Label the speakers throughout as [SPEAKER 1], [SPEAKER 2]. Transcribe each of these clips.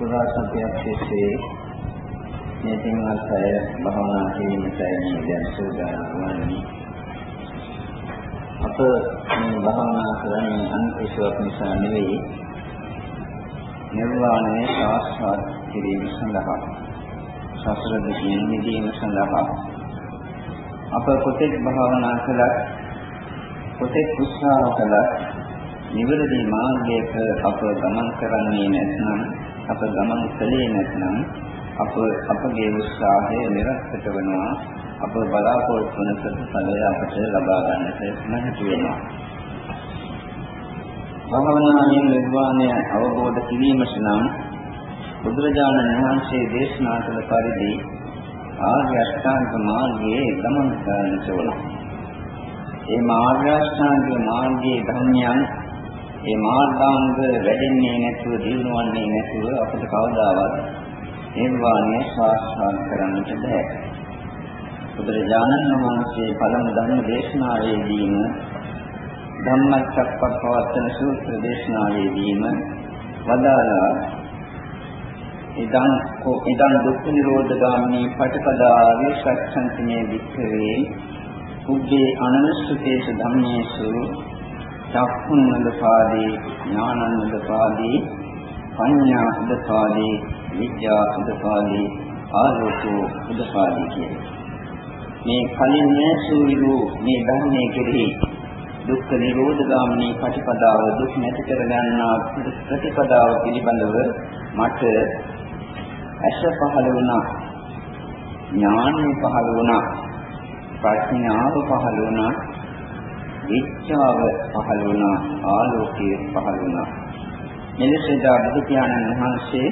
[SPEAKER 1] සුරා සත්‍යයක් තිස්සේ මේ තින්වත් අය භවනා කිරීමටයි මේ දැන් සූදානම් වන්නේ. අප මේ භවනා කරන්නේ අන්තිශෝක් නිසා නෙවෙයි. නිර්වාණය සාක්ෂාත් කිරීම සඳහා සසර දුකින් මිදීම සඳහා අප කොතෙක් භාවනා කළත් කොතෙක් උත්සාහ කළත් නිවැරදි මාර්ගයක අප ගමන් කරන්නේ නැත්නම් අප ගමන් කළේ නැත්නම් අප අපගේ උත්සාහය නිරර්ථක වෙනවා අප බලාපොරොත්තු වන ප්‍රතිඵලය අපට ලබා ගන්නට නොහැකි වෙනවා භවනායෙන් නිර්වාණය අවබෝධ කිරීමට නම් බුදුරජාණන් වහන්සේ දේශනා කළ පරිදි ආර්ය අෂ්ටාංග මාර්ගයේ ගමන් කරන්නට ඕන. ඒ මාර්ග අෂ්ටාංග මාර්ගයේ ධර්මයන් ඒ මාර්ගාංග වැඩෙන්නේ නැතුව දිනුවන්නේ නැතුව අපිට කවදාවත් නිර්වාණය සාක්ෂාත් කරන්නට බෑ. බුදුරජාණන් වහන්සේ පළමු ධර්ම දේශනාවේදීම ධම්මචක්කප්පවත්තන සූත්‍ර දේශනාවේදීම වදාළා ඉදං කෝ ඉදං දුක්ඛ නිරෝධ ගාමිනී පටිපදාවේ සත්‍යන්තමේ වික්ඛවේ උබ්බේ අනනස්සතේසු ධම්මේසු චක්ඛුන්නදපාදී ඥානන්නදපාදී පඤ්ඤා උදපාදී විද්‍යා උදපාදී ආලෝකෝ උදපාදී කියන්නේ මේ කලින් නැසූ මේ ධර්මයේ කෙරෙහි දුක්ඛ නිරෝධ ගාමිනී ප්‍රතිපදාව දුක් නැති කර ගන්නා ප්‍රතිපදාව පිළිබඳව මට ඇස පහළ වුණා ඥානය පහළ වුණා ප්‍රඥාව පහළ වුණා විචාව පහළ වුණා ආලෝකය පහළ වුණා. මෙලෙසදා බුදු පියාණන් වහන්සේ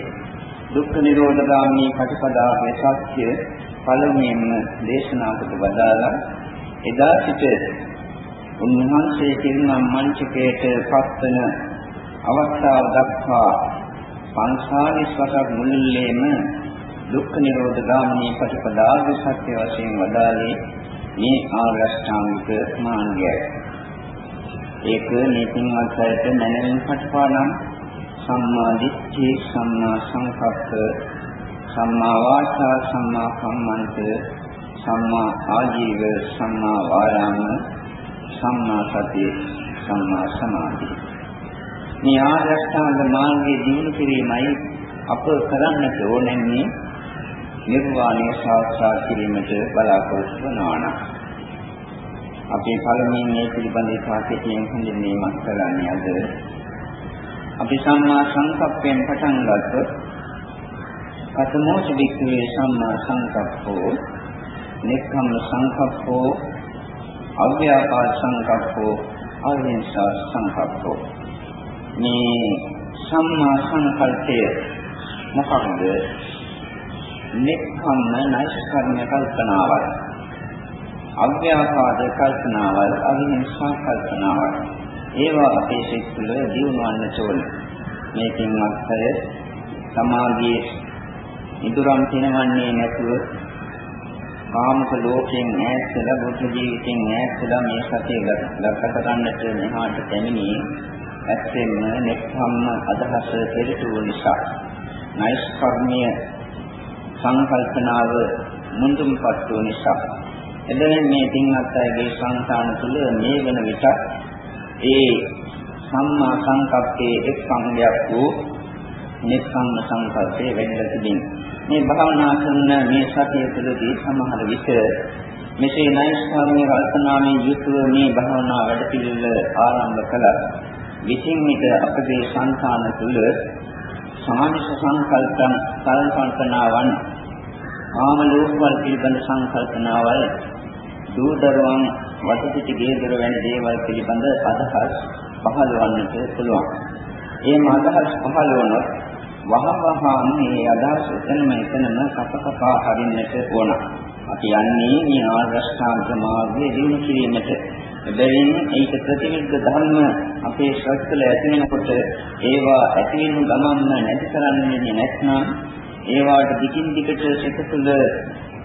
[SPEAKER 1] දුක්ඛ නිරෝධ ගාමිනී ප්‍රතිපදාවේ සත්‍ය පළමුවෙන්ම දේශනා කොට වදාලා එදා සිට උන්වහන්සේ පිරිනම් මංචකයට පත්වන අවස්ථාව දක්වා පංචාලිස් වසක් මුළුල්ලේම දුක්ඛ නිරෝධ ගාමිනී ප්‍රතිපදාව සත්‍ය වශයෙන් වදාළේ. මේ ආර්ය අෂ්ටාංගික මාර්ගයයි. ඒක නීතිමත් අයට මනමින් පටපාඩම් සම්මා දිට්ඨි සම්මා සංකප්ප සම්මා වාචා සම්මා කම්මන්ත සම්මා ආජීව සම්මා වායාම සම්මා සතිය සම්මා සමාධි. මේ ආර්යශ්‍රාංග මාර්ගයේ දිනු කිරීමයි අප කරන්නට ඕනන්නේ නිර්වාණය සාක්ෂාත් කිරීමට බලාපොරොත්තු වනවා නම් අපි පළමුවෙන් මේ පිළිබඳව සාකච්ඡාවෙන් හඳුන්වීමක් කරන්නේ අද. අපි සම්මා සංකප්පයෙන් පටන් ගත්තොත් කතමෝච වික්ඛවේ සම්මා සංකප්පෝ නික්ඛම්ම සංකප්පෝ අව්‍යාපාද සංකප්පෝ අවිහිංසා සංකප්පෝ. මේ සම්මා සංකල්පය මොකක්ද? නික්ඛම්ම නෛෂ්කර්ම්‍ය කල්පනාවල්. අව්‍යාපාද කල්පනාවල් අවිහිංසා කල්පනාවල්. ඒවා අපේ සිත් තුළ දියුණුවන්නට ඕන. මේකෙන් අත්ය සමාගයේ ඉදුරම් තිනවන්නේ නැතුව කාමක ලෝකයෙන් ඈත්ලා බුද්ධ ජීවිතයෙන් ඈත්ලා මේ සතිය ගත ගන්නට මෙහාට පැමිණි ඇත්තෙන්ම නෙක්ඛම්ම අදහස පෙරටුව නිසා නෛෂ්කර්මීය සංකල්පනාව මුඳුන්පත් වූ නිසා එදෙන මේ තින්වත් අයගේ සංසාන තුළ මේ වන විට ඒ සම්මා සංකප්පේ එක් සංගයක් වූ නෙක්ඛම්ම සංකල්පේ වෙන්න තිබෙනවා මේ භාවනා කරන මේ සතිය තුළදී සමහර විට මෙසේ නෛෂ්කාර්මික කල්පනාමේ යුතුව මේ භාවනා වැඩ පිළිවෙල ආරම්භ කළා. විසින් විට අපගේ සංකාන තුළ සමානිස සංකල්පන සංකල්පනාවන් ආම ලෝකවල පිළිබඳ සංකල්පනාවල් දූදරුවන් වටපිට ගේදර වැනි දේවල් පිළිබඳ අදහස් පහළ වන්නට පුළුවන්. එහෙම අදහස් පහළ වුණොත් වහවහාම මේ අදහස් එතනම එතනම කපකපා හරින්නට ඕන. අපි යන්නේ මේ ආරෂ්ඨාංග මාර්ගයේ දිනු කිරීමට. එබැවින් ඒක ප්‍රතිවිරුද්ධ ධර්ම අපේ ශ්‍රද්ධල ඇති වෙනකොට ඒවා ඇති වෙන ගමන්ම නැති කරන්නේ නැත්නම් ඒවාට දිගින් දිගට සිත තුළ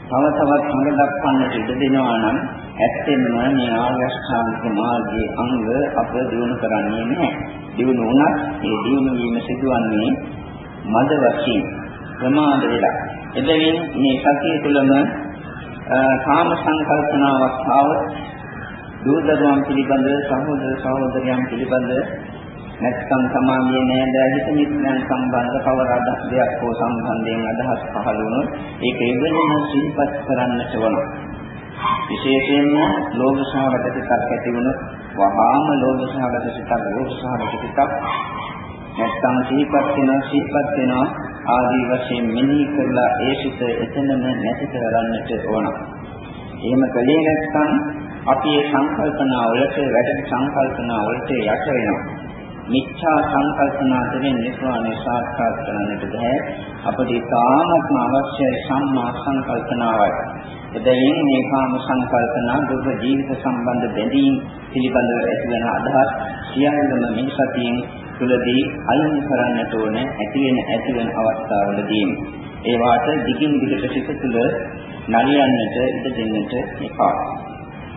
[SPEAKER 1] තව තවත් හොඳ දක්වන්නට ඉඩ දෙනවා නම් ඇත්තෙන්ම මේ ආර්යශ්‍රාන්තික මාර්ගයේ අංග අප දිනු කරන්නේ නැහැ. දිනු වුණත් ඒ දිනු වීම සිදුවන්නේ මද වශයෙන් ප්‍රමාද වෙලා එබැවින් මේ සතිය තුළම කාම සංකල්පනාවක් ආවොත් දූදරුවන් පිළිබඳ සහෝදර සහෝදරයන් පිළිබඳ නැත්නම් සමාගයේ නෑදෑ හිත මිත්‍රයන් සම්බන්ධ කවර අදහසක් හෝ සම්බන්ධයෙන් අදහස් පහළ වුණොත් ඒක ඉවෙනම සිහිපත් කරන්නට ඕන. විශේෂයෙන්ම ලෝභ සහගත සිතක් ඇති වුණොත් වහාම ලෝභ සහගත සිතක් ලෝභ සහගත සිතක් නැත්නම් සිහිපත් වෙනවා සිහිපත් වෙනවා ආදී වශයෙන් මෙනෙහි කරලා ඒ සිත එතනම නැති කරගන්නට ඕන. එහෙම කලේ නැත්නම් අපි ඒ සංකල්පනා වලට වැඩි සංකල්පනා වලට යට වෙනවා. මිච්ඡා සංකල්පනා දෙන්නේ නිර්වාණය සාක්ෂාත් කරන්නට බෑ. අපට ඉතාමත්ම අවශ්‍යයි සම්මා සංකල්පනාවයි. එබැවින් මේ කාම සංකල්පනා දුක ජීවිත සම්බන්ධ බැඳීම් පිළිබඳව ඇතිවන අදහස් සියල්ලම මේ සතියෙන් තුළදී අයින් කරන්නට ඕන ඇති වෙන ඇති වෙන අවස්ථාවලදී ඒ වාට දිගින් දිගට සිත තුළ නලියන්නට ඉඩ දෙන්නට එපා.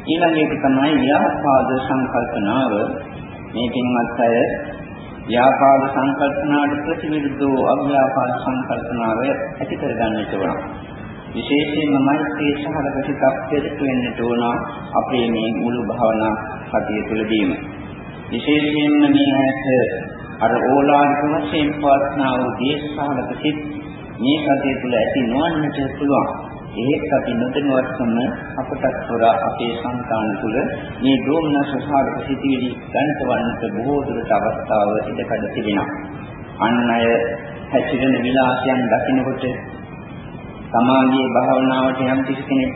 [SPEAKER 1] ඊළඟ එක තමයි ව්‍යාපාද සංකල්පනාව. මේ පින්වත් අය ව්‍යාපාද සංකල්පනාවට ප්‍රතිවිරුද්ධව අව්‍යාපාද සංකල්පනාව ඇති කර ගන්නට ඕන. විශේෂයෙන්ම මෛත්‍රී සහගත සිතක් පෙරට වෙන්නට ඕන අපේ මේ මුළු භාවනා කතිය තුළදීම. විශේෂයෙන්ම මේ ඇත අර ඕලාරික වශයෙන් පවත්නා වූ දේශසහගත සිත් මේ සතිය තුළ ඇති නොවන්නට පුළුවන්. ඒත් අපි නොදැනුවත්වම අපටත් හොරා අපේ සංකාන තුළ මේ දෝමනස සහගත සිටිවිලි ගණිතවන්නට බොහෝ දුරට අවස්ථාව ඉඩකඩ තිබෙනවා. අන් අය හැසිරෙන විලාසයන් දකිනකොට සමාගයේ භාවනාවට යම් කිසි කෙනෙක්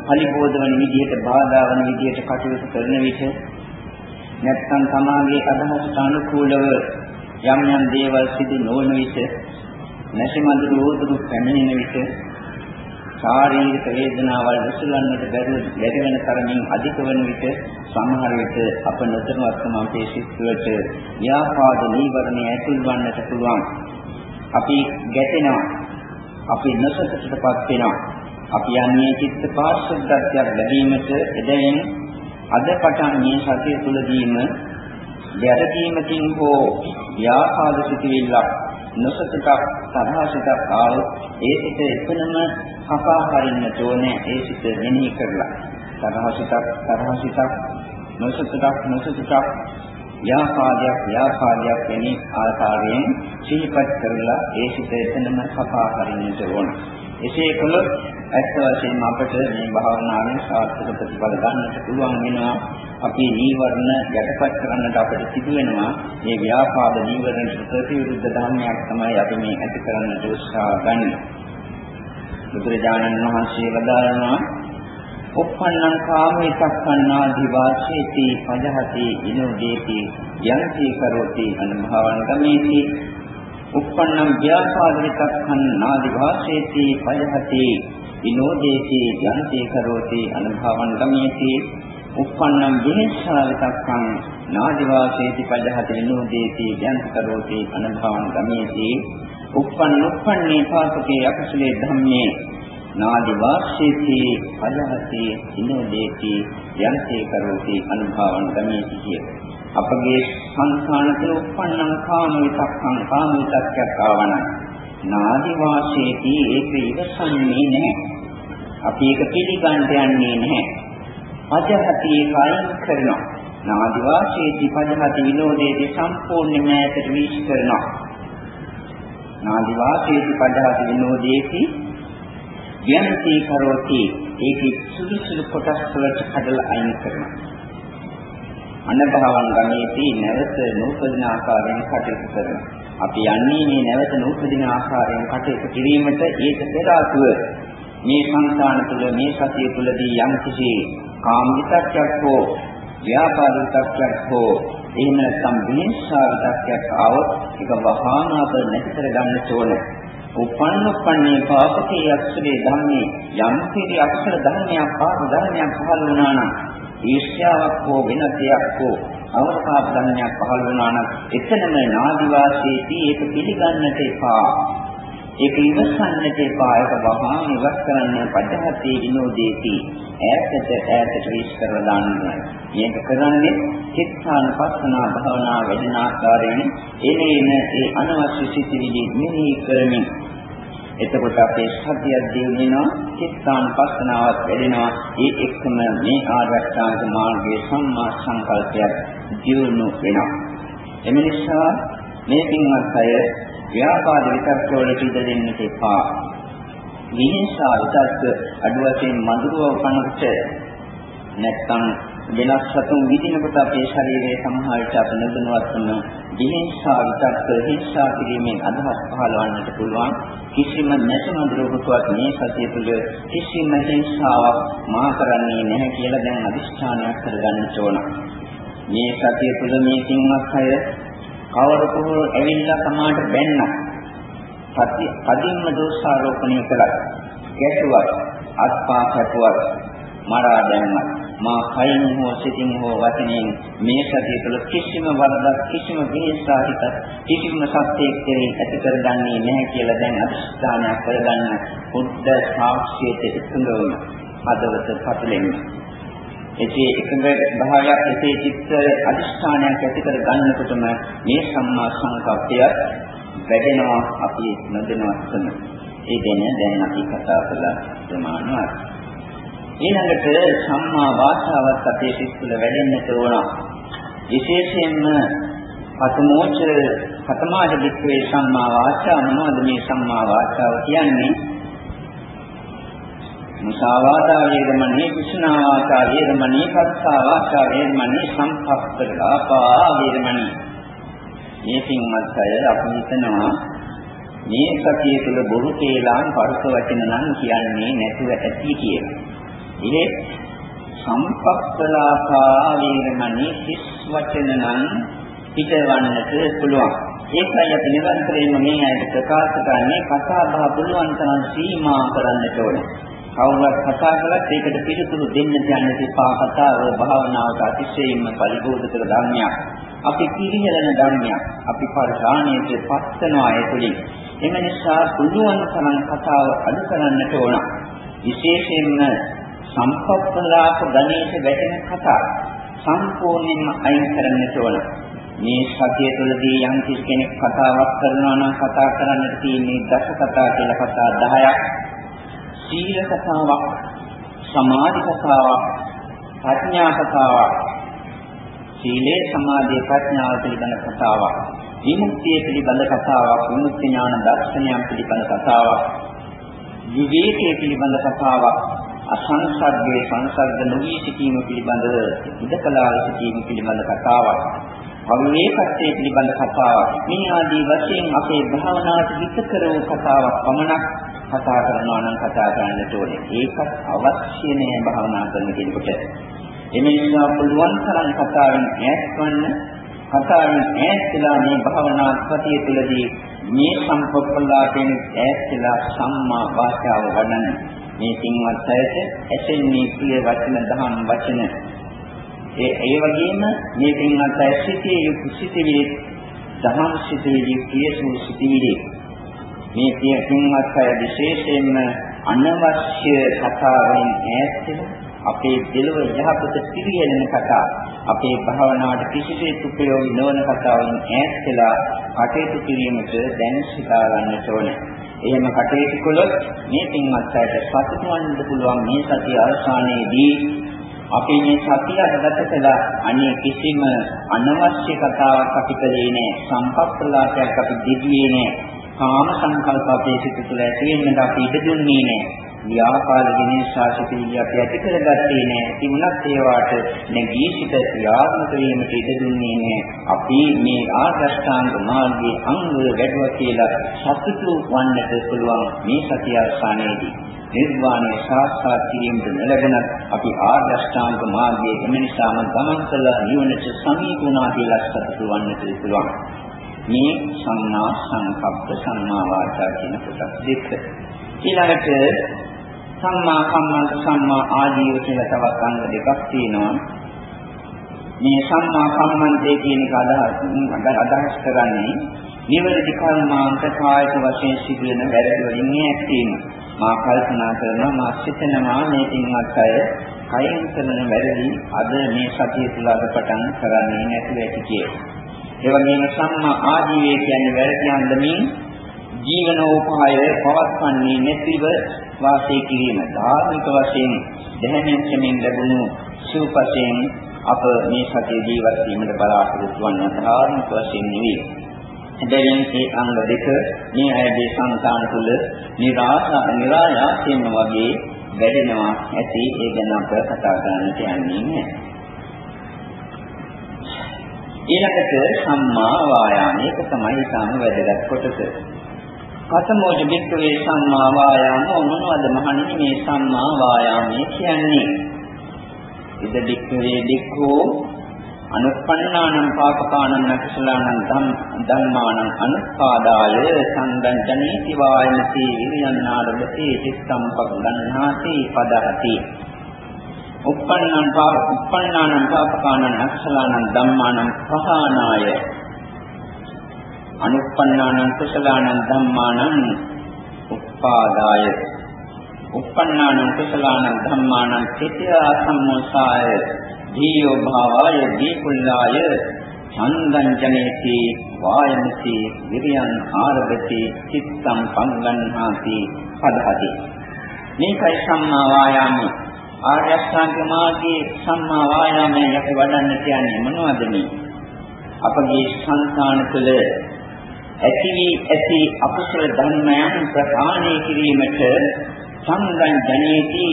[SPEAKER 1] පරිබෝධ වන විදිහට බාධා වන විදිහට කටයුතු කරන විට නැත්නම් සමාගයේ අදහසට අනුකූලව යම් යම් දේවල් සිදු නොවන විට නැසිමඳු රෝදුරු පැමිණෙන විට ශාරීරික වේදනාවල් විසලන්නට බැරි බැරි වෙන තරමින් අධික වන විට සමහර විට අප නොදැනුවත්වම අපේ සිත් වලට ව්‍යාපාද නීවරණය ඇතුල් වන්නට පුළුවන්. අපි ගැටෙනවා. අපි නොසතුටටපත් වෙනවා. අපි යන්නේ චිත්ත පාරිශුද්ධත්වයක් ලැබීමට එදෙයින් අද පටන් මේ සතිය තුළදීම වැරදීමකින් හෝ ව්‍යාපාද සිටිවිල්ලක් නොසතක තරහසිතක් ආවොත් ඒ සිත එතනම කපා හරින්නට ඕනේ ඒ සිත මෙනෙහි කරලා. තරහසිතක් තරහසිතක් නොසතක් නොසතක් ව්‍යාපාදයක් ව්‍යාපාදයක් වැනි ආකාරයෙන් සිහිපත් කරලා ඒ සිත එතනම කපා හරින්නට ඕනේ එසේ කළොත් ඇත්ත වශයෙන්ම අපට මේ භාවනාවෙන් සාර්ථක ප්‍රතිඵල ගන්නට පුළුවන් වෙනවා. අපි නීවරණ යටපත් කරන්නට අපිට සිදු වෙනවා. මේ ව්‍යාපාද නීවරණ ප්‍රතිවිරුද්ධ ධර්මයක් තමයි අපි මේ ඇති කරන්නට උත්සාහ ගන්න. බුදුරජාණන් වහන්සේ වදාළනවා උප්පන්නං කාමේ සක්ඛන්නා දිවාසේති පජහති ඉනෝදේති යන්ති කරෝති අනුභවං ගමේති උප්පන්නං ව්‍යාපාදිතක්ඛන් නාදි භාෂේති පයහති. විනෝදේති යන්ති කරෝති අනුභවං ගමේති. උප්පන්නං විහෙස්සාවිතක්ඛන් නාදි වාසේති පයහති. විනෝදේති යන්ති කරෝති අනුභවං ගමේති. උප්පන්න උප්පන්නේ පාපකේ අකුසලේ ධම්මේ. නාදි වාසේති පයහති. විනෝදේති යන්ති කරෝති අනුභවං ගමේති කියේ. අපගේ සංස්කාන තුළ උප්පන්නං කාම විතක්ඛං කාම විතක්කයක් ආවනම් නාදි වාසයේදී ඒක ඉවසන්නේ නැහැ. අපි ඒක පිළිගන්න යන්නේ නැහැ. පජහති ඒකයින් කරනවා. නාදි වාසයේදී පජහති විනෝදයේදී සම්පූර්ණයෙන්ම ඈතට වීශ කරනවා. නාදි වාසයේදී පජහති විනෝදයේදී යන්ති කරෝති ඒකේ සුදු සුදු කොටස් වලට කඩලා අයින් කරනවා. අනභවං ගමේදී නැවත නූපදින ආකාරයෙන් කටයුතු කරනවා. අපි යන්නේ මේ නැවත නූපදින ආකාරයෙන් කටයුතු කිරීමට ඒක පෙර ආතුව මේ සංස්කාන තුළ මේ සතිය තුළදී යම් කිසි කාමිතක්යක් හෝ ව්‍යාපාදිතක්යක් හෝ එහෙම නැත්නම් විහිංසාවිතක්යක් ආවොත් ඒක වහාම අප නැති කර ගන්න ඕනේ. උපන්න උපන්නේ පාපකේ අක්ෂරේ ධම්මේ යම් කිසි අක්ෂර ධර්මයක් පාප ධර්මයක් පහළ වුණා නම් ඊර්ෂ්‍යාවක් හෝ වෙන දෙයක් හෝ අවස්ථාවක් ධර්මයක් පහළ වුණා නම් එතනම නාදි වාසයේදී ඒක පිළිගන්නට එපා. ඒක ඉවසන්නට එපා. ඒක වහා ඉවත් කරන්න පදහතේ විනෝදේති. ඈතට ඈතට විස් කරලා දාන්න මේක කරන්නේ චිත්තානුපස්සනා භාවනා වැඩෙන ආකාරයෙන් එනේන ඒ අනවශ්‍ය සිතිවිලි මෙහි කරමින්. එතකොට අපේ සතිය දිනෙනවා චිත්තානුපස්සනාවක් වැඩෙනවා ඒ එක්කම මේ ආරක්ෂාංග මාර්ගයේ සම්මා සංකල්පයක් දියුණු වෙනවා එම නිසා මේ පින්වත් අය ව්‍යාපාද විතර්ක වලට ඉඩ දෙන්නට එපා. විහිංසා විතර්ක අඩු වශයෙන් මధుරව කනට නැත්තම් වෙනස් සතුන් විදිනකොට අපේ ශරීරයේ සමහරට අප නොදැනුවත්වම විහිංසා විතර්ක හිංසා කිරීමෙන් අදහස් පහළවන්නට පුළුවන්. කිසිම නැසමඳුරකටවත් මේ සතිය තුළ කිසිම හිංසාවක් මා කරන්නේ නැහැ කියලා දැන් අදිෂ්ඨානයක් කරගන්න ඕන. මේ සතිය තුළ මේ කින්වත් අය කවරකෝ ඇවිල්ලා සමාට බැන්නා. සත්‍ය කදින්ම දෝෂාරෝපණය කළා. ගැටුවක් අත්පා කැපුවක් මරා දැම්මත් මා කයින් හෝ සිතින් හෝ වචනයෙන් මේ සතිය තුළ කිසිම වරදක් කිසිම විහිසාහිත කිසිම සත්‍යයක් කෙරෙහි ඇති කරගන්නේ නැහැ කියලා දැන් අදිස්ථානයක් කරගන්න බුද්ධ සාක්ෂියට එකඟ වුණ හදවත පතුලෙන්නේ එසේ එකඟ භාවයක් එසේ චිත්ත අදිස්ථානයක් ඇති කර ගන්නකොටම මේ සම්මා සංකප්පය වැඩෙනවා අපි නොදැනවත්වම ඒ ගැන දැන් අපි කතා කළා ප්‍රමාණවත්. ඊළඟට සම්මා වාචාවත් අපේ සිත් තුළ වැඩෙන්නට ඕන. විශේෂයෙන්ම පතමෝච පතමාද වික්‍රේ සම්මා වාචා මොනවද මේ සම්මා වාචාව කියන්නේ? මුසාවාදා වේරමණී කුසනා වාචා වේරමණී කත්තා වාචා වේරමණී සම්පස්සලාපා වේරමණී මේ පින්වත් අය අපි හිතනවා මේ සතිය තුළ බොරු කේලාම් පරස වචන නම් කියන්නේ නැතුව ඇති කියලා. ඒ සම්පස්සලාපා වේරමණී කිස් වචන නම් පිටවන්නට පුළුවන්. ඒකයි අපි නිරන්තරයෙන්ම මේ අයට ප්‍රකාශ කරන්නේ කතා බහ පුළුවන් තරම් සීමා කරන්නට ඕනේ. කවුරුත් කතා කළත් ඒකට පිළිතුරු දෙන්න යන්න තිපා කතාව භාවනාවට අතිශයින්ම පරිබෝධක ධර්මයක්. අපි පිළිහෙලන ධර්මයක්. අපි පරිහානියට පත්වනවා ඒ තුලින්. එම නිසා පුළුවන් තරම් කතාව අඩු කරන්නට ඕන. විශේෂයෙන්ම සම්පප්පලාප ගණේශ වැටෙන කතා සම්පූර්ණයෙන්ම අයින් කරන්නට ඕන. මේ සතිය තුළදී යම් කෙනෙක් කතාවක් කරනවා නම් කතා කරන්නට තියෙන්නේ දස කතා කියලා කතා 10ක් සීල කතාවක්, සමාධි කතාවක්, ප්‍රඥා කතාවක්, සීලේ සමාධිය ප්‍රඥාව පිළිබඳ කතාවක්, විමුක්තිය පිළිබඳ කතාවක්, විමුක්ති ඥාන දර්ශනයන් පිළිබඳ කතාවක්, විවේකයේ පිළිබඳ කතාවක්, අසංසග්ගේ සංසග්ග නොවී සිටීම පිළිබඳ ඉදකලා සිටීම පිළිබඳ කතාවක්. අවිවේකත්වයේ පිළිබඳ කතාවක්. මේ ආදී වශයෙන් අපේ භාවනාවට හිත කරව කතාවක් පමණක් කතා කරනවා නම් කතා කරන්නට ඕනේ. ඒකත් අවශ්‍ය නෑ භාවනා කරන කෙනෙකුට. එමේ නිසා පුළුවන් තරම් කතාවෙන් ඈත් වන්න කතාවෙන් ඈත් වෙලා මේ භාවනා සතිය තුළදී මේ සම්පප්පලාපෙන් ඈත් වෙලා සම්මා වාචාව වඩන්න. මේ සිංවත් අයට ඇසෙන්නේ ප්‍රිය වචන දහම් වචන ඒ ඒ වගේම මේ පින්වත් අය සිටේ යුතු සිටිවිලි දහම් සිටිවිලි ප්‍රියසු සිටිවිලි මේ පිය පින්වත් අය විශේෂයෙන්ම අනවශ්‍ය කතාවෙන් ඈත් අපේ දෙලොව යහපත පිළිහෙලන කතා අපේ භාවනාවට කිසිසේත් උපයෝගී නොවන කතාවෙන් ඈත් වෙලා කටයුතු කිරීමට දැන් සිතා ගන්නට ඕනේ. එහෙම කටයුතු කළොත් මේ පින්වත් අයට සතුටු වන්න පුළුවන් මේ සතිය අවසානයේදී අපි මේ සතියට ගත කළා අනේ කිසිම අනවශ්‍ය කතාවක් අපි කළේ නෑ. සම්පත්ලාපයක් අපි දෙවියේ නෑ. කාම සංකල්ප අපේ සිත තුළ ඇති වෙන්නට අපි ඉඩ දුන්නේ නෑ. ව්‍යාපාද විනිශ්චය සිටිවිලි අපි ඇති කරගත්තේ නෑ තිබුණත් ඒවාට නැගී සිට ක්‍රියාත්මක වීමට ඉඩ දුන්නේ නෑ අපි මේ ආගස්ඨාංග මාර්ගයේ අංග වැඩුවා කියලා සතුටු වන්නට පුළුවන් මේ සතිය අවසානයේදී නිර්වාණය සාක්ෂාත් කිරීමට නොලැබුණත් අපි ආර්ය අෂ්ටාංග මාර්ගයේ එම නිසාම ගමන් කළ නිවනට සමීප වුණා කියලා සතුටු වන්නට පුළුවන්. මේ සම්මා සංකප්ප සම්මා වාචා කියන කොටස් දෙක. ඊළඟට සම්මා කම්මන්ත සම්මා ආජීව කියලා තවත් අංග දෙකක් තියෙනවා. මේ සම්මා කම්මන්තේ කියන එක අදහස් අදහස් කරන්නේ නිවැරදි කර්මාන්ත කායික වශයෙන් සිදුවෙන වැරදි වලින් ඇත්තීම. මා කල්පනා කරනවා මා සිතනවා මේ තින්වත් අය කයින් කරන වැරදි අද මේ සතිය තුල අද පටන් කරන්නේ නැතුව ඇති කියලා. ඒ වගේම සම්මා ආජීවය කියන්නේ වැරදි අන්දමින් ජීවනෝපාය පවත්වන්නේ නැතිව වාසය කිරීම ධාර්මික වශයෙන් දැහැමෙච්චමින් ලැබුණු සූපසයෙන් අප මේ සතිය ජීවත් වීමට බලාපොරොත්තු වන ධාර්මික වශයෙන් නෙවේ. එබැවින් මේ අංග දෙක මේ අයගේ సంతාන තුළ નિરાශා નિરાයාසයෙන් වගේ වැඩෙනවා ඇති ඒ ගැන අප කතා කරන්න යන්නේ නැහැ. ඊළඟට සම්මා වායාම ඒක තමයි ඊටම වැදගත් කොටස. කතමෝජ බික්කවේ සම්මා වායාම මොනවද මහණෙනි මේ සම්මා වායාමයේ කියන්නේ? ඉද බික්කවේ බික්කෝ අනුප්පන්නානං පාපකානං නකුසලානං ධම්මානං අනුපාදාය සංදංජනේති වායමති විරියන්නාරබති චිත්තම් පග්ගන්හාති පදහති උප්පන්නං පාප උප්පන්නානං පාපකානං නකුසලානං ධම්මානං පහානාය අනුප්පන්නානං කුසලානං ධම්මානං උපාදාය. උප්පන්නානං කුසලානං ධම්මානං චිත්‍යා සම්මෝසාය. දීයෝ භාවාය දීකුල්ලාය. ඡන්දං ජනේති වායමති විරියං ආරභති චිත්තං පංගන්හාති පදහති. මේකයි සම්මා වායාමයේ ආර්ය අෂ්ටාංග මාර්ගයේ සම්මා වායාමයේ යක වඩන්න කියන්නේ මොනවද මේ? අපගේ සංසාන තුළ ඇති වී ඇති අකුසල ධර්මයන් ප්‍රහාණය කිරීමට සංගම් ජනේති.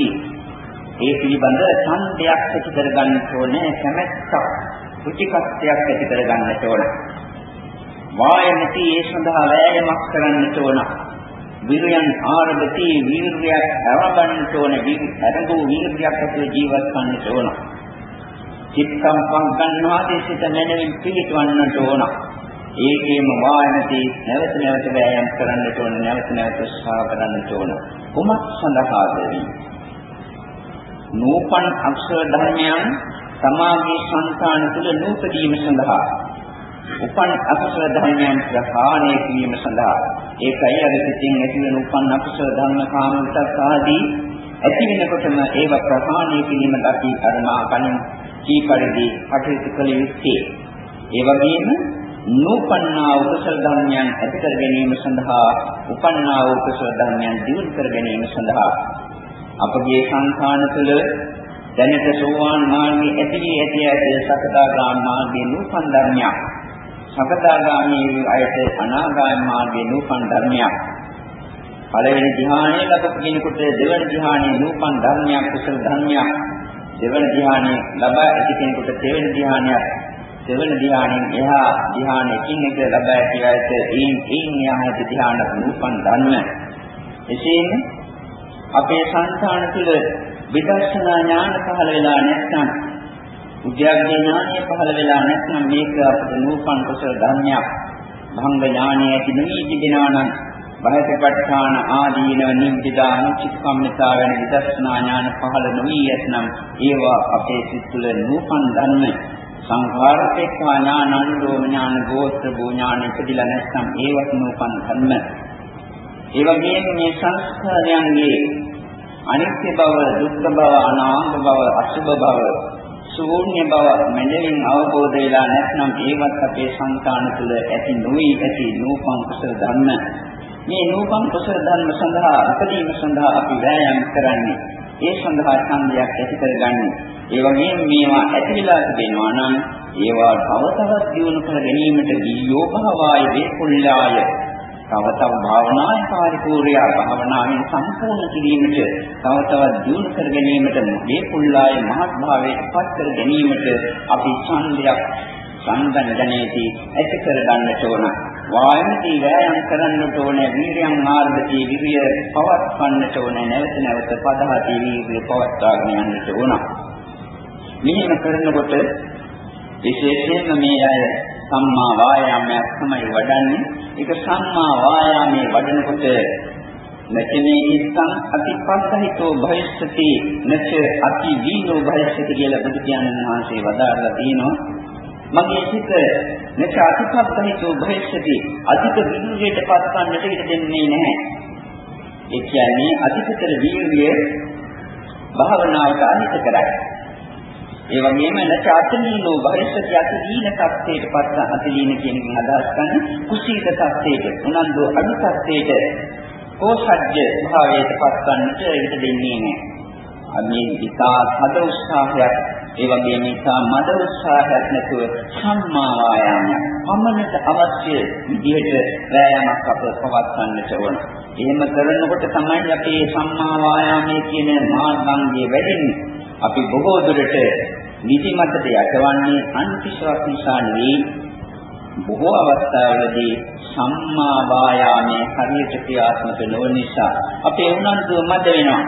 [SPEAKER 1] ඒ පිළිබඳ ඡන්දයක් ඇති කරගන්න ඕනේ කැමැත්තක් ෘචිකත්වයක් ඇති කරගන්නට ඕන. වායමති ඒ සඳහා වෑයමක් කරන්නට ඕන. විරයන් ආරභති වීර්යයක් ආරම්භන්නට ඕන අරඹු වීර්යයක් ඇතුළේ ජීවත් වන්නට ඕන. චිත්තම් පංකන්වාදී සිත නැනවින් පිළිටවන්නට ඕන. ඒකේම වායනති නැවත නැවත වෑයම් කරන්නට ඕන නැවත නැවත උත්සාහ කරන්නට ඕන. කුමක් සඳහාද? නූපන් අක්ෂර ධර්මයන් සමාගයේ සංකාන තුළ නූපදීම සඳහා. උපන් අකුසල ධර්මයන් ප්‍රහාණය කිරීම සඳහා. ඒකයි අර සිතින් ඇති වෙන උපන් අකුසල ධර්ම කාම විතක් ආදී ඇති වෙනකොටම ඒව ප්‍රහාණය කිරීමට අපි කර්මා කලින් කී පරිදි කටයුතු කළ යුත්තේ. ඒ වගේම නූපන්නා උපසල ධර්මයන් ඇති කර ගැනීම සඳහා උපන්නා උපසල ධර්මයන් දියුණු කර ගැනීම සඳහා අපගේ සංඛාන තුළ දැනට සෝවාන් මාර්ගයේ ඇතිවී ඇති ඇති සකදාගාම මාර්ගයේ නූපන් ධර්මයක්. සකදාගාමී අයට අනාගාමී මාර්ගයේ නූපන් ධර්මයක්. පළවෙනි ධ්‍යානයේ ලබපු කෙනෙකුට දෙවන ධ්‍යානයේ නූපන් ධර්මයක් කුසල ධර්මයක්. දෙවන ධ්‍යානයේ ලබා ඇති කෙනෙකුට දෙවන ධ්‍යානයක් දෙවන ධ්‍යානයෙන් එහා ධ්‍යානයකින් එක ලබා ඇති. අයට ඒන් ඒන් යහත ධ්‍යාන නූපන් ධර්ම එසේම අපේ සංස්කාර තුළ විදර්ශනා ඥාන පහළ වෙලා නැත්නම් උද්‍යප්ති ඥානය පහළ වෙලා නැත්නම් මේක අපිට නූපන් කුසල ධර්මයක්. භංග ඥානය ඇති නොවී තිබෙනවා නම් බයතපත්ඨාන ආදීනව නිබ්බිදා මුචිකම්මිතා වැනි විදර්ශනා ඥාන පහළ නොවී ඇතනම් ඒවා අපේ සිත් තුළ නූපන් ධර්ම සංඛාරපේක්ඛා ඥාන අනුරෝම ඥාන ගෝත්‍ර භූ ඥාන ඉපදිලා නැත්නම් ඒවත් නූපන් ධර්ම ඒ වගේම මේ සංස්කාරයන්ගේ අනිත්‍ය බව, දුක්ඛ බව, අනාත්ම බව, අසුභ බව, ශූන්‍ය බව මැනවින් අවබෝධ වෙලා නැත්නම් ඒවත් අපේ සංකාන තුළ ඇති නොවි ඇති නූපම් කුසල ධර්ම. මේ නූපම් කුසල ධර්ම සඳහා උපදීම සඳහා අපි වෑයම් කරන්නේ. ඒ සඳහා ඡන්දයක් ඇති කරගන්නේ. ඒ වගේම මේවා ඇතිලා තිබෙනවා නම් ඒවා තව තවත් දියුණු කර ගැනීමට දීයෝ භාවාය වේකුල්ලාය තව තව භාවනාවේ පරිපූර්ණය භාවනාවෙන් සම්පූර්ණ කිරීමට තව තවත් දියුණු කර ගැනීමට මේ කුල්ලායේ මහත් භාවයට පත් කර ගැනීමට අපි ඡන්දයක් සම්බන් ජනේති ඇති කර ගන්නට ඕන වායමති වෑයම් කරන්නට ඕන වීර්යං ආර්ධති විරිය පවත්වන්නට ඕන නැවත නැවත පදහති වීර්ය පවත්වාගෙන යන්නට ඕන මෙහෙම කරනකොට විශේෂයෙන්ම මේ අය සම්මා වායාමයක් තමයි වඩන්නේ. ඒක සම්මා වායාමයේ වඩනකොට නැතිනේ ඉස්සන් අතිපස්සහිතෝ භයස්සති නැච අති දීනෝ භයස්සති කියලා බුදු පියාණන් වහන්සේ වදාarලා තිනවා. මගේ සිත නැච අතිපත්තහිතෝ භවිෂ්‍යති අධික විදුරයට පත්වන්නට ඉඩ දෙන්නේ නැහැ. ඒ කියන්නේ අධිකතර වීර්යය භාවනාවට අහිත කරයි. ඒ වගේම නැච අතලීනෝ භවිෂ්‍යති අතලීන තත්ත්වයට පත් අතලීන කියන එකෙන් අදහස් කරන්නේ කුසීත තත්ත්වයට උනන්දු අඩු තත්ත්වයට කෝසජ්‍ය භාවයට පත්වන්නට ඉඩ දෙන්නේ නැහැ. මේ විකා හද උත්සාහයක් ඒ වගේම නිසා මද උත්සාහයක් නැතුව සම්මා වායාමයක් පමණට අවශ්‍ය විදිහට වෑයමක් අප පවත්වන්නට ඕන. එහෙම කරනකොට තමයි අපි සම්මා වායාමයේ කියන මාර්ගාංගය වැඩෙන්නේ. අපි බොහෝ දුරට නිදිමතට යටවන්නේ අන්තිශාවක් නිසා නෙවෙයි බොහෝ අවස්ථාවලදී සම්මා වායාමයේ හරියට ක්‍රියාත්මක නොවන නිසා අපේ උනන්දුව මද වෙනවා.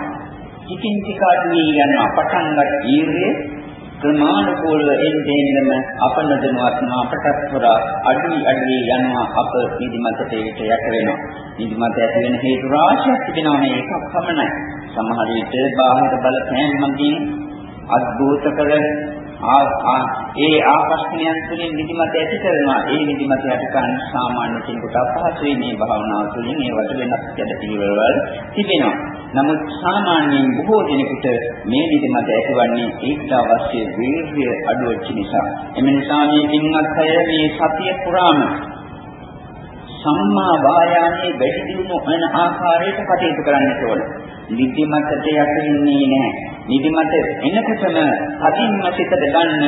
[SPEAKER 1] ටිකින් ටික අඩුවී යනවා පටන් ගන්න ඊර්යය ක්‍රමානුකූලව එන්නේ එන්නම අප නොදැනුවත්ම අපටත් පුරා අඩුවී අඩුවී යනවා අප නිදිමතට ඒකට යට වෙනවා. නිදිමත ඇති වෙන හේතු රාශියක් තිබෙනවා මේ එකක් පමණයි. සමහර විට බාහිර බලපෑම් මගින් අද්භූත කළ ඒ ආකර්ෂණයන් තුළින් නිදිමත ඇති කරනවා. ඒ නිදිමත යට කරන සාමාන්‍ය කෙනෙකුට අපහසුයි මේ භාවනාව තුළින් ඒවට වෙනස් යද පිළිවෙලවල් තිබෙනවා. නමුත් සාමාන්‍යයෙන් බොහෝ දෙනෙකුට මේ නිදිමත ඇතිවන්නේ ඒකට අවශ්‍ය වීර්ය අඩු වෙච්ච නිසා. එම නිසා මේ පින්වත් අය මේ සතිය පුරාම සම්මා වායාමයේ වැඩි දියුණු වන ආකාරයට කටයුතු කරන්නට ඕන. නිදිමතට යටින්නේ නැහැ. නිදිමත එනකොටම කදින්ම සිතට ගන්න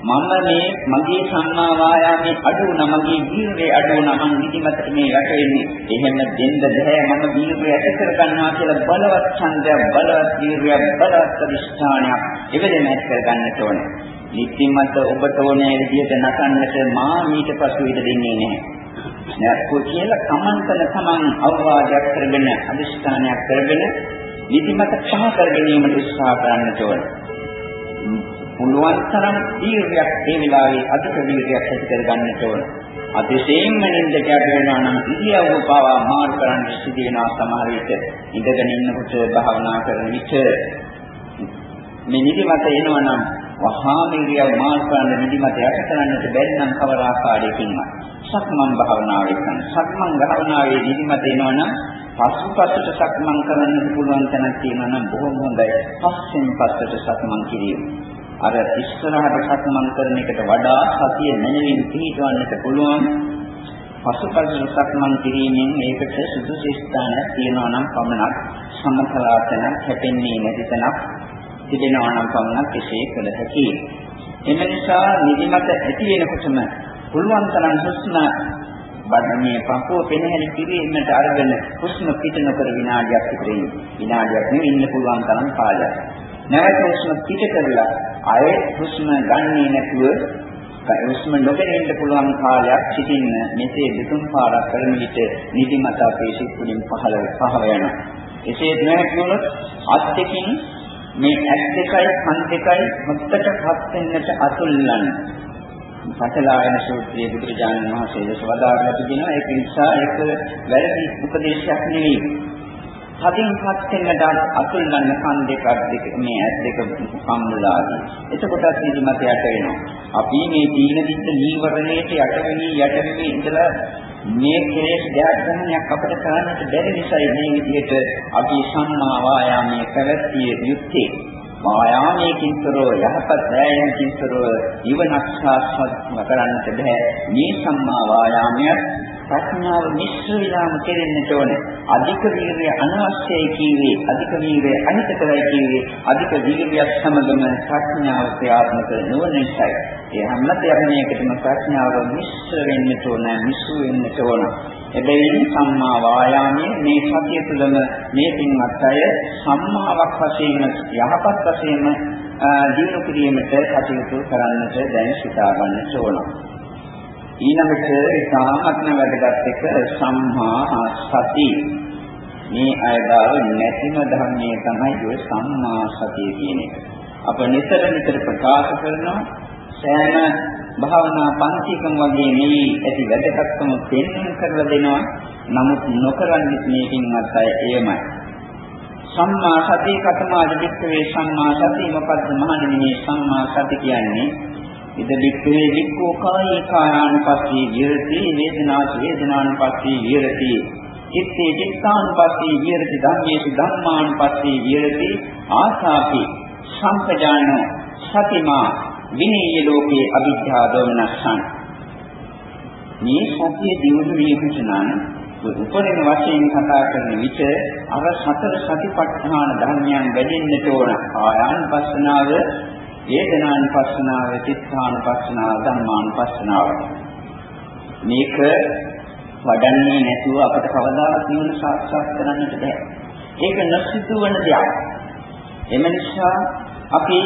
[SPEAKER 1] මම මේ මගේ සම්මා වායාමයේ අඩු වුණා මගේ වීර්යය අඩු වුණා මම නිදිමතට මේ යට වෙන්නේ එහෙම දෙන්න බෑ මම වීර්යය ඇති කර ගන්නවා කියලා බලවත් ඡන්දය බලවත් වීර්යය බලවත් අධිෂ්ඨානයක් එවෙලෙම ඇති කර ගන්නට ඕනේ නිදිමත ඔබට ඕනේ විදිහට නටන්නට මා ඊට පසු ඉඩ දෙන්නේ නැහැ නැත්කෝ කියලා සමන්තන සමන් අවවාදයක් කරගෙන අදිෂ්ඨානයක් කරගෙන නිදිමත පහ කර ගැනීමට උත්සාහ කරන්නට ඕන. පුළුවන් තරම් දීර්ඝයක් ඒ වෙලාවේ අධික දීර්ඝයක් ඇති කර ගන්නට ඕන. අතිශයින්ම නින්දට යට වෙනවා නම් ඉරියව්ව පාවා මාරු කරන්න සිදු වෙනවා සමහර විට. ඉඳගෙන ඉන්නකොට භාවනා කරන විට මේ නිදිමත එනවා නම් වහා මිරියව මාල් කරන්න නිදිමත යට කරන්නට බැරි නම් කවර ආකාරයකින්වත් සක්මන් භාවනාවේ කරන. සක්මන් භාවනාවේ නිදිමත එනවනම් පසුපසට සක්මන් කරන්නට පුළුවන් තැනක් තියෙනවා නම් බොහොම හොඳයි. පස්සෙන් පස්සට සක්මන් කිරීම. අර ඉස්සරහට සක්මන් කරන එකට වඩා සතිය නැණවින් පිහිටවන්නට පුළුවන්. පසුපසට සක්මන් කිරීමෙන් ඒකට සුදුසු ස්ථානයක් තියෙනවා නම් පමණක් සමතලාතන හැපෙන්නේ නැති තැනක් තිබෙනවා නම් පමණක් එසේ කළ හැකියි. එම නිසා නිදිමත ඇති වෙනකොටම පුළුවන් තරම් හුස්ම බඩමේ පපුව පෙනහැලි කිරීමට අරගෙන හුස්ම පිට නොකර විනාඩියක් විතර ඉන්න. විනාඩියක් නෙවෙයි ඉන්න පුළුවන් තරම් කාලයක්. නැවත හුස්ම පිට කරලා ආයෙ හුස්ම ගන්නේ නැතුව හුස්ම නොගෙන ඉන්න පුළුවන් කාලයක් සිටින්න මෙසේ දෙතුන් පාරක් කරන විට නිදිමත අපේ සිත් තුළින් පහළ පහව යනවා. එසේ නැත්නම් අත් දෙකින් මේ ඇස් දෙකයි කන් දෙකයි මුත්තට හත් වෙන්නට අතුල්ලන්න. පතලායන සූත්‍රයේ බුදුරජාණන් වහන්සේ දේශවදාගෙන තිබෙනවා ඒක නිසා ඒක වැරදි උපදේශයක් නෙවෙයි. හදින් හත් වෙන්නට අතුල්ලන්න කන් දෙක දෙක මේ ඇස් දෙක සම්මුලාදී. එතකොටත් නිදිමත යට වෙනවා. අපි මේ දීන දිත්ත නීවරණයට යට වෙමි යට වෙමි ඉඳලා මේ කෙලෙස් ජයග්‍රහණයක් අපිට කරන්නට බැරි නිසායි මේ විදිහට අපි සම්මා වායාමයේ පැවැත්විය යුත්තේ. වායාමයකින් තොරව යහපත් වෑයමකින් තොරව ජීවනක් සාස්වත් කරන්නට බෑ. මේ සම්මා වායාමය ප්‍රඥාව මිශ්‍ර විලාම කෙරෙන්නට ඕනේ. අධික වීර්ය අනවශ්‍යයි කීවේ, අධික වීර්ය අනිත්‍යයි කීවේ, අධික වීර්යයක් සමගම ප්‍රඥාව ක්‍රියාත්මක නොවන නිසායි. ඒ හැම දෙයක්ම ප්‍රඥාව මිශ්‍ර වෙන්නට ඕන, මිශ්‍ර වෙන්නට ඕන. එබැවින් සම්මා වායාමයේ මේ සතිය තුළම මේ පින්වත් අය සම්මාවක් වශයෙන් යහපත් වශයෙන් දිනු කිරීමට කටයුතු කරන්නට දැන් සිතා ගන්නට ඕන. ඊළඟට ඉතාමත්ම වැදගත් එක සම්මා සති. මේ අයදාව නැතිම ධර්මයේ තමයි ඔය සම්මා සතිය කියන එක. අප නිතර නිතර ප්‍රකාශ කරනවා සෑම භාවනා පන්තිකම් වගේ මේ ඇති වැදගත්කම පෙන්වන්න කරලා දෙනවා. නමුත් නොකරන්නේ මේකින්වත් අය එයමයි. සම්මා සති කතමාද වික්කවේ සම්මා සති මොකද්ද මහණෙනි මේ සම්මා සති කියන්නේ ඉද වික්‍රේ වික්ඛෝ කායේ කායානුපස්සී විරති වේදනාච වේදනානුපස්සී විරති චිත්තේ චිත්තානුපස්සී විරති ධම්මේසු ධම්මානුපස්සී විරති ආසාපි සංකජානෝ සතිමා විනීය ලෝකේ අවිද්‍යා දෝමනස්සං මේ සතිය දියුණු වීමට නම් උපරිම වශයෙන් කතා කරන විට අර සතර සතිපට්ඨාන ධර්මයන් වැඩෙන්නට ඕන ආයන්පස්සනාව වේදනානුපස්සනාව චිත්තානුපස්සනාව ධම්මානුපස්සනාව. මේක වඩන්නේ නැතුව අපට කවදාවත් නිවන සාක්ෂාත් කරන්නට බෑ. ඒක නොසිතු වන දෙයක්. එම නිසා අපි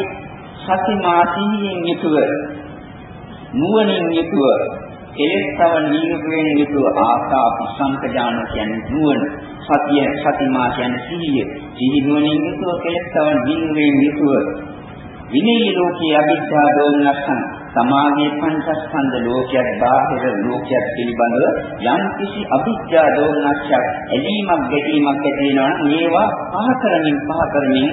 [SPEAKER 1] සතිමාතියෙන් යුතුව නුවණින් යුතුව කෙලෙස්තව නියුපේන යුතුව ආසා සංකජාන කියන්නේ නුවණ සතිය සතිමා කියන්නේ සිහිය සිහි නුවණින් යුතුව කෙලෙස්තව නියුපේන යුතුව. විනී ලෝකයේ අවිද්‍යා දෝමනස්සන් සමාගයේ පංචස්කන්ධ ලෝකයක් බාහිර ලෝකයක් පිළිබඳව යම් කිසි අවිද්‍යා දෝමනස්සක් ඇලීමක් ගැටීමක් ඇති වෙනවා නම් ඒවා පහ කරමින් පහ කරමින්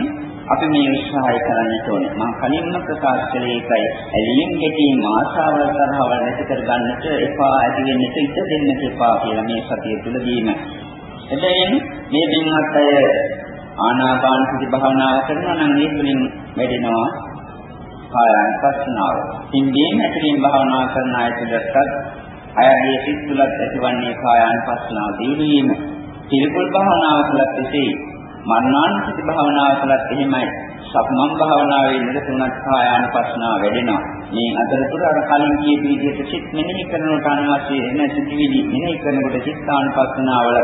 [SPEAKER 1] අපි මේ උත්සාහය කරන්නට ඕනේ. මම කලින්ම ප්‍රකාශ කළේ ඒකයි. ඇලීම් ගැටීම් ආශාවල් තරහවල් නැති කර ගන්නට එපා ඇති වෙන්නට ඉඩ දෙන්නට එපා කියලා මේ සතිය තුළදීම. එබැවින් මේ දිනවත් අය ආනාපාන සති භාවනාව කරනවා නම් මේ තුලින් වැඩෙනවා කායानुපස්සනාව. ඉන්දීන් ඇතුලින් භාවනා කරන අය තුළටත් අයගේ සිත් තුළත් ඇතිවන්නේ කායानुපස්සනාව දිනීම. පිළිකුල් භාවනාව තුළත් එසේ මරණානුසති භාවනාව කළත් එහෙමයි. සක්මන් භාවනාවේ නිරතුණක් කායානුපස්සනාව වැඩෙනවා. මේ අතරතුර අර කලින් කියපු විදිහට සිත් මෙනෙහි කරනට අනවශ්‍ය එන සිතිවිලි මෙනෙහි කරනකොට චිත්තානුපස්සනාවල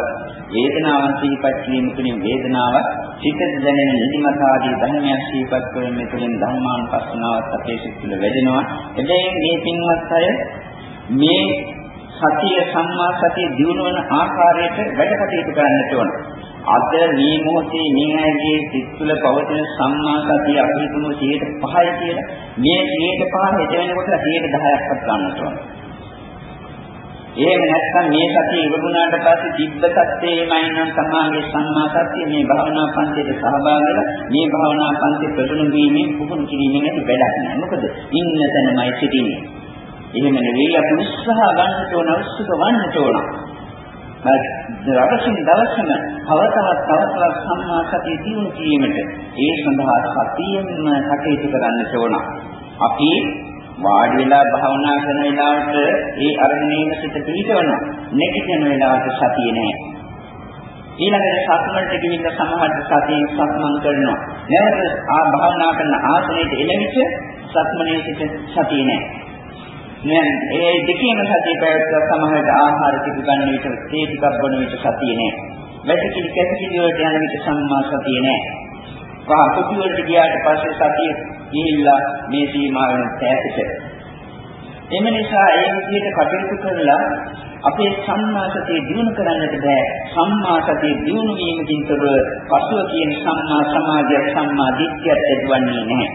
[SPEAKER 1] වේදනාවන් සිහිපත් කිරීම තුළින් වේදනාව චිත්ත දැනෙන නිදිමත ආදී ධර්මයන් සිහිපත් කිරීම තුළින් ධර්මානුපස්සනාවත් අපේ සිත් තුළ වැඩෙනවා. එබැවින් මේ පින්වත් අය මේ සතිය සම්මා සතිය දිනු වන ආකාරයට වැඩ කටයුතු කරන්නට ඕන. අද මේ මොහොතේ මේ ඇගේ සිත් තුළ පවතින සම්මා සතිය අපි හිතමු 105යි කියලා. මේ 105 හෙට වෙනකොට 110ක්වත් ගන්නට ඕන. එහෙම නැත්නම් මේ සතිය ඉවරුණාට පස්සේ තිබ්බ සත්‍යයමයි නම් සමාගේ සම්මා සතිය මේ භාවනා පන්තියට සහභාගී වෙලා මේ භාවනා පන්ති ප්‍රගුණ වීමෙන් පුහුණු කිරීමෙන් ඇති වැඩක් නැහැ. මොකද ඉන්න තැනමයි සිටින්නේ. එහෙම නෙවෙයි අපි උත්සාහ ගන්නට ඕන උත්සුක වන්නට ඕන. දවසින් දවසම තවතවත් තවතවත් සම්මා සතිය දියුණු කිරීමට ඒ සඳහා සතියෙන්ම කටයුතු කරන්නට ඕන. අපි වාඩි වෙලා භාවනා කරන වෙලාවට ඒ අරමුණේම සිට පිළිතවන නැගිටින වෙලාවට සතිය නැහැ. ඊළඟට සක්මන්ට ගිහින් සමහර සතිය සක්මන් කරනවා. නැවත ආ භාවනා කරන ආසනයේ එළවිච්ච සක්මනේ සිට සතිය නැහැ. නෑ ඒ දෙකේම සතිය පැවැත්ව සමහරට ආහාර ටික ගන්න විට තේ ටිකක් බොන විට සතිය නෑ. වැසිකිලි කැසිකිලි වලට යන විට සම්මා සතිය නෑ. පහ කුටි වලට ගියාට පස්සේ සතිය ගිහිල්ලා මේ සීමා වෙන තැකට. එම නිසා ඒ විදිහට කටයුතු කරලා අපේ සම්මා සතිය දිනු කරන්නට බෑ. සම්මා සතිය දිනු වීමකින් තොරව පසුව කියන සම්මා සමාධිය සම්මා දිට්ඨියත් ඇතිවන්නේ නැහැ.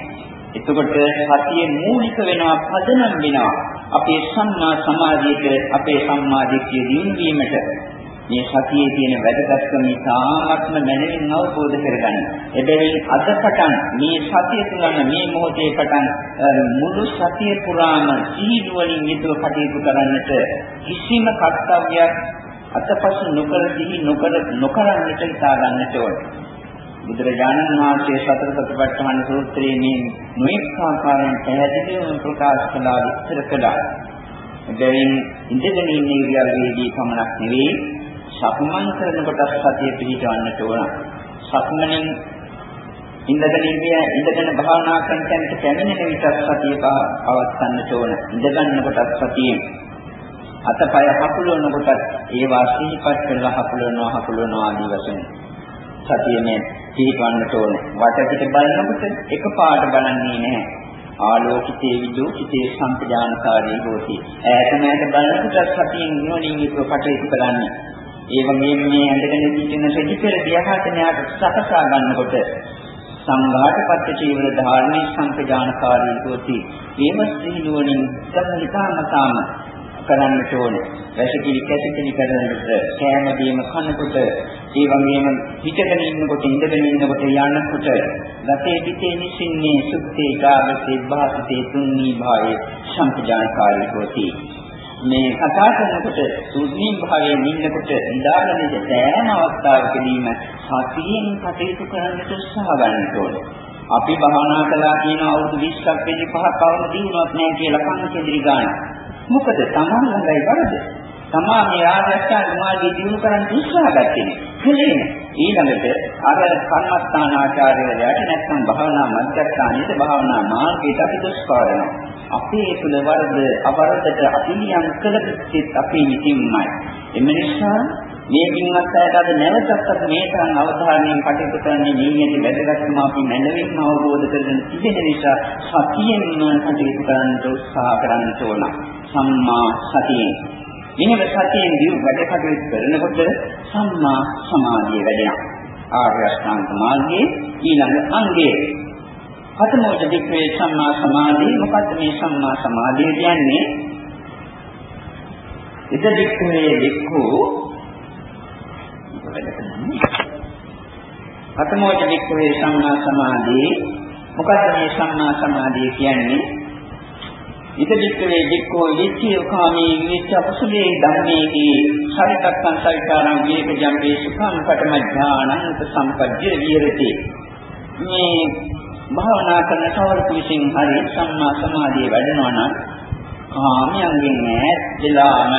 [SPEAKER 1] එතකොට සතියේ මූලික වෙනවා පදනම් වෙනවා අපේ සම්මා සමාධියට අපේ සම්මා දිට්ඨිය දියුණු වීමට මේ සතියේ තියෙන වැදගත්කම ඉතාමත්ම මැනවින් අවබෝධ කරගන්න. එබැවින් අද පටන් මේ සතිය තුළම මේ මොහොතේ පටන් මුළු සතිය පුරාම සීනුවලින් යුතුව කටයුතු කරන්නට කිසිම කර්තව්‍යයක් අතපසු නොකර සිහි නොකර නොකරන්නට ඉතා ගන්නට ඕනේ. බුදුරජාණන් වහන්සේ සතර සතිපට්ඨාන සූත්‍රයේ මේ නොඑක ආකාරයෙන් පැහැදිලිවම ප්‍රකාශ කළා විස්තර කළා. එබැවින් ඉඳගෙන ඉන්න ඉරියව්වේදී පමණක් නෙවෙයි සක්මන් කරනකොට සතිය පිහිටවන්නට ඕන. සක්මණෙන් ඉඳගෙන ඉන්නේ ඉඳගෙන භාවනා කරන තැනට පැමිණෙන විට සතිය පවත්වන්නට ඕන. ඉඳගන්නකොටත් සතියෙන් අතපය හකුලනකොටත් ඒවා සිහිපත් කරලා හකුලනවා හකුලනවා ආදී වශයෙන් සතියේ පිළිපන්නට ඕනේ. වටපිට බලනකොට එකපාරට බලන්නේ නැහැ. ආලෝකිතේ විදුකිතේ සම්පජානකාරී හොති. ඈත මෑත බලනකොට සතියෙන් නිවනින් යුතුව කටයුතු කරන්නේ. ඒ වගේම මේ ඇඳගෙන සිටින සෙජිතර දියහතනයට සකසා ගන්නකොට සංඝාටපත්ත චීවර ධාර්මී සම්පජානකාරී හොති. ඒම සිහිනුවණින් සම්හිතාමතාම කරන්නට ඕනේ. වැසිකිලි කැසිකිලි කරනකොට කෑම බීම කනකොට ඒ වගේම හිතගෙන ඉන්නකොට ඉඳගෙන ඉන්නකොට යනකොට ගතේ පිටේ නිසින්නේ සුත්තේ ගාමසේ භාසිතේ තුන්නී භාවේ සම්පජානකාරී හොති. මේ කතා කරනකොට සුද්ධීන් භාවයෙන් ඉන්නකොට ඉඳාගෙන සෑම අවස්ථාවකදීම සතියෙන් කටයුතු කරන්නට උත්සාහ ගන්න ඕනේ. අපි භාවනා කළා කියන අවුරුදු 20ක් 25ක් කවම දිනුවක් නැහැ කියලා කන්න කෙඳිරි ගන්න. මොකද තමන් ළඟයි වරද? තමා මේ ආර්යශ්‍රාණ මාර්ගය දිනු කරන්න උත්සාහ ගත්තේ. කෙලෙන ඊළඟට අර කර්මස්ථානාචාර්යවරයාට නැත්නම් භාවනා මධ්‍යස්ථානයේ භාවනා මාර්ගයට අපි දුෂ්පාදනවා. අපේ තුල වරද අවරදට අපිලියම් කළ පිටිත් අපේ විසින්මයි. එම නිසා මේ පින්වත් අයට අද නැවතත් අපි මේ තරම් අවධානයෙන් කටයුතු කරන්නේ නියමිත වැදගත්කම අපි මනමින් අවබෝධ කරගෙන තිබෙන නිසා සතියෙන්ම කටයුතු කරන්න උත්සාහ කරන්න ඕන. සම්මා සතියෙන්. මෙහෙම සතියෙන් දියු වැඩ කටයුතු කරනකොට සම්මා සමාධිය වැඩෙනවා. ආර්ය අෂ්ටාංග මාර්ගයේ ඊළඟ අංගය කතමෝද වික්‍රේ සම්මා සමාධිය මොකද්ද මේ සම්මා සමාධිය කියන්නේ? ඉද වික්‍රේ වික්ඛු කතමෝද වික්‍රේ සම්මා සමාධිය මොකද්ද මේ සම්මා සමාධිය කියන්නේ? ඉද වික්‍රේ වික්ඛෝ විච්ඡේ කාමී විච්ඡ අපසුලේ ධම්මේහි සරිතක්කං සවිකාරං විවේක ජම්පේ සුඛං පඨම ඥානං උපසම්පජ්ජ විහෙරති මේ භාවනා කරන කවරෙකු විසින් හරි සම්මා සමාධිය වැඩෙනවා නම් කාමයන්ගෙන් ඈත් වෙලාම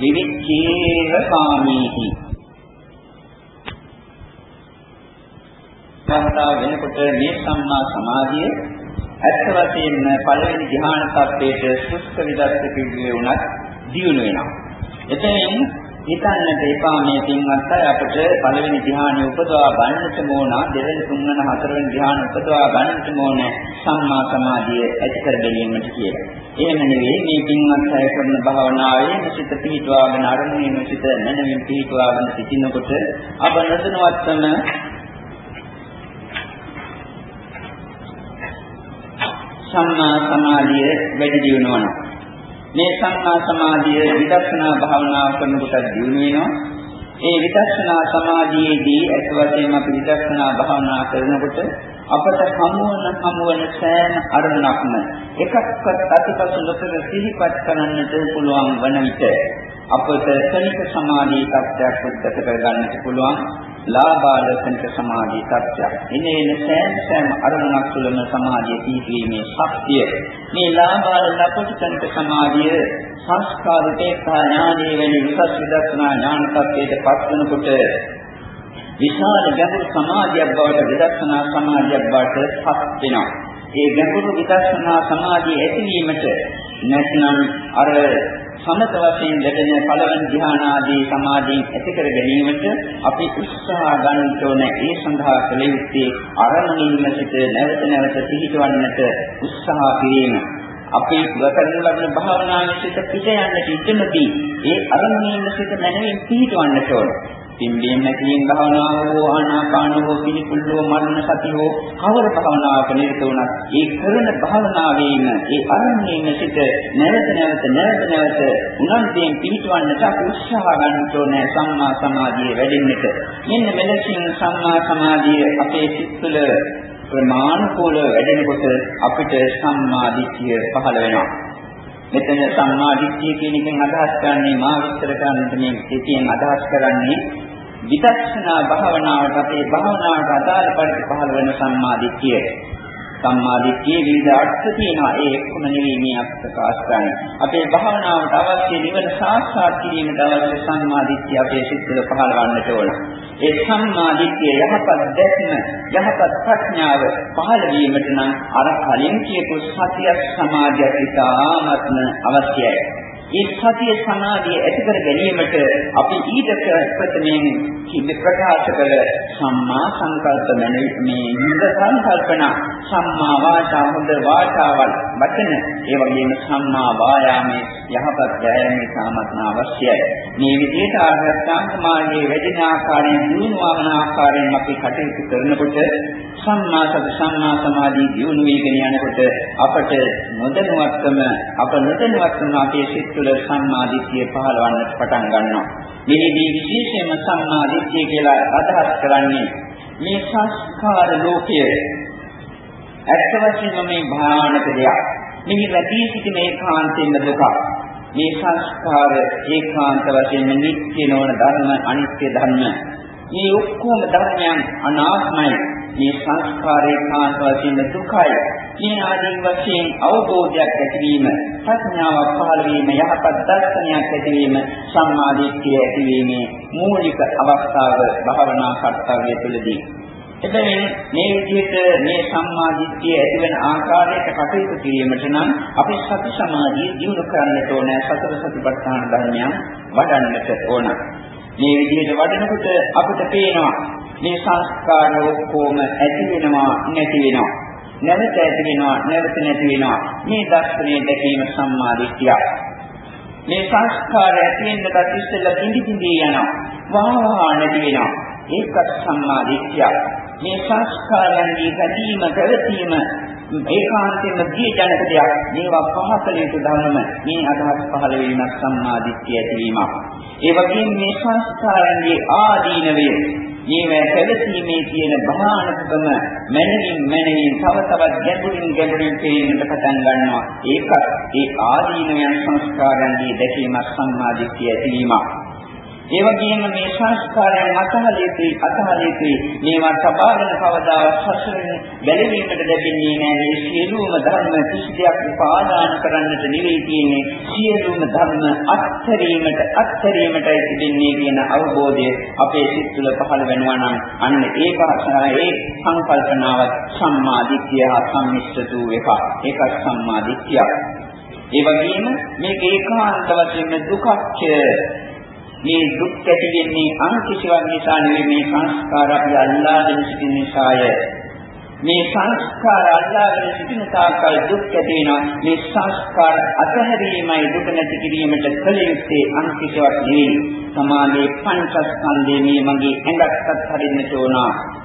[SPEAKER 1] විවිච්ඡේව කාමීහි සංස්ථාව වෙනකොට මේ සම්මා සමාධිය ඇත්ත වශයෙන්ම පළවෙනි ධ්‍යාන tattete සුස්ත විදස්ස කිව්වේ උනත් දියුණු වෙනවා. එතෙන් හිතන්නට එපා මේ පින්වත් අය අපිට පළවෙනි ධ්‍යානෙ උපදවා ගන්නට ඕන දෙවෙනි තුන්වෙනි හතරවෙනි ධ්‍යාන උපදවා ගන්නට ඕන සම්මා සමාධිය ඇති කර ගැනීමට කියලා. එහෙම නෙවෙයි මේ පින්වත් අය කරන භාවනාවේ සිත පිහිටවාගෙන අරමුණේ සිත නැනවින් පිහිටවාගෙන සිටිනකොට අප නසනවත්වම සම්මා සමාධිය වැඩි දියුණුවනවා. මේ සම්මා සමාධිය විදර්ශනා භාවනාව කරනකොට දියුණු වෙනවා. ඒ විදර්ශනා සමාධියේදී ඇත්ත වශයෙන්ම අපි විදර්ශනා භාවනා කරනකොට අපට හමුවන හමුවන සෑම අරමුණක්ම එකක්වත් අතිපසු නොකර සිහිපත් කරන්නට පුළුවන් වන විට අපට ශනික සමාධි තත්ත්වයක් උද්ගත කරගන්නට පුළුවන් ලාභාලසනික සමාධි තත්ත්වයක්. ඉන්නේ එන සෑම සෑම අරමුණක් තුළම සමාධිය පිහිටීමේ ශක්තිය. මේ ලාභාල ලපටිසනික සමාධිය සංස්කාරයේ ඥානයේ වැනි විපස් විදර්ශනා ඥාන තත්ත්වයට පත් වෙනකොට විශාල ගැඹුරු සමාධියක් බවට විදර්ශනා සමාධියක් බවට පත් වෙනවා. ඒ ගැඹුරු විදර්ශනා සමාධිය ඇතිවීමට නැත්නම් අර සමත වශයෙන් ලැබෙන පළවෙනි ධ්‍යාන ආදී සමාධිය ඇති කර ගැනීමට අපි උත්සාහ ගන්න ඕන ඒ සඳහා කළ යුත්තේ අරමුණින්ම සිට නැවත නැවත පිහිටවන්නට උත්සාහ කිරීම. අපි කරන ලබන භාවනාවේ සිට පිට යන්නට ඉඩමදී ඒ අරමුණින්ම සිට නැනවින් පිහිටවන්නට ඕන. පින්බීම නැතිනම් භාවනාව හෝ ආනාපාන හෝ පිළිකුල්ලෝ මරණ සති හෝ කවර භාවනාවක නිරත වුණත් ඒ කරන භාවනාවේම ඒ අරමුණේම සිට නැවත නැවත නැවත නැවත උනන්දුයෙන් පිහිටවන්නට අපි උත්සාහ ගන්න ඕනේ සම්මා සමාධිය වැඩෙන්නට. මෙන්න මෙලෙසින් සම්මා සමාධිය අපේ සිත් තුළ ප්‍රමාණිකෝල වැඩෙනකොට අපිට සම්මා දිට්ඨිය පහළ වෙනවා. මෙතන සම්මා දිට්ඨිය කියන එකෙන් අදහස් කරන්නේ මා විස්තර කරන්නට මේ සිතියෙන් අදහස් කරන්නේ විදර්ශනා භාවනාවට අපේ භාවනාවට අදාළ පරිදි පහළ වෙන සම්මාදිට්ඨිය. සම්මාදිට්ඨියේ විවිධ අර්ථ තියෙනවා. ඒ එක්කම නෙවෙයි මේ අප ප්‍රකාශ කරන්නේ. අපේ භාවනාවට අවශ්‍ය නිවන සාක්ෂාත් කිරීමට අවශ්‍ය සම්මාදිට්ඨිය අපේ සිත් තුළ පහළ වන්නට ඕන. ඒ සම්මාදිට්ඨිය යහපත් දැක්ම, යහපත් ප්‍රඥාව පහළ වීමට නම් අර කලින් කියපු සතිය සමාධිය ඉතාමත්ම අවශ්‍යයි. ඒ සතිය සමාධිය ඇති කර ගැනීමට අපි ඊට ප්‍රථමයෙන් කිව්ව ප්‍රකාශ කළ සම්මා සංකල්ප මේ හොඳ සංකල්පන සම්මා වාචා හොඳ වාචාවල් වචන ඒ වගේම සම්මා වායාමයේ යහපත් වෑයමේ සාමත්න අවශ්‍යයි. මේ විදිහට ආර්යසත්‍ය මාර්ගයේ වැඩින ආකාරයෙන් දිනු වන ආකාරයෙන් අපි කටයුතු කරනකොට සම්මා සති සම්මා සමාධි දියුණු වීගෙන යනකොට අපට නොදැනුවත්වම අප නොදැනුවත්වම අපේ සිත් තුළ සම්මා දිට්ඨිය පහළවන්නට පටන් ගන්නවා. මෙහිදී විශේෂයෙන්ම සම්මා දිට්ඨිය කියලා අදහස් කරන්නේ මේ සංස්කාර ලෝකය ඇත්ත වශයෙන්ම මේ භයානක දෙයක්. මෙහි වැටී සිටින ඒකාන්තයෙන්ම දුක. මේ සංස්කාර ඒකාන්ත වශයෙන් නිත්‍ය නොවන ධර්ම අනිත්‍ය ධර්ම. මේ ඔක්කොම ධර්මයන් අනාත්මයි. මේ සංස්කාරේ කාන්ත වශයෙන් දුකයි. මේ ආදී වශයෙන් අවබෝධයක් ඇතිවීම, ප්‍රඥාවක් පහළ වීම, යහපත් දර්ශනයක් ඇතිවීම, සම්මාදිට්ඨිය ඇතිවීමේ මූලික අවස්ථාව භාවනා කර්තව්‍ය තුළදී එබැවින් මේ විදිහට මේ සම්මා දිට්ඨිය ඇතිවන ආකාරයට කටයුතු කිරීමට නම් අපි සති සමාධිය දියුණු කරන්නට ඕන සතර සතිපට්ඨාන ධර්මයන් වඩන්නට ඕන. මේ විදිහට වඩනකොට අපිට පේනවා මේ සංස්කාර ඔක්කොම ඇති වෙනවා නැති වෙනවා. නැවත ඇති වෙනවා නැවත නැති වෙනවා. මේ දර්ශනය දැකීම සම්මා දිට්ඨිය. මේ සංස්කාර ඇති වෙන්නට ඉස්සෙල්ලා කිඳි කිඳි යනවා. වහා වහා නැති වෙනවා. ඒකත් සම්මා දිට්ඨිය. මේ සංස්කාරයන්ගේ ගැටීම පැවතීම ඒකාන්තයෙන්ම දී ජනක දෙයක්. මේවා පහකල යුතු ධර්ම මේ අදහස් පහළ වීම සම්මා දිට්ඨිය ඇතිවීමක්. ඒ වගේම මේ සංස්කාරයන්ගේ ආදීනවය මේවා පැවතීමේ තියෙන භයානකකම මනමින් මනමින් තව තවත් ගැඹුරින් ගැඹුරින් තේරෙන්නට පටන් ගන්නවා. ඒකත් ඒ ආදීනයන් සංස්කාරයන්ගේ දැකීම සම්මා දිට්ඨිය ඇතිවීමක්. ඒ වගේම මේ සංස්කාරයන් අතහලිතී අතහලිතී මේවා සබාගෙන කවදාවත් සසරෙන් බැලීමකට ලැබෙන්නේ නැහැ. මේ සියලුම ධර්ම කිසි දෙයක් උපාදාන කරන්නට නෙවෙයි තියෙන්නේ. සියලුම ධර්ම අත්හැරීමට අත්හැරීමටයි තිබෙන්නේ කියන අවබෝධය අපේ සිත් තුළ පහළ වෙනවා නම් අන්න ඒක ඒ සංකල්පනාවත් සම්මා දිට්ඨිය හා සම්මිශ්‍ර වූ එක ඒක සම්මා දිට්ඨිය ඒ වගේම මේක ඒකාන්ත වශයෙන් දුක්ඛය මේ දුක් ඇති වෙන්නේ අන් කිසිවක් නිසා නෙවෙයි මේ සංස්කාර අපි අල්ලාගෙන සිටින නිසාය. මේ සංස්කාර අල්ලාගෙන සිටින තාක්කල් දුක් ඇති වෙනවා. මේ සංස්කාර අතහැරීමයි දුක නැති කිරීමට කල යුත්තේ අන් කිසිවක් නෙවෙයි. සමාධියේ පංචස්කන්ධයේ මේ මගේ ඇඟටත් හරින්නට ඕන.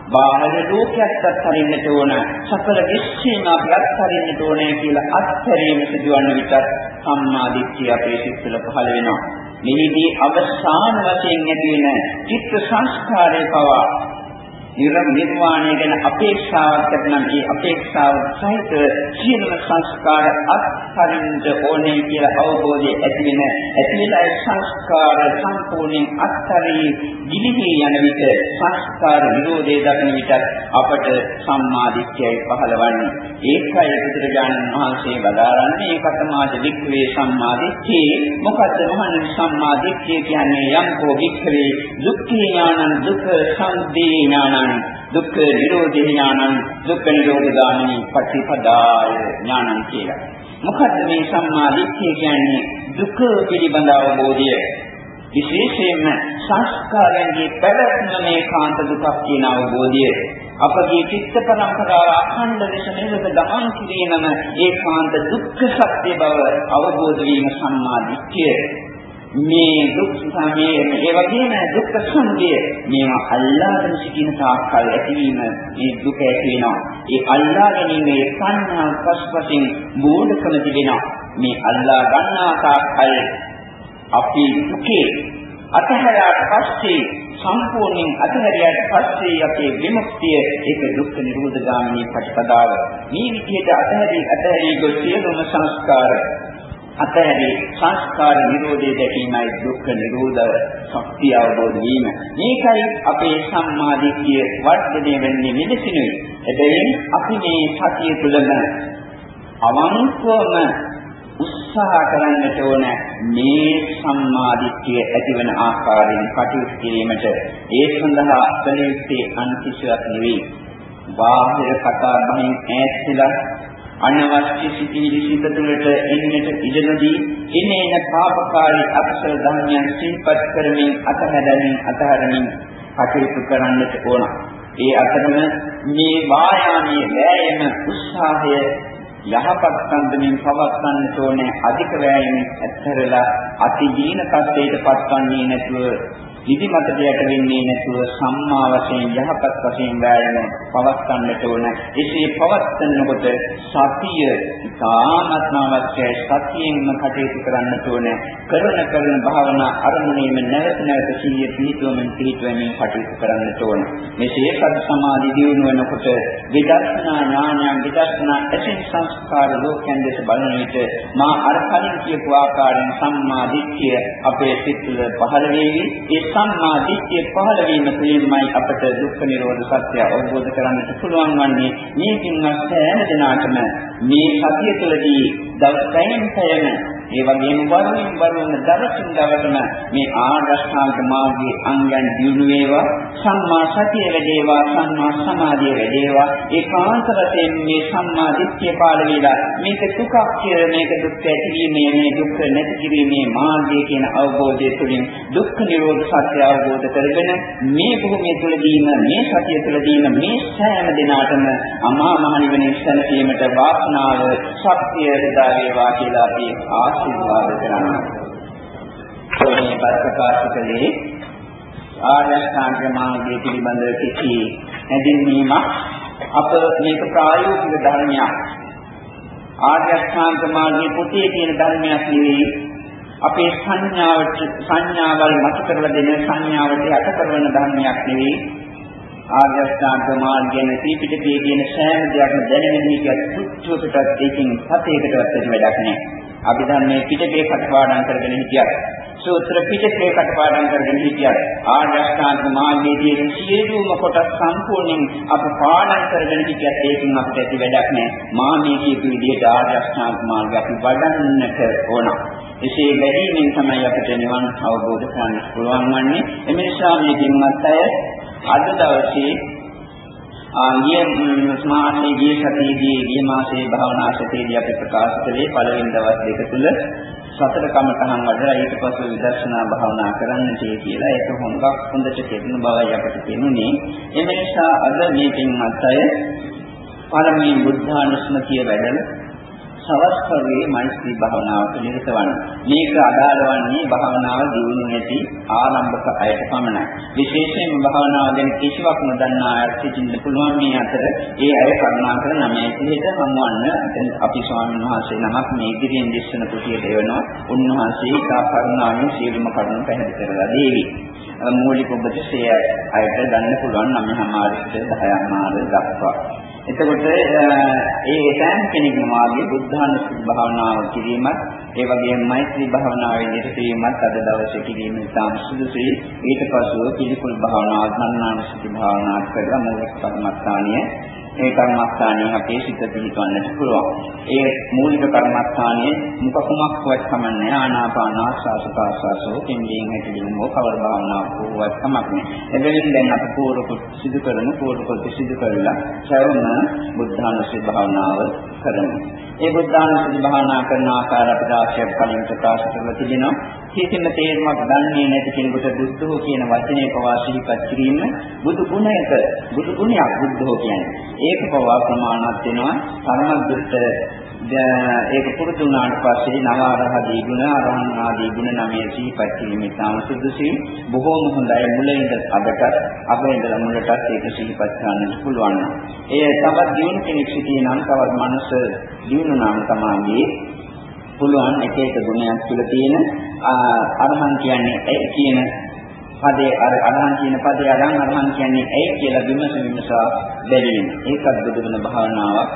[SPEAKER 1] බාහිර ලෝකයක්ත් හරින්නට ඕන. සකල විශ්වයම අපිත් හරින්නට ඕනේ කියලා අත්හැරීම සිදුවන විට සම්මා දිට්ඨිය අපේ සිත් තුළ පහළ වෙනවා. මෙහිදී අවසාන වශයෙන් ඇති වෙන චිත්ත සංස්කාරය පවා නිර්වාණය ගැන අපේක්ෂාවක් ඇතනම් ඒ අපේක්ෂාව සහිත සියලුම සංස්කාර අත්හරින්න ඕනේ කියලා අවබෝධය ඇති වෙන ඇති වෙලා සංස්කාර සම්පූර්ණයෙන් අත්හරි දිලිහි යන විට සංස්කාර විරෝධය දක්න විට අපට සම්මාදිට්ඨියයි පහළවන්නේ. ඒකයි බුදුරජාණන් වහන්සේ වදාරන්නේ ඒකතමාද වික්‍රේ සම්මාදිට්ඨිය. මොකද්ද මහණෙනි සම්මාදිට්ඨිය කියන්නේ? යම් කෝ වික්‍රේ දුක්ඛේ ඥානං දුක්ඛ සම්දී ඥානං ඥානං දුක්ඛ නිරෝධ ඥානං දුක්ඛ නිරෝධ ගාමිනී පටිපදාය ඥානං කියලා. මොකද්ද මේ සම්මා දිට්ඨිය කියන්නේ? දුක පිළිබඳ අවබෝධය. විශේෂයෙන්ම සංස්කාරයන්ගේ පැවැත්ම මේ කාන්ත දුකක් කියන අවබෝධය. අපගේ චිත්ත පරම්පරාව අඛණ්ඩ ලෙස නිරත ගමන් කිරීමම ඒකාන්ත දුක්ඛ සත්‍ය බව අවබෝධ වීම සම්මා දිට්ඨිය. මේ දුක් සමයේ ඒ වගේම දුක්ඛ සමුදය මේවා අල්ලාගෙන සිටින තාක්කල් ඇතිවීම මේ දුක ඇති වෙනවා. ඒ අල්ලා ගැනීමේ සංහා පස්පසින් මූලිකම තිබෙනවා. මේ අල්ලා ගන්නා තාක්කල් අපි දුකේ අතහැරාට පස්සේ සම්පූර්ණයෙන් අතහැරියාට පස්සේ අපේ විමුක්තිය ඒක දුක්ඛ නිරෝධ ගාමිනී ප්‍රතිපදාව. මේ විදිහට අතහැරි අතහැරි ගොස් සියලුම සංස්කාර අතහැරි සංස්කාර නිරෝධය දැකීමයි දුක්ඛ නිරෝධ ශක්තිය අවබෝධ වීම. මේකයි අපේ සම්මාදිට්ඨිය වර්ධනය වෙන්නේ මෙලෙසිනුයි. එබැවින් අපි මේ සතිය තුළම අවංකවම උත්සාහ කරන්නට ඕන මේ සම්මාදිට්ඨිය ඇතිවන ආකාරයෙන් කටයුතු කිරීමට ඒ සඳහා කළ යුත්තේ අන්තිශයක් නෙවෙයි. බාහිර කතා බහින් ඈත් වෙලා අනවශ්‍ය සිටිවිලි සිත තුළට එන්නට ඉඩ නොදී ඉනේන පාපකාරී අකුසල ධර්මයන් සිහිපත් කරමින් අතහැරමින් අතහරමින් කටයුතු කරන්නට ඕන. ඒ අතරම මේ වායාමයේ වෑයම උත්සාහය යහපත් සම්පමින් පවත්වන්නට ඕනේ අධික වෑයමින් ඇත්තරලා අතිජීන තත්ත්වයට පත්වන්නේ නැතුව නිදිමතට යට වෙන්නේ නැතුව සම්මා වශයෙන් යහපත් වශයෙන් වෑයම පවත්වන්නට ඕන. එසේ පවත්වනකොට සතිය ඉතාමත්ම අවශ්‍යයි. සතියෙන්ම කටයුතු කරන්නට ඕන. කරන කරන භාවනා අරමුණේම නැවත නැවත සිහිය පිහිටුවමින් පිහිටුවමින් කටයුතු කරන්නට ඕන. මෙසේ සත් සමාධි දියුණු වෙනකොට විදර්ශනා ඥානයන් විදර්ශනා ඇසින් සංස්කාර ලෝකයන් දෙස බලන විට මා අර කලින් කියපු ආකාරයෙන් සම්මා දිට්ඨිය අපේ සිත් තුළ පහළ වේවි. ඒ සම්මා දිට්ඨිය පහළ වීම තුළින්මයි අපට දුක්ඛ නිරෝධ සත්‍ය අවබෝධ කරගන්නට පුළුවන් වන්නේ. මේකින් සෑම දිනාටම මේ සතිය තුළදී දවස් පැයෙන් පැයම ඒ වගේම වරුවෙන් වරුවම දවසින් දවසම මේ ආදර්ශාන්ත මාර්ගයේ අංගයන් දිනු වේවා සම්මා සතිය වැඩේවා සම්මා සමාධිය වැඩේවා. ඒකාන්ත වශයෙන් මේ සම්මා දිට්ඨිය පාල වේලා මේක දුකක් කියලා මේක දුක් ඇතිවීමේ මේ දුක් නැති කිරීමේ මාර්ගය කියන අවබෝධය තුළින් දුක්ඛ නිරෝධ සත්‍ය අවබෝධ කරගෙන මේ භූමිය තුළදීම මේ සතිය තුළදීම මේ සෑම දිනාටම අමා මහ නිවනින් සැනසීමට වාසනාව ශක්තිය ලැබ වේවා කියලා අපි ආශ ආශිර්වාද කරනවා. මේ ප්‍රකාශ කළේ ආරෂ්ඨාංග මාර්ගයේ පිළිබඳ කිසි හැඳින්වීමක් අප මේක ප්‍රායෝගික ධර්මයක්. ආරෂ්ඨාංග මාර්ගයේ පොතේ තියෙන ධර්මයක් නෙවෙයි අපේ සංඥාවට සංඥාවල් මත කරලා දෙන සංඥාවට යට කරන ධර්මයක් නෙවෙයි ආර්ය අෂ්ටාංග මාර්ගයෙන් ත්‍රිපිටකයේ කියන සෑම දෙයක්ම දැනෙන හිතියක් සුච්චුවකටත් ඒකින් සතේකටවත් වැඩක් නැහැ. අභිධර්මයේ පිටකේ කටපාඩම් කරගෙන හිටියත් සූත්‍ර පිටකේ කටපාඩම් කරගෙන හිටියත් ආර්ය අෂ්ටාංග මාර්ගයේදී සියලුම කොටස් සම්පූර්ණයෙන් අප පාඩම් කරගෙන හිටියත් ඒකින් අපිට ඇති වැඩක් නැහැ. මා මේ කියපු විදිහට ආර්ය අෂ්ටාංග මාර්ගය අපි වඩන්නට ඕන. එසේ වැඩිමින් තමයි අපිට නිවන් අවබෝධ කරගන්න පුළුවන් වන්නේ. එමේසා මේ දිනවත් අය අද දවසේ ආගිය මාසයේ ගිය සතියේදී ගිය මාසයේ භාවනා ශතේදී අපි ප්‍රකාශ කළේ පළවෙනි දවස් දෙක තුල සතර කමතහන් වඩලා ඊට පස්සේ විදර්ශනා භාවනා කරන්නට කියලා ඒක හොඟක් හොඳට කෙරෙන බවයි අපට පෙනුනේ. ඒ නිසා අද මේ පින්වත් අය පළමුවෙන් බුද්ධානුස්මතිය වැඩලා සවස් කරුවේ මෛත්‍රී භාවනාවට නිරත වන්න. මේක අදාළ වන්නේ භාවනාව දියුණු නැති ආරම්භක අයට පමණයි. විශේෂයෙන්ම භාවනාව ගැන කිසිවක් නොදන්නා අයට සිටින්න පුළුවන් මේ අතර ඒ අය කරුණාකර නමේ සිහිත හමුවන්න අපි ස්වාමීන් වහන්සේ නමක් මේ ඉදිරියෙන් දිස්සන කුටියට එවනවා. උන්වහන්සේ ඒ කරුණාවෙන් සියලුම කරුණු පැහැදිලි කරලා දෙවි. මූලික උපදේශය අයට ගන්න පුළුවන් නම් හැමාරිට 10 මාර දක්වා. එතකොට ඒ සෑම කෙනෙකුම වාගේ බුද්ධානුස්සති භාවනාව කිරීමත් ඒ වගේම මෛත්‍රී භාවනාවේ නිරතවීමත් අද දවසේ කිරීම ඉතාම සුදුසුයි. ඊට පස්ව පිළිකුල් භාවනාව, ධර්මානුස්සති භාවනාව කරලා මූලික කර්මස්ථානීය ඒ කර්මස්ථානයේ අපේ සිත පිහිටවන්නට පුළුවන්. ඒ මූලික කර්මස්ථානයේ මුඛ කුමක් වත් කමන්නේ ආනාපාන ආස්වාස ප්‍රාස්වාසෝ කින්දීන් හැටිලින් මොකවර භාවනාව පුරවත් කමක් නෑ. එබැවින් දැන් අප පූර්ව සිදු කරන පූර්ව කොට සිදු කරලා සවම බුද්ධානුස්සති භාවනාව කරමු. ඒ බුද්ධානුස්සති භාවනා කරන ආකාර අපිට ආශ්‍රය කලින් ප්‍රකාශ කරලා තිබෙනවා. කිසිම තේරුමක් දන්නේ නැති කෙනෙකුට බුද්ධෝ කියන වචනේ පවා සිහිපත් කිරීම බුදු ගුණයක බුදු ගුණයක් බුද්ධෝ කියන්නේ. ඒක පවා ප්‍රමාණවත් වෙනවා පරමද්දුත් ඒක පුරුදු වුණාට පස්සේ නවාරහදී ගුණ අරහන් ආදී ගුණ නමයේ සිහිපත් කිරීම ඉතාම සුදුසුයි බොහෝම හොඳයි මුලින්ද අගට අපේන්දල මුලටත් ඒක සිහිපත් කරන්න පුළුවන්. ඒ තවත් දියුණු කෙනෙක් සිටිනම් තවත් මනස දියුණු නම් තමයි පුළුවන් එක එක ගුණයක් තුළ තියෙන අරහන් කියන්නේ ඒ කියන පදේ අර අරහන් කියන පදේ අරන් අරහන් කියන්නේ ඇයි කියලා විමස විමසා බැලීම. ඒකත් බුදුගුණ භාවනාවක්.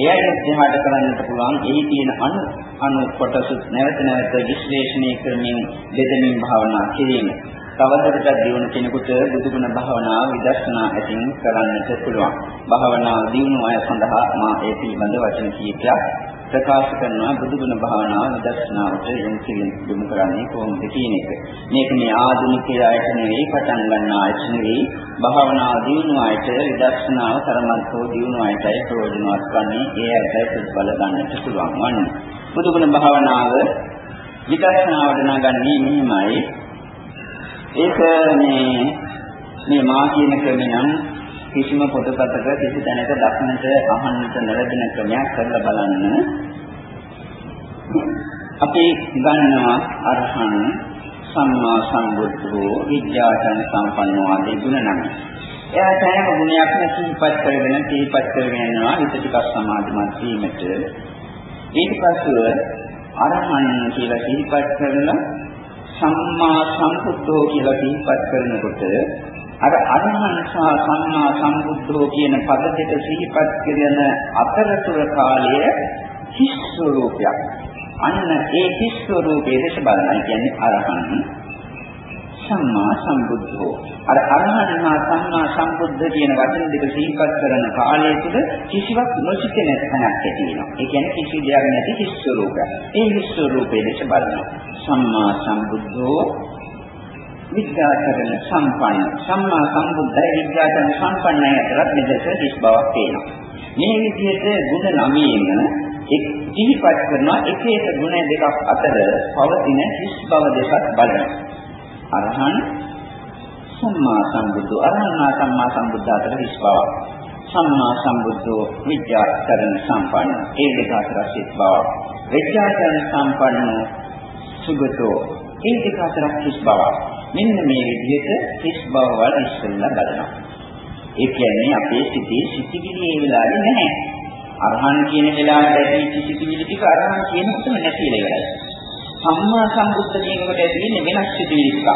[SPEAKER 1] එයයි ධ්‍යාන කරන්නට පුළුවන්. එහි තියෙන අනු අනු කොටස නැවත නැවත විශ්ලේෂණය කරමින් දෙදමින් භාවනා කිරීම. තවදුරටත් දියුණු කෙනෙකුට බුදුගුණ භාවනාව විදර්ශනා ඇතින් කරන්නට පුළුවන්. භාවනා දියුණු අය සඳහා මා ඒ පිළිබඳ වචන කීපයක් ප්‍රකාශ කරනවා බුදුගුණ භාවනාව විදර්ශනාවට යොමු කරන්නේ කොහොමද කියන එක. මේක මේ ආධුනිකයාට නෙවෙයි පටන් ගන්න ආයත නෙවෙයි භාවනාව දියුණු ආයත විදර්ශනාව තරමන්තෝ දියුණු ආයතයි ප්‍රයෝජනවත් වන්නේ ඒ ආයතයි ප්‍රතිඵල ගන්නට පුළුවන් වන්නේ. බුදුගුණ භාවනාව විදර්ශනාවට නගන්නේ මෙහිමයි ඒක මේ මේ මා කියන ක්‍රමෙන් කිසිම පොතපතක කිසි තැනක දක්නට අහන්නට නැරෙන ක්‍රමයක් කරලා බලන්න. අපි ගන්නවා අරහන් සම්මා සම්බුද්ධෝ විද්‍යාචන සම්පන්නෝ ආදී ගුණ නම්. එයා සෑම ගුණයක්ම සිහිපත් කරගෙන සිහිපත් කරගෙන යනවා හිත ටිකක් සමාධිමත් වීමට. ඊට පස්ව අරහන් කියලා සිහිපත් කරලා සම්මා සම්බුද්ධෝ කියලා සිහිපත් කරනකොට අර අරහං සහ සම්මා සම්බුද්ධෝ කියන පද දෙක සිහිපත් කරන අතරතුර කාලය හිස් ස්වરૂපයක්. අන්න ඒ හිස් ස්වરૂපයේ දේශ බලනයි කියන්නේ අරහං සම්මා සම්බුද්ධෝ. අර අරහං හා සම්මා සම්බුද්ධ කියන වචන දෙක සිහිපත් කරන කාලය තුළ කිසිවක් නොසිතෙන තැනක් ඇති වෙනවා. ඒ කියන්නේ කිසි දෙයක් නැති හිස් ස්වરૂපයක්. ඒ හිස් ස්වરૂපයේ දේශ බලනවා. සම්මා සම්බුද්ධෝ විද්‍යාචරණ සම්පන්න සම්මා සම්බුද්ධය විද්‍යාචරණ සම්පන්නය අතරත් මෙදෙස හිස් බවක් පේනවා. මේ විදිහට ගුණ නමයෙන් එක් ඉහිපත් කරනවා එක එක ගුණ දෙකක් අතර පවතින හිස් බව දෙකක් බලනවා. අරහන් සම්මා සම්බුද්ධ අරහන් සම්මා සම්බුද්ධ අතර හිස් බවක්. සම්මා සම්බුද්ධෝ විද්‍යාචරණ සම්පන්න ඒ දෙක අතර හිස් බවක්. විද්‍යාචරණ සම්පන්න සුගතෝ ඒ දෙක අතර හිස් බවක්. මෙන්න මේ විදිහට හිස් බව වල ඉස්සෙල්ලා බලනවා. ඒ කියන්නේ අපේ සිතේ සිතිවිලි ඒ වෙලාවේ නැහැ. අරහන් කියන වෙලාවට ඇති සිතිවිලි ටික අරහන් කියනකොටම නැතිලා ඉවරයි. සම්මා සම්බුද්ධ කියනකොට ඇති වෙනස් සිතිවිලි ටිකක්.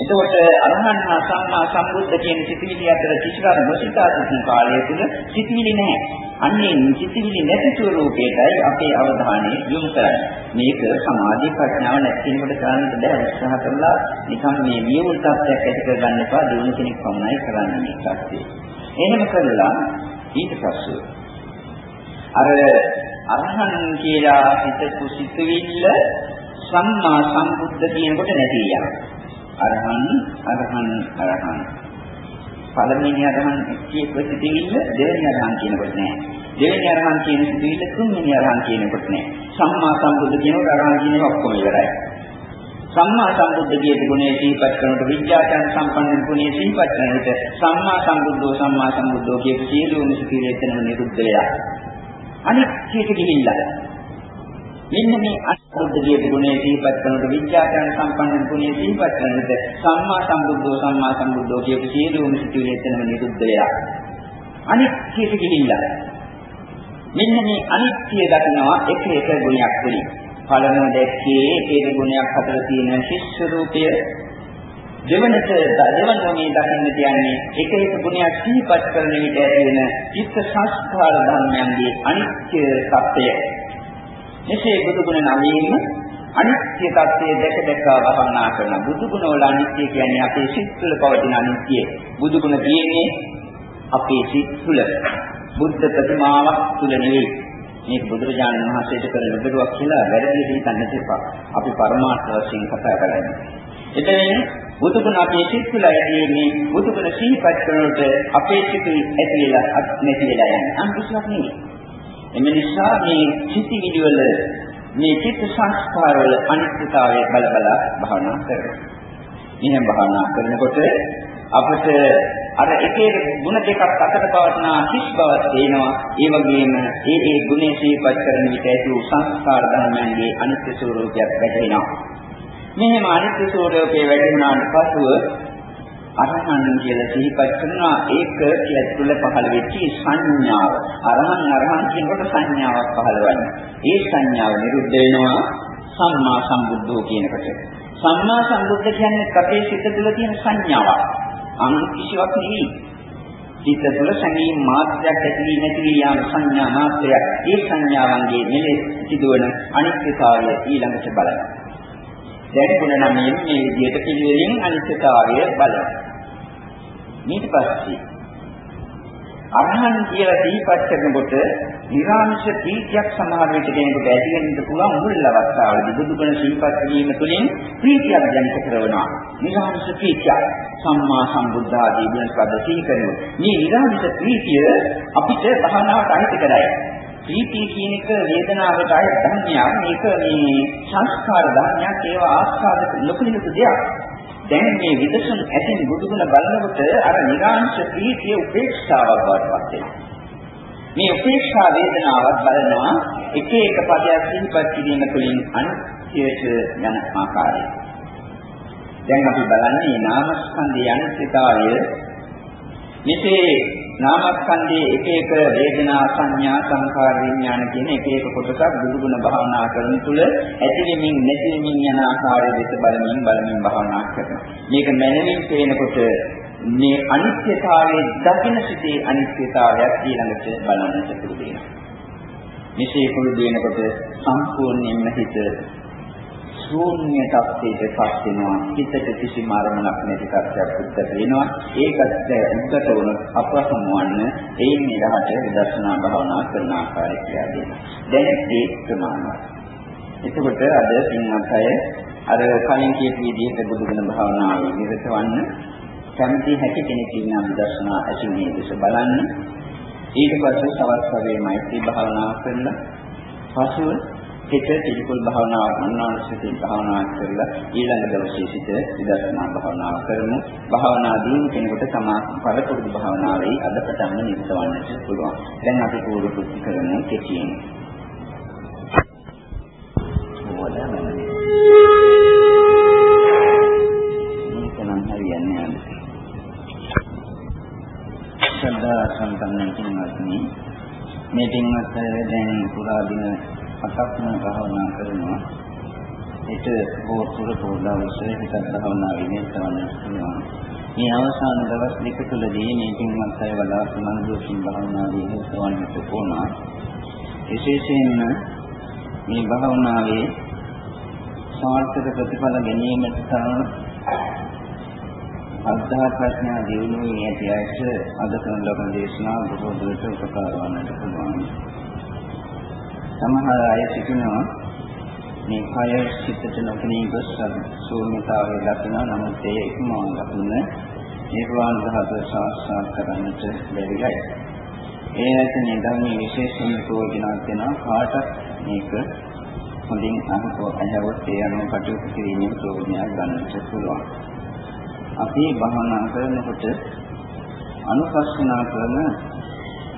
[SPEAKER 1] එතකොට අරහන් හා සම්මා සම්බුද්ධ කියන සිතිවිලි අතර කිසිවක් නොසිතා සිටින කාලය තුල සිතිවිලි නැහැ. අන්නේ සිතිවිලි නැති ස්වરૂපයටයි අපේ අවධානය යොමු කරන්නේ. මේක සමාධි ප්‍රඥාව නැති කෙනෙකුට කරන්න බෑ උත්සාහ කරලා නිකන් මේ වියුල් තත්ත්වයක් ඇති කරගන්න එපා. දිනු කෙනෙක් පමණයි කරන්නේ මේ කටේ. එහෙම කරලා ඊට පස්සේ අර අරහන් කියලා හිතපු සිතුවිල්ල සම්මා සම්බුද්ධ කියනකොට නැති යනවා. අරහන් අරහන් අරහන් පළවෙනි අරහන් කියපු සිටිවිල්ල දෙවෙනි අරහන් කියනකොට නෑ. දෙවෙනි අරහන් කියන සිටිවිල්ල තුන්වෙනි අරහන් කියනකොට නෑ. සම්මා සම්බුද්ධ කියනකොට අරහන් කියන ඔක්කොම ඉවරයි. සම්මා සම්බුද්ධ කියන ගුණය සිහිපත් කරනකොට විද්‍යාචාර සම්පන්න ගුණය සිහිපත් කරන විට සම්මා සම්බුද්ධෝ සම්මා සම්බුද්ධෝ කියපු සියලුම සිටිවිල්ල එතනම නිරුද්ධ වෙලා අනිත් කීක ගිහිල්ලා මෙන්න මේ අනුබුද්ධිය ගුණය සිහිපත් කරනකොට විද්‍යාඥ සම්පන්න ගුණය සිහිපත් කරනකොට සම්මා සම්බුද්ධෝ සම්මා සම්බුද්ධෝ කියපු සියලුම සිතුවිලි එතනම නිරුද්ධ වෙලා අනිත්‍යයට ගිහිල්ලා මෙන්න මේ අනිත්‍ය දකිනවා එක එක ගුණයක් වලින් පළමුව දැක්කේ ඒ ගුණයක් හතර තියෙන ශිෂ්‍ය රූපය. දෙවනට දෙවන මේ දකින්න කියන්නේ එක එක ගුණයක් සිහිපත් කරන විට ඇති වෙන චිත්ත සංස්කාර ධර්මයන්ගේ අනිත්‍ය සත්‍යය. මෙසේ බුදු ගුණ නමයෙන් අනිත්‍ය tattve දැක දැක භවනා කරන බුදු ගුණ වල අනිත්‍ය කියන්නේ අපේ සිත් තුළ පවතින අනිත්‍ය. බුදු ගුණ කියන්නේ අපේ සිත් තුළ බුද්ධ ප්‍රතිමාවක් තුළ නෙවෙයි. මේක බුදුරජාණන් වහන්සේට කරන විදරුවක් කියලා වැරදි දෙයක් එපා. අපි පරමාර්ථ වශයෙන් කතා කරන්නේ. එතෙන් බුදු ගුණ අපේ සිත් තුළ ඇතිවෙන්නේ බුදු ගුණ සිහිපත් කරනකොට අපේ සිත් ඇති වෙලා නැති වෙලා යන්නේ. අන්තිමට නෙවෙයි. එම නිසා මේ චිතිවිලි වල මේ චිත්ත සංස්කාර වල අනිත්‍යතාවය බල බල භවනා කරනවා. මෙහෙම භවනා කරනකොට අපිට අර එක එක ಗುಣ දෙකක් අතර පවතන හිස් බවක් තේනවා. ඒ වගේම ඒ ඒ ගුණේ සිහිපත් කරන විට ඇති වූ සංස්කාර ධර්මයන්ගේ අනිත්‍ය ස්වરૂපයක් වැටහෙනවා. මෙහෙම අනිත්‍ය ස්වરૂපයේ වැටුණාට පසුව අරහන් කියලා සිහිපත් කරනවා ඒක ඇතුළ පහළ වෙච්ච සංඥාව. අරහන් අරහන් කියනකොට සංඥාවක් පහළවන්නේ. ඒ සංඥාව නිරුද්ධ වෙනවා සම්මා සම්බුද්ධෝ කියනකොට. සම්මා සම්බුද්ධ කියන්නේ අපේ සිත තුළ තියෙන සංඥාවක්. අන් කිසිවක් නෙවෙයි. සිත තුළ සංගීත මාත්‍රයක් ඇති නැති යාම සංඥා මාත්‍රයක්. ඒ සංඥාවන්ගේ මෙලෙස සිදුවන අනිත්‍යතාවය ඊළඟට බලනවා. දැන් ගුණ නමයෙන් මේ විදිහට පිළිවෙලින් අනිත්‍යතාවය බලනවා. ඊට පස්සේ අරහන් කියලා දීපත් කරනකොට නිරාමිෂ ප්‍රීතියක් සමහර විට කෙනෙකුට ඇති වෙන්න පුළුවන් මුල් අවස්ථාවේදී බුදුගුණ සිහිපත් කිරීම තුළින් ප්‍රීතියක් දැනිට කරනවා. නිරාමිෂ ප්‍රීතිය සම්මා සම්බුද්ධ ආදී ගුණ පද සිහි කරනවා. මේ නිරාමිෂ ප්‍රීතිය අපිට භවනාවට අහිතකරයි. ප්‍රීතිය කියන එක වේදනාවට අය ධර්මයක්. මේක මේ සංස්කාර ධර්මයක් ඒවා ආස්වාද ලොකු ලොකු දෙයක්. දැන් මේ විදසුන් ඇතින් බුදුගුණ බලනකොට අර නිරාංශ ප්‍රීතිය උපේක්ෂාවක් බවට පත් වෙනවා. මේ උපේක්ෂා වේදනාවක් බලනවා එක එක පදයක් සිහිපත් කිරීම තුළින් අනිත්‍යයට යන ආකාරය. දැන් අපි බලන්නේ නාමස්කන්ධයේ අනිත්‍යතාවය මෙසේ නාමස්කන්ධයේ එක එක වේදනා සංඥා සංකාර විඥාන කියන එක එක කොටසක් බුදුගුණ භාවනා කරන තුල ඇතිවෙමින් නැතිවෙමින් යන ආකාරය දෙස බලමින් බලමින් භාවනා කරනවා. මේක මනමින් පේනකොට මේ අනිත්‍යතාවයේ දකින සිටේ අනිත්‍යතාවයක් ඊළඟට බලන්නට පුරුදු වෙනවා. මෙසේ පුරුදු වෙනකොට සම්පූර්ණයෙන්ම හිත ශූන්‍ය තත්ත්වයට පත් වෙනවා. හිතට කිසිම අරමුණක් නැති තත්ත්වයක් උද්ගත වෙනවා ඒකත් උද්ගත වුණොත් අපසම වන්න ඒ නිරහට විදර්ශනා භාවනා කරන ආකාරය කියලා දෙනවා. දැන් ඒ ප්‍රමාණවත්. එතකොට අද පින්වත් අය අර කලින් කියපු විදිහට බුදුගුණ භාවනාවේ නිරත වන්න කැමති හැකි කෙනෙක් ඉන්නා විදර්ශනා ඇතිනේ දෙස බලන්න. ඊට පස්සේ සවස් වගේ මෛත්‍රී භාවනා කරලා පසුව හිත පිළිකුල් භාවනාවක් අන්නානුසති භාවනාවක් කරලා ඊළඟ දවසේ සිට විදර්ශනා භාවනාව කරමු. භාවනා දිනු කෙනෙකුට තමා පළපුරුදු භාවනාවේ අද පටන්ම නිරතවන්නට පුළුවන්. දැන් අපි පූර්ව කෘති කරමු කෙටියෙන්. ශ්‍රද්ධා සම්පන්න කෙනෙක්නි මේ පින්වත් දැන් පුරා දින හතක්ම භාවනා කරනවා. ඒක බොහෝ පුර දවසේ හිතත් භාවනා විනයතවන්න පුළුවන්. මේ අවසාන දවස් දෙක තුළදී මේ පින්වත් අය වඩා සමන්දුකින් භාවනා විනයතවන්නට ඕන. විශේෂයෙන්ම මේ භාවනාවේ සාර්ථක ප්‍රතිඵල ගැනීමට තරම් අද්ධා ප්‍රඥා දියුණුවේ ඇති අයට අද කරන ලබන දේශනා බොහෝ දුරට උපකාර වන්නට පුළුවන්. සමහර අය සිටිනවා මේ කය සිතට නොපෙනී ගොස් ශූන්‍යතාවය දකින නමුත් ඒ ඉක්මවා දකින නිර්වාණ ධාතුව සාක්ෂාත් කරගන්නට බැරිගයි. ඒ ඇතනේ ධර්මයේ විශේෂම ප්‍රයෝජනක් වෙනවා කාටත් මේක හොඳින් අහකෝ අහවොත් ඒ අනුව කටයුතු කිරීමේ ප්‍රයෝජනයක් ගන්නට පුළුවන්. අපි භවනා කරනකොට අනුපස්සනා කරන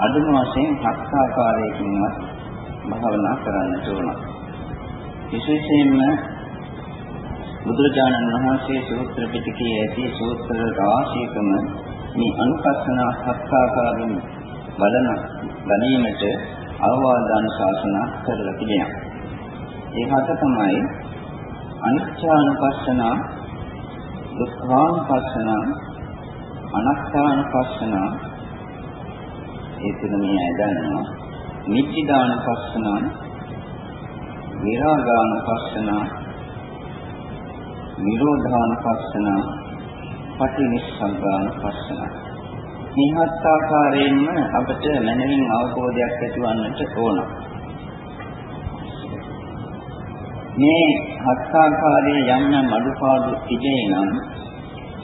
[SPEAKER 1] අදුම වශයෙන් හත් ආකාරයකින්වත් භාවනා කරන්නට ඕන. විශේෂයෙන්ම බුදුරජාණන් වහන්සේ සූත්‍ර පිටකයේ ඇති සූත්‍ර රාශියකම මේ අනුපස්සන හත්කාකාරින් බලන ගැනීමට අවවාදන ශාසන කරලා තිබෙනවා. ඒ හත තමයි අනිච්චානුපස්සන, දුක්ඛානුපස්සන, අනාත්මානුපස්සන ඒ තුන මේ අය දන්නවා. නිච්චිදානුපස්සන විරාගානුපස්සන නිරෝධානුපස්සන පටිනිස්සග්ගානුපස්සන මේ හත් ආකාරයෙන්ම අපට මනමින් අවබෝධයක් ඇතිවන්නට ඕන මේ හත් ආකාරයේ යම් යම් අඩුපාඩු තිබේ නම්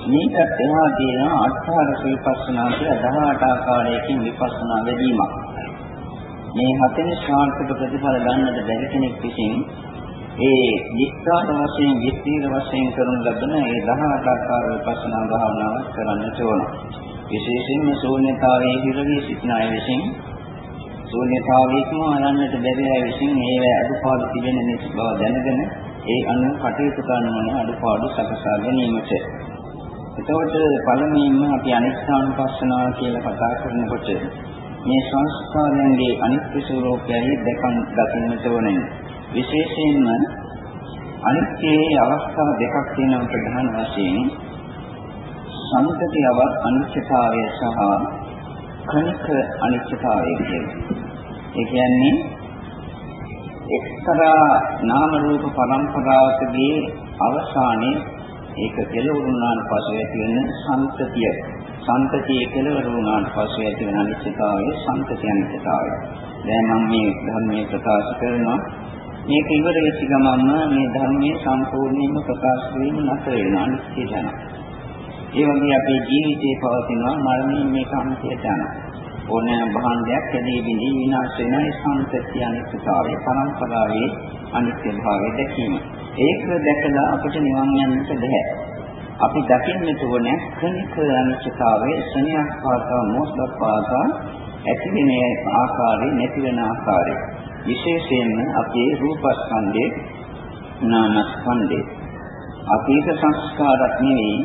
[SPEAKER 1] මේකට එහා තියෙන අට්ඨාර විපස්සනා කියලා 18 ආකාරයකින් විපස්සනා වැඩිමක් මේ හතෙන් ශාන්තික ප්‍රතිඵල ගන්නට බැරි කෙනෙක් විසින් ඒ විස්තාර වශයෙන් විස්තීර වශයෙන් කරන ලබන ඒ 18 ආකාර විපස්සනා භාවනාවක් කරන්නට ඕන. විශේෂයෙන්ම ශූන්‍යතාවයේ හිරවී සිටින අය විසින් ශූන්‍යතාවයේම ආනන්නට බැරි අය විසින් ඒ අඩුපාඩු තිබෙන බව දැනගෙන ඒ අනුව කටයුතු කරන අඩුපාඩු සකසා ගැනීමට. එතකොට පළමුවෙන්ම අපි අනිස්සානුපස්සනාව කියලා කතා කරනකොට මේ සංස්කාරයන්ගේ අනිත්‍ය ස්වરૂපයයි දැකන් දකින්නට ඕනේ. විශේෂයෙන්ම අනිත්‍යයේ අවස්ථා දෙකක් තියෙනවා ප්‍රධාන වශයෙන්. සම්පතියව අනිත්‍යතාවය සහ කනික අනිත්‍යතාවය ඒ කියන්නේ එක්තරා නාම රූප පරම්පරාවකදී අවසානයේ ඒක කෙලවුරුනාන් පසු ඇති වෙන සම්පතිය සම්පතිය කෙලවර වුණාට පස්සේ ඇති වෙන අනිත්‍යතාවය සම්පතිය අනිත්‍යතාවය. දැන් මම මේ ධර්මයේ ප්‍රකාශ කරනවා මේක ඉවර වෙච්ච ගමන්ම මේ ධර්මයේ සම්පූර්ණයෙන්ම ප්‍රකාශ වීම නැතර වෙන අනිත්‍ය ජන. ඒ වගේ අපේ ජීවිතේ පවතිනවා මරණයෙන් මේක අන්තයට යනවා. ඕනෑම භාණ්ඩයක් කැදී බිඳී විනාශ වෙන ඒ සම්පතිය අනිත්‍යතාවය පරම්පරාවේ අනිත්‍ය භාවය දැකීම. ඒක දැකලා අපිට නිවන් යන්නට බැහැ. අපි දකින්නට ඕනේ ක්ෂණික අනිත්‍යතාවයේ ශනියක් පාසා මොහොතක් පාසා ඇතිවෙන ආකාරය නැතිවෙන ආකාරය. විශේෂයෙන්ම අපේ රූපස්කන්ධේ නාමස්කන්ධේ අතීත සංස්කාරක් නෙවෙයි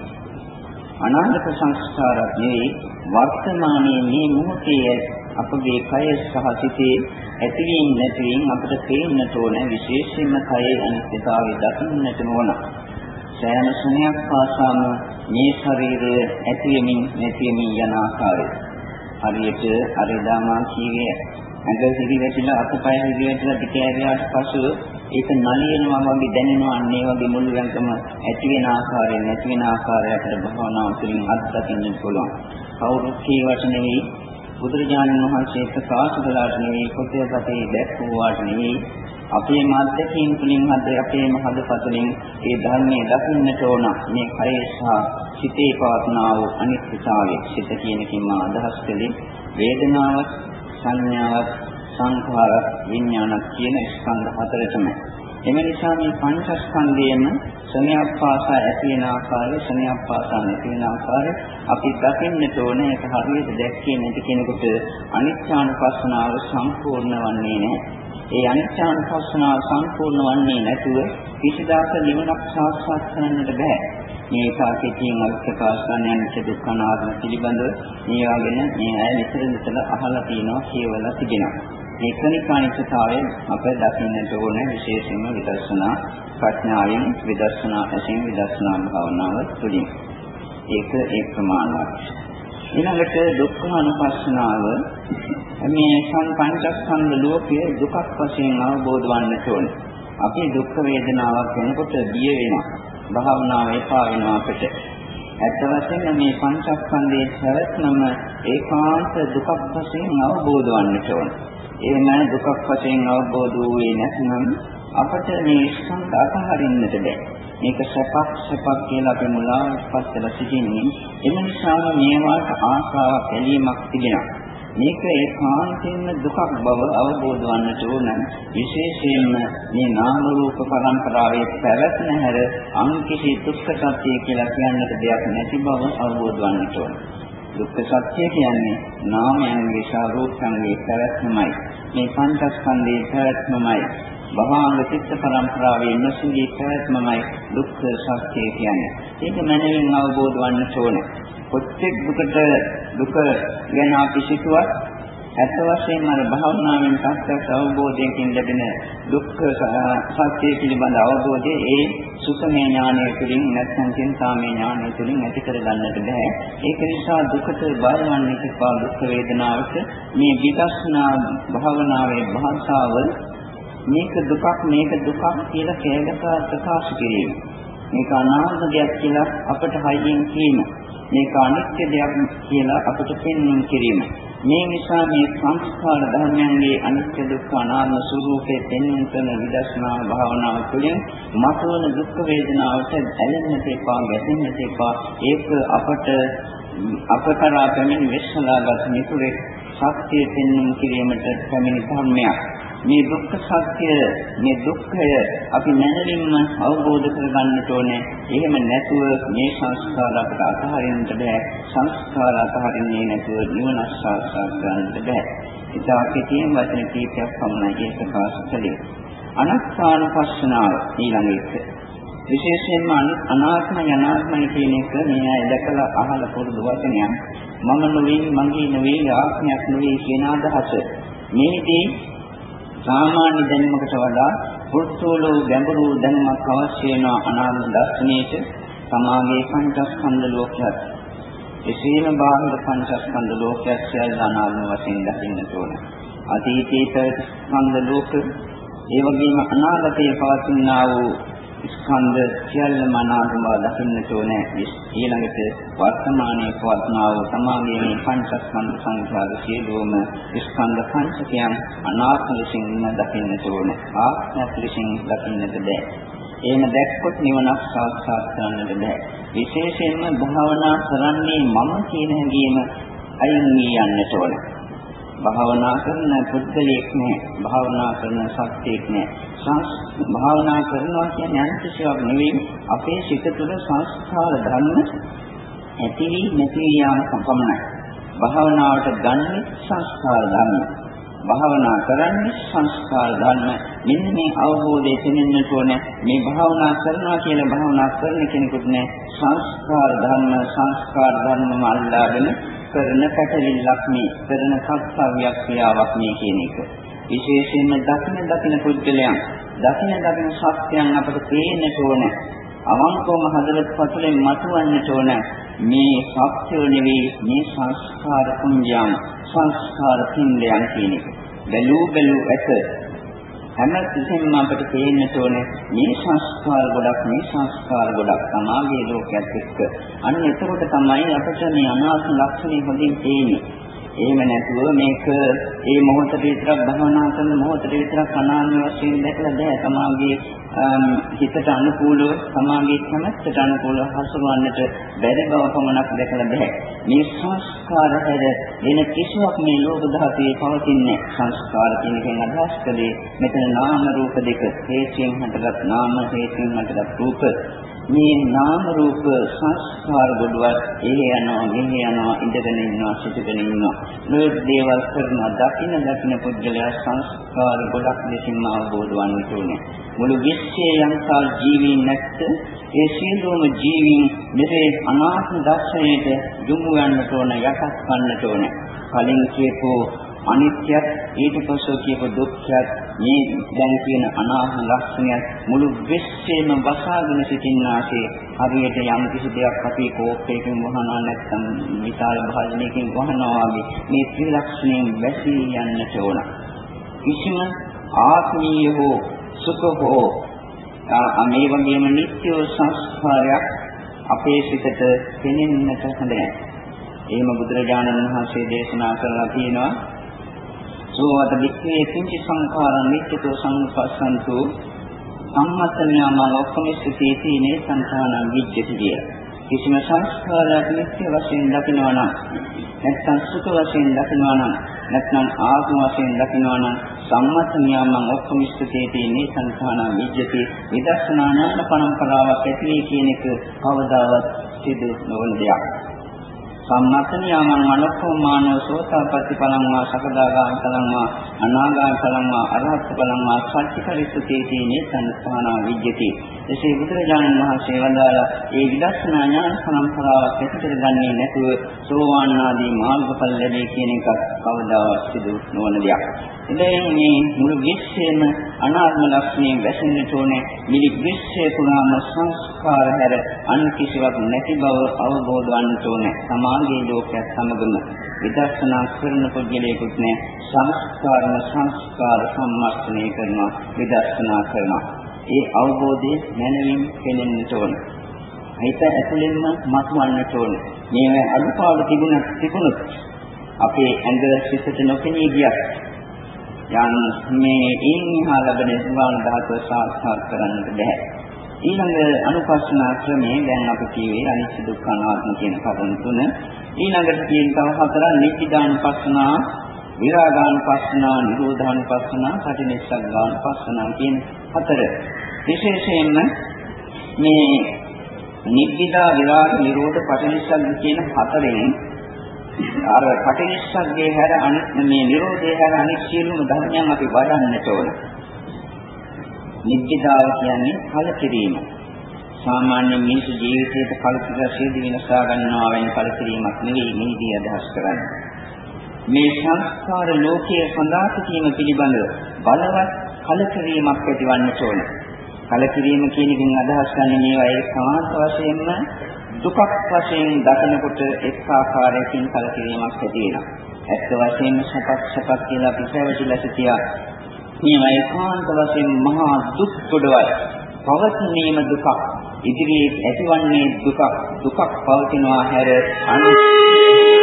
[SPEAKER 1] අනාගත සංස්කාරක් නෙවෙයි වර්තමානයේ මේ මොහොතේ අපගේ කය සහ සිතේ ඇතිවීම නැතිවීම අපට පේන්නට ඕන විශේෂයෙන්ම කයේ අනිත්‍යතාවය දකින්නට ඕන සෑම ශුන්‍යයක් පාසාම මේ ශරීරය ඇතිවෙමින් නැතිවෙමින් යන ආකාරය. හරියට අරදාමා කීවේ ඇඟ හිරි වැටිලා අතපය හිරි වැටිලා පිට ඇරියාට පසු ඒක නලියනවා වගේ දැනෙනවා අන්න ඒ වගේ මුළු රැඟම ඇති වෙන ආකාරයෙන් නැති වෙන ආකාරයකට භවනාව තුළින් අත්දකින්න පුළුවන්. කවුරුත් කීවට නෙවෙයි බුදුරජාණන් වහන්සේ ප්‍රකාශ කළාට නෙවෙයි පොතේපතේ දැක්වුවාට නෙවෙයි අපේ මාධ්‍යකින් තුලින් හද අපේම හදපතුලින් ඒ ධර්මයේ දකින්නට ඕන මේ කය සහ සිතේ පවත්නා වූ අනිත්‍යතාවය සිත කියන කිම අදහස් කළේ වේදනාවක් සංඥාවක් සංඛාරක් විඥානක් කියන ස්කන්ධ හතරටම එම නිසා මේ පංචස්කන්ධයේම ශනියක් පාසා ඇති වෙන ආකාරය ශනියක් පාසා නැති වෙන ආකාරය අපි දකින්නට ඕනේ ඒක හරියට දැක්කේ නැති කෙනෙකුට අනිත්‍යානුපස්සනාව සම්පූර්ණ වන්නේ නැහැ. ඒ අනිත්‍යානුපස්සනාව සම්පූර්ණ වන්නේ නැතුව කිසිදාක නිවනක් සාක්ෂාත් කරන්නට බෑ. මේ සාකච්ඡාවෙන් අපි ප්‍රකාශ කරන අනිත්‍ය දුක්ඛ අනාත්ම පිළිබඳව මේවා ගැන මේ අය විතර විතර අහලා තියෙනවා කියවලා තිබෙනවා. මේ ක්‍රනිකානිකතාවය අප දකින්නට ඕන විශේෂයෙන්ම විදර්ශනා ප්‍රඥාවෙන් විදර්ශනා ඇසින් විදර්ශනා භාවනාව තුළින්. ඒක ඒ ප්‍රමාණවත්. ඊළඟට දුක්ඛානුපස්සනාව මේ සංපංචස්කන්ධ ලෝකයේ දුකක් වශයෙන් අවබෝධ වන්නට ඕන. අපි දුක් වේදනාවක් වෙනකොට බිය වෙනවා. භාවනාව එපා වෙනවා අපිට. ඇත්ත වශයෙන්ම මේ පංචස්කන්ධයේ පැවැත්මම ඒකාන්ත දුකක් වශයෙන් අවබෝධ වන්නට ඕන. එහෙම දුකක් වශයෙන් අවබෝධ වූයේ නැත්නම් අපට මේ ස්කන්ධ අතහරින්නට බෑ. මේක සැපක් සැපක් කියලා අපි මුලාවටපත් වෙලා සිටින්නේ. ඒ නිසා මේවාට ආශාවක් ඇලීමක් තිබෙනවා. මේක ඒකාන්තයෙන්ම දුකක් බව අවබෝධ වන්නට ඕන. විශේෂයෙන්ම මේ නාම රූප පරම්පරාවේ පැවැත්ම හැර අන් කිසි දුක්ඛ සත්‍ය කියලා කියන්නට දෙයක් නැති බව අවබෝධ වන්නට ඕන. දුක්ඛ සත්‍ය කියන්නේ නාමයන්ගේ සහ රූපයන්ගේ පැවැත්මයි. මේ පංචස්කන්ධයේ පැවැත්මයි. භවංග චිත්ත පරම්පරාවේ නොසිඳී පැවැත්මයි දුක්ඛ සත්‍ය කියන්නේ. ඒක මනමින් අවබෝධ වන්නට ඕනේ. කොච්චෙක් දුකට දුක ගැන අපි සිතුවත් ඇත්ත වශයෙන්ම අර භාවනාවෙන් ප්‍රත්‍යක්ෂ අවබෝධයකින් ලැබෙන දුක්ඛ සත්‍ය පිළිබඳ අවබෝධය ඒ සුඛමය ඥානය තුළින් නැත්නම් චින්තාමය ඥානය තුළින් ඇති කර ගන්නට බෑ. ඒක නිසා දුකට බාරවන්නේ කිපා දුක් වේදනාවට මේ විදර්ශනා භාවනාවේ භාෂාව මේක දුකක් මේක දුකක් කියලා කෑගසා ප්‍රකාශ කිරීම. මේක අනාත්ම දෙයක් කියලා අපට හයියෙන් කීම. මේක අනිත්‍ය දෙයක් කියලා අපට පෙන්වීම කිරීම. මේ නිසා මේ සංස්කාර ධර්මයන්ගේ අනිත්‍ය දුක්ඛ අනාත්ම ස්වરૂපයේ පෙන්වන කරන විදර්ශනා භාවනාව තුළින් මතුවන දුක් වේදනාවට ඇලෙන්නට එපා, ගැටෙන්නට එපා. ඒක අපට අපතරා පැමිණි විශ්ලාගත නිකුරේ ශක්තිය පෙන්වීම කිරීමට පැමිණි ධර්මයක්. මේ දුක්ඛ සත්‍ය මේ දුක්ඛය අපි මනරින්ම අවබෝධ කරගන්නට ඕනේ. එහෙම නැතුව මේ සංස්කාර අපට අතහරින්නට බෑ. සංස්කාර අතහරින්නේ නැතුව නිවන සාක්ෂාත් කරගන්නට බෑ. ඉතා කෙටියෙන් වචන කීපයක් පමණයි ඒක ප්‍රකාශ කළේ. අනත්තානුපස්සනාව ඊළඟ එක. විශේෂයෙන්ම අනාත්ම යනාත්මයි කියන එක මේ අය දැකලා අහලා පුරුදු වචනයක්. මම නෙවෙයි මගේ නෙවෙයි ආත්මයක් නෙවෙයි කියන අදහස. මේදී සාමාන්‍ය දැනුමකට වඩා පුරුෂෝලෝ ගැඹුරු දැනුමක් අවශ්‍ය වෙන අනාත්ම දර්ශනයේ සමාගයේ පංචස්කන්ධ ලෝකයක් එසේම බාහිර පංචස්කන්ධ ලෝකයක් සියල්ල අනාත්ම වශයෙන් දකින්නට ඕන. අතීතයේ ස්කන්ධ ලෝක ඒ වගේම අනාගතයේ පවතිනා වූ ස්කන්ධ සියල්ලම අනාත්ම බව දකින්නට ඕනේ. ඊළඟට වර්තමානයේ පවත්නා වූ සමාගයේ මේ පංචස්කන්ධ සංඛ්‍යාව සියලුම ස්කන්ධ පංචකයන් අනාත්ම ලෙසින් දකින්නට ඕනේ. ආත්ම ලෙසින් දකින්නට බෑ. එහෙම දැක්කොත් නිවනක් සාක්ෂාත් කරන්නට බෑ. විශේෂයෙන්ම භාවනා කරන්නේ මම කියන හැඟීම අයින් වී යන්නට ඕනේ. භාවනා කරන පුද්ගලයෙක් නෑ. භාවනා කරන සත්‍යයක් නෑ. භාවනා කරනවා කියන්නේ අනිත්‍යයක් නෙවෙයි. අපේ සිත තුළ සංස්කාර ධර්ම ඇති වී නැති වී යාම පමණයි. භාවනාවට ගන්න සංස්කාර ධර්ම. භාවනා කරන්නේ සංස්කාර ධර්ම. මෙන්න මේ අවබෝධය තෙන්නට ඕනේ. මේ භාවනා කරනවා කියලා භාවනා කරන කෙනෙකුට නෑ සංස්කාර ධර්ම සංස්කාර ධර්මම අල්ලාගෙන කරන පැටලිල්ලක් මේ කරන කර්තව්‍යයක් ක්‍රියාවක් මේ කියන එක. විශේෂයෙන්ම දකින දකින පුද්ගලයන් දකින දකින සත්‍යයන් අපට පේන්නට ඕනේ. අවංකවම හදවත් පතුලෙන් මතුවන්නට ඕනේ. මේ සත්‍ය නෙවෙයි මේ සංස්කාර කුංජයන් සංස්කාර පින්ඩයන් කියන එක. බැලූ බැලූ ඇත හැම තිස්සෙම අපිට පේන්නට ඕනේ මේ සංස්කාර ගොඩක් මේ සංස්කාර ගොඩක් සමාගයේ ලෝකයක් එක්ක. අන්න එතකොට තමයි අපිට මේ අනාත්ම ලක්ෂණය හොඳින් තේින්නේ. එහෙම නැතුව මේක ඒ මොහොතේ විතරක් භවනා කරන මොහොතේ විතරක් අනාත්ම වශයෙන් දැකලා බෑ. සමාගයේ හිතට අනුකූලව සමාගයේ කැමැත්තට අනුකූලව හසුරවන්නට බැරි බව පමණක් දැකලා බෑ. මේ සංස්කාර හැර වෙන කිසිවක් මේ ලෝක ධාතුවේ පවතින්නේ සංස්කාර කියන එකෙන් අදහස් කළේ මෙතන නාම රූප දෙක හේතුයෙන් හටගත් නාම හේතුයෙන් හටගත් රූප මේ නාම රූප සංස්කාර ගොඩවල් එහි යනවා මෙහි යනවා ඉඳගෙන ඉන්නවා සිටගෙන ඉන්නවා මේ දේවල් කරන දකින්න දකින්න පුද්ගලයා සංස්කාර ගොඩක් ලෙසින්ම අවබෝධ වන්න ඕනේ මුළු විශ්වයේ යම්තා ජීවීන් නැත්te ඒ සියලුම ජීවීන් මෙසේ අනාත්ම දර්ශනයට යොමු වෙන්නට ඕන යටත් කරන්නට ඕන. කලින් කියපෝ අනිත්‍යත් ඊට පස්සේ කියපු දුක්ඛයත් මේ දැන් කියන අනාත්ම ලක්ෂණයත් මුළු විශ්වයේම වසාගෙන සිටින්නාසේ හරියට යම් කිසි දෙයක් අපි කෝප්පයකින් වහනවා නැත්නම් විශාල භාජනයකින් වහනවා වගේ මේ ත්‍රිලක්ෂණයෙන් වැසී යන්නට ඕන. කිසිම ආත්මීය හෝ සුඛ හෝ මේ වගේම නිත්‍ය සංස්කාරයක් අපේ සිතට පෙනෙන්නට හොඳ නැහැ. එහෙම බුදුරජාණන් වහන්සේ දේශනා කරලා තියෙනවා සෝවත වික්ඛේ කිංචි සංඛාරං නිත්‍යතෝ සංපස්සන්තු සම්මතනියම ලෝකමිස්සති තීනේ සංඛානං විජ්ජති කියලා. කිසිම සංස්කාරයක් නිත්‍ය වශයෙන් දකිනවා නම් නැත්නම් සුඛ වශයෙන් දකිනවා නම් නැත්නම් ආත්ම වශයෙන් දකිනවා නම් සම්මත නියමං ඔක්කොම ඉස්තේ තියෙන්නේ සංඛාන විජ්ජති විදර්ශනා ඥාන පරම්පරාවක් ඇති කියන එක කවදාවත් සිදු නොවන දෙයක්. සම්මත නියමං අනුක්කමානෝ සෝතාපට්ටි පලං වා සකදාගාමි පලං වා අනාගාමි පලං වා අරහත් පලං වා සච්චිකරිස්සති තියෙන්නේ සංඛාන විජ්ජති. එසේ බුදුරජාණන් වහන්සේ වදාලා ඒ විදර්ශනා ඥාන පරම්පරාවක් ඇති කරගන්නේ නැතුව සෝවාන් ආදී මාර්ගඵල ලැබේ කියන එක කවදාවත් සිදු නොවන දෙයක්. ඉතින් මේ මුළු විශ්වයේම අනාත්ම ලක්ෂණයෙන් වැසෙන්නට ඕනේ. මිලි විශ්වය පුරාම සංස්කාර හැර අන් කිසිවක් නැති බව අවබෝධ වන්නට ඕනේ. සමාගයේ ලෝකයක් සමගම විදර්ශනා කරන පුද්ගලයෙකුට නේ සංස්කාරම සංස්කාර සම්මස්තනය කරනවා විදර්ශනා කරනවා. ඒ අවබෝධය මනමින් පෙනෙන්නට ඕන. හිත ඇතුළෙන්ම මතුවන්නට ඕන. මේ අනුපාඩු තිබුණත් තිබුණොත් අපේ ඇඟ සිතට නොපෙනී ගියත් යම් මේ ඊන්හා ලැබෙන සුවාන ධාතුව සාක්ෂාත් කරන්නට බෑ. ඊළඟ අනුපස්සනා ක්‍රමයේ දැන් අපි කියවේ අනිත්‍ය දුක්ඛ අනාත්ම කියන කරුණු තුන. ඊළඟට තියෙන තව හතරක් නිච්චදානුපස්සනා විරාගානුපස්සනා, නිරෝධානුපස්සනා, පටිනිස්සග්ගානුපස්සනා කියන හතර. විශේෂයෙන්ම මේ නිබ්බිදා විරාග නිරෝධ පටිනිස්සග්ග කියන හතරෙන් අර පටිනිස්සග්ගේ හැර අනිත් මේ නිරෝධය හැර අනිත් සියලුම ධර්මයන් අපි වඩන්නට ඕන. නිබ්බිදාව කියන්නේ කලකිරීම. සාමාන්‍ය මිනිස් ජීවිතයේ කලකිරීම සියදි වෙනසා ගන්නවා වෙන කලකිරීමක් නෙවෙයි මේදී අදහස් කරන්නේ. මේ සංස්කාර ලෝකයේ සඳහා සිටීම පිළිබඳව බලවත් කලකිරීමක් ඇතිවන්න ඕන. කලකිරීම කියන එකෙන් අදහස් ගන්නේ මේවා ඒ සමාන්ත වශයෙන්ම දුකක් වශයෙන් දකිනකොට එක් ආකාරයකින් කලකිරීමක් ඇති වෙනවා. ඇත්ත වශයෙන්ම සපක් සපක් කියලා අපි පැවතිලා සිටියා. මේවා ඒකාන්ත වශයෙන් මහා දුක් කොටවල්. පවතිනීම දුකක්. ඉදිරියේ ඇතිවන්නේ දුකක්. දුකක් පවතිනවා හැර අනිත්